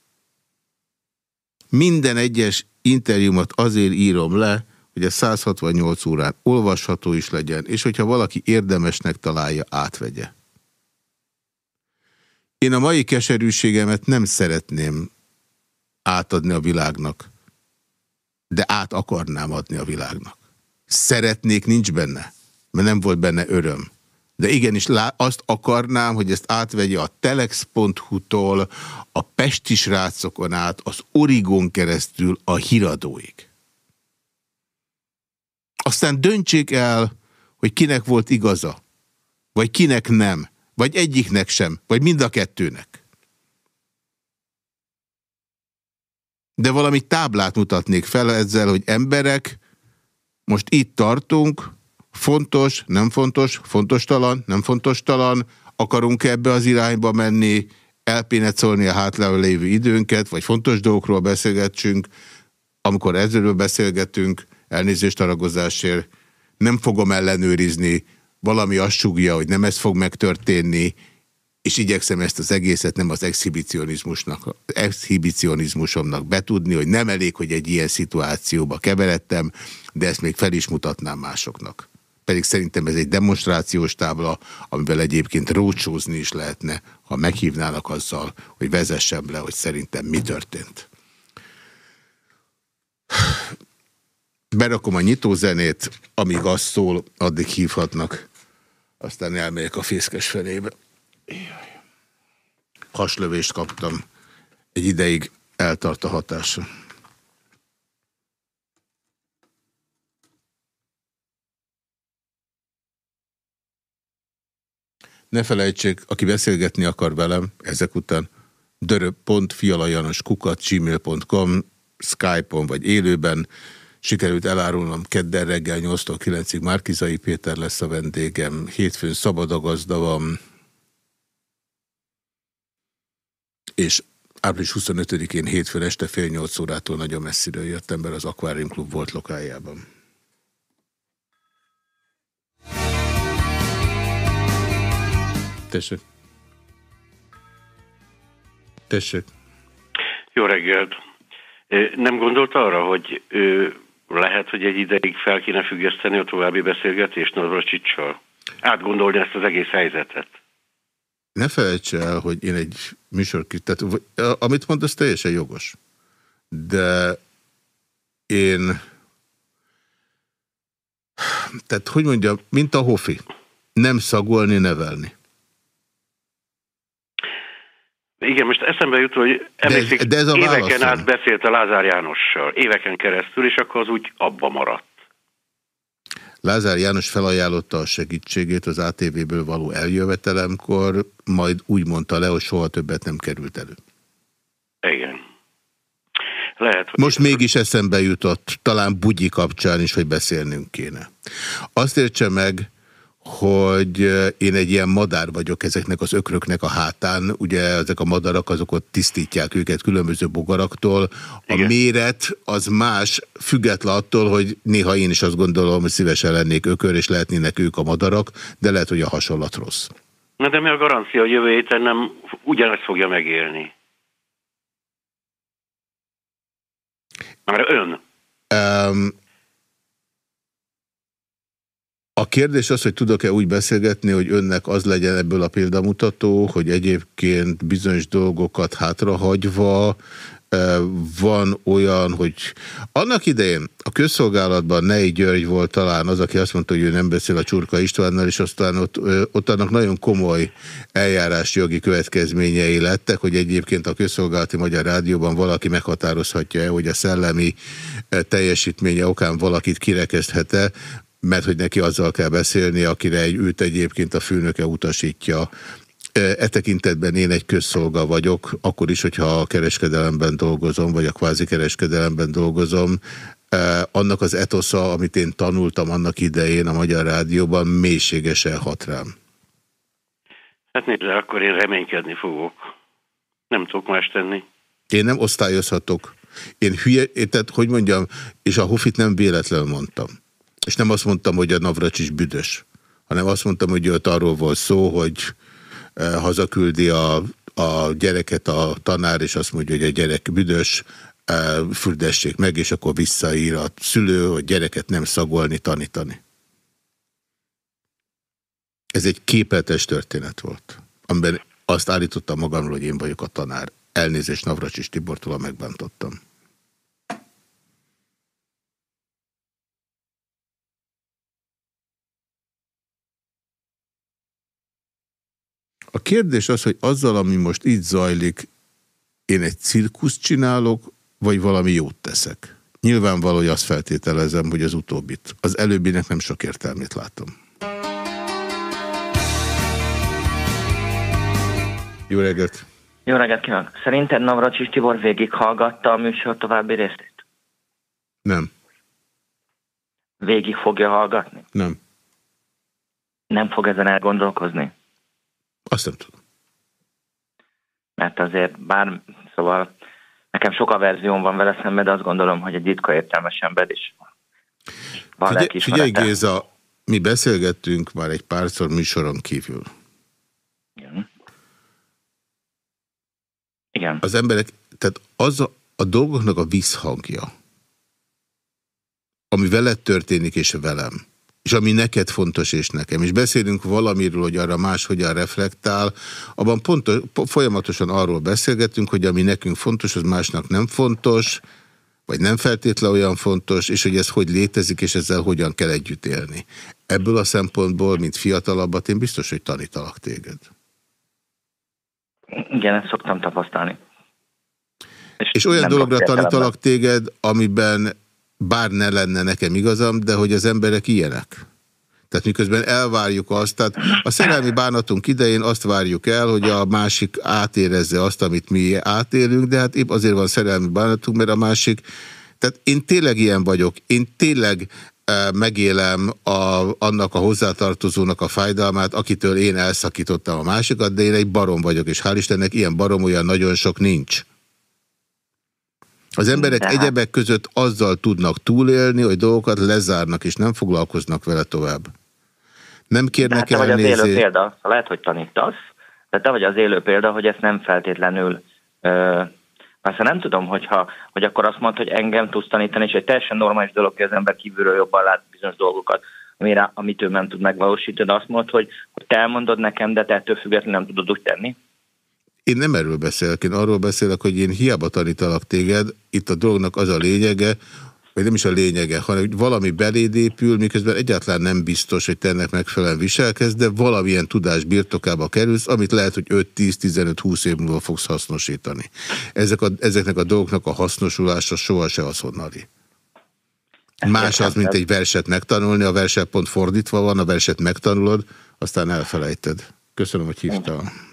Minden egyes interjúmat azért írom le, hogy a 168 órán olvasható is legyen, és hogyha valaki érdemesnek találja, átvegye. Én a mai keserűségemet nem szeretném átadni a világnak, de át akarnám adni a világnak. Szeretnék nincs benne, mert nem volt benne öröm. De igenis azt akarnám, hogy ezt átvegye a telex.hu-tól, a Pesti srácokon át, az Origon keresztül a híradóig. Aztán döntsék el, hogy kinek volt igaza, vagy kinek nem, vagy egyiknek sem, vagy mind a kettőnek. De valami táblát mutatnék fel ezzel, hogy emberek, most itt tartunk, Fontos, nem fontos, fontos talan, nem fontos talan, akarunk -e ebbe az irányba menni, elpénecolni a hátlávon lévő időnket, vagy fontos dolgokról beszélgetsünk, amikor ezről beszélgetünk, elnézést a ragozásért, nem fogom ellenőrizni, valami azt sugja, hogy nem ez fog megtörténni, és igyekszem ezt az egészet nem az exhibicionizmusnak, exhibicionizmusomnak betudni, hogy nem elég, hogy egy ilyen szituációba keveredtem, de ezt még fel is mutatnám másoknak pedig szerintem ez egy demonstrációs tábla, amivel egyébként rócsózni is lehetne, ha meghívnának azzal, hogy vezessem le, hogy szerintem mi történt. Berakom a nyitózenét, amíg azt szól, addig hívhatnak. Aztán elmegyek a fészkes felébe. Haslövést kaptam. Egy ideig eltart a hatása. Ne felejtsék, aki beszélgetni akar velem ezek után, dörö.fialajanoskukat gmail.com Skype-on vagy élőben. Sikerült elárulnom kedden reggel 8-tól 9-ig Márkizai Péter lesz a vendégem. Hétfőn szabadagazda van. És április 25-én hétfőn este fél 8 órától nagyon messziről jöttem, mert az Aquarium Club volt lokájában. Tessék. Tessék. Jó reggelt. Nem gondolt arra, hogy lehet, hogy egy ideig fel kéne függeszteni a további beszélgetést Navracsicsal? Átgondolni ezt az egész helyzetet. Ne felejts el, hogy én egy műsor, tehát amit mondasz teljesen jogos. De én tehát hogy mondjam, mint a hofi, nem szagolni, nevelni. Igen, most eszembe jut, hogy emlékszik, de, de ez a éveken válaszom. át beszélt a Lázár Jánossal, éveken keresztül, és akkor az úgy abba maradt. Lázár János felajánlotta a segítségét az ATV-ből való eljövetelemkor, majd úgy mondta le, hogy soha többet nem került elő. Igen. Lehet, hogy Most mégis eszembe jutott, talán Bugyi kapcsán is, hogy beszélnünk kéne. Azt értse meg, hogy én egy ilyen madár vagyok ezeknek az ökröknek a hátán. Ugye ezek a madarak azok ott tisztítják őket különböző bogaraktól. A Igen. méret az más, független attól, hogy néha én is azt gondolom, hogy szívesen lennék ökör, és lehetnének ők a madarak, de lehet, hogy a hasonlat rossz. Na de mi a garancia, hogy jövő héten nem ugyanezt fogja megélni? Már ön. Um, a kérdés az, hogy tudok-e úgy beszélgetni, hogy önnek az legyen ebből a példamutató, hogy egyébként bizonyos dolgokat hátrahagyva van olyan, hogy annak idején a közszolgálatban Nei György volt talán az, aki azt mondta, hogy ő nem beszél a Csurka Istvánnal, és aztán ott, ott annak nagyon komoly eljárási jogi következményei lettek, hogy egyébként a közszolgálati Magyar Rádióban valaki meghatározhatja-e, hogy a szellemi teljesítménye okán valakit kirekezthet-e, mert hogy neki azzal kell beszélni, akire egy őt egyébként a főnöke utasítja. E tekintetben én egy közszolga vagyok, akkor is, hogyha a kereskedelemben dolgozom, vagy a kvázi kereskedelemben dolgozom, annak az etosza, amit én tanultam annak idején a Magyar Rádióban, mélységesen hat rám. Hát nézd, akkor én reménykedni fogok. Nem tudok más tenni. Én nem osztályozhatok. Én hülye, tehát hogy mondjam, és a Hofit nem véletlenül mondtam. És nem azt mondtam, hogy a Navracsis büdös, hanem azt mondtam, hogy ott arról volt szó, hogy eh, hazaküldi a, a gyereket a tanár, és azt mondja, hogy a gyerek büdös, eh, fürdessék meg, és akkor visszaír a szülő, hogy gyereket nem szagolni, tanítani. Ez egy képletes történet volt, amiben azt állítottam magamról, hogy én vagyok a tanár. Elnézést Navracsis Tibortól, megbántottam. A kérdés az, hogy azzal, ami most így zajlik, én egy cirkuszt csinálok, vagy valami jót teszek. Nyilvánvaló, hogy azt feltételezem, hogy az utóbbit. Az előbbinek nem sok értelmét látom. Jó reggelt! Jó reggelt kívánok! Szerinted Navracsis Tibor végighallgatta a műsor további részét? Nem. Végig fogja hallgatni? Nem. Nem fog ezen elgondolkozni? Azt nem tudom. Mert azért bár, szóval nekem sok averzióm van vele szemben, de azt gondolom, hogy egy ritka értelmes ember is van Figyelj, figyelj Géza, mi beszélgettünk már egy párszor műsoron kívül. Igen. Igen. Az emberek, tehát az a, a dolgoknak a visszhangja, ami veled történik és velem, és ami neked fontos és nekem. És beszélünk valamiről, hogy arra más hogyan reflektál, abban pont, folyamatosan arról beszélgetünk, hogy ami nekünk fontos, az másnak nem fontos, vagy nem feltétlen olyan fontos, és hogy ez hogy létezik, és ezzel hogyan kell együtt élni. Ebből a szempontból, mint fiatalabbat, én biztos, hogy tanítalak téged. Igen, ezt szoktam tapasztalni. És, és olyan dologra tanítalak téged, amiben bár ne lenne nekem igazam, de hogy az emberek ilyenek. Tehát miközben elvárjuk azt, tehát a szerelmi bánatunk idején azt várjuk el, hogy a másik átérezze azt, amit mi átélünk, de hát épp azért van szerelmi bánatunk, mert a másik, tehát én tényleg ilyen vagyok, én tényleg e, megélem a, annak a hozzátartozónak a fájdalmát, akitől én elszakítottam a másikat, de én egy barom vagyok, és hál' Istennek ilyen barom olyan nagyon sok nincs. Az emberek Tehát... egyebek között azzal tudnak túlélni, hogy dolgokat lezárnak, és nem foglalkoznak vele tovább. Nem kérnek hát te vagy az élő példa, lehet, hogy tanítasz, de te vagy az élő példa, hogy ezt nem feltétlenül... Ö, persze nem tudom, hogyha, hogy akkor azt mondod, hogy engem tudsz tanítani, és egy teljesen normális dolog, hogy az ember kívülről jobban lát bizonyos dolgokat, amire, amit ő nem tud megvalósítani, de azt mondod, hogy, hogy te elmondod nekem, de te ettől függetlenül nem tudod úgy tenni. Én nem erről beszélek, én arról beszélek, hogy én hiába tanítalak téged, itt a dolognak az a lényege, vagy nem is a lényege, hanem hogy valami beléd épül, miközben egyáltalán nem biztos, hogy te ennek megfelelően viselkedsz, de valamilyen tudás birtokába kerülsz, amit lehet, hogy 5-10-15-20 év múlva fogsz hasznosítani. Ezek a, ezeknek a dolgoknak a hasznosulása sohasem azonnali. Más az, mint egy verset megtanulni, a verset pont fordítva van, a verset megtanulod, aztán elfelejted. Köszönöm, hogy hívtál.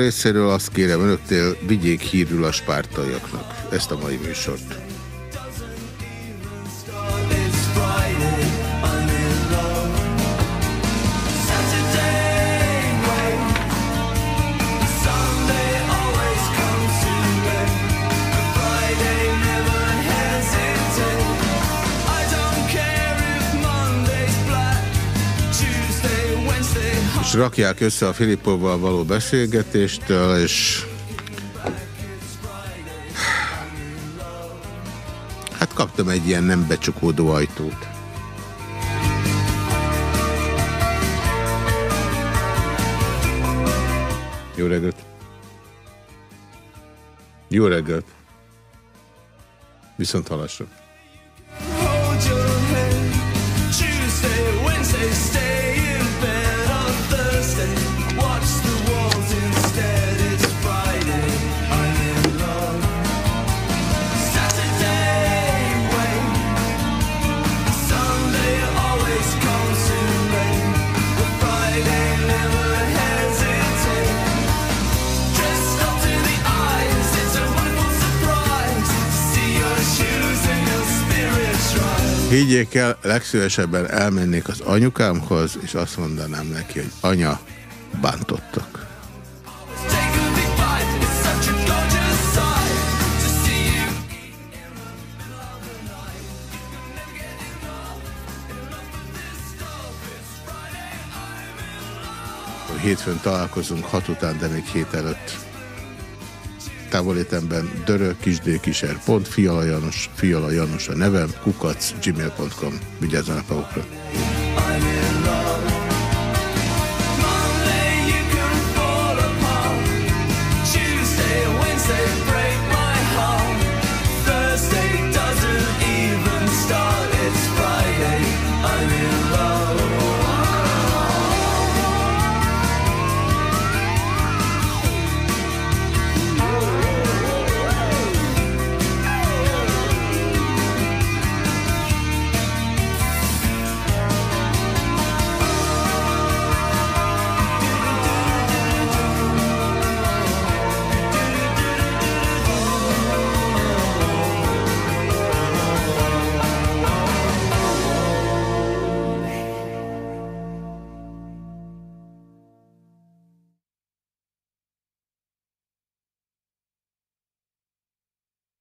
Részéről azt kérem önöktől, vigyék hírül a spártaiaknak ezt a mai műsort. És rakják össze a Filippovval való beszélgetést, és hát kaptam egy ilyen nem becsukódó ajtót. Jó reggelt! Jó reggelt! Viszont halásra! Higgyék el, legszívesebben elmennék az anyukámhoz, és azt mondanám neki, hogy anya, bántottak. Hétfőn találkozunk, hat után, de még hét előtt távolétemben dörö, kisdékiser.pont, Fiala Janos, Fiala Janos a nevem, kukac, gmail.com. Vigyázzanak magukra! I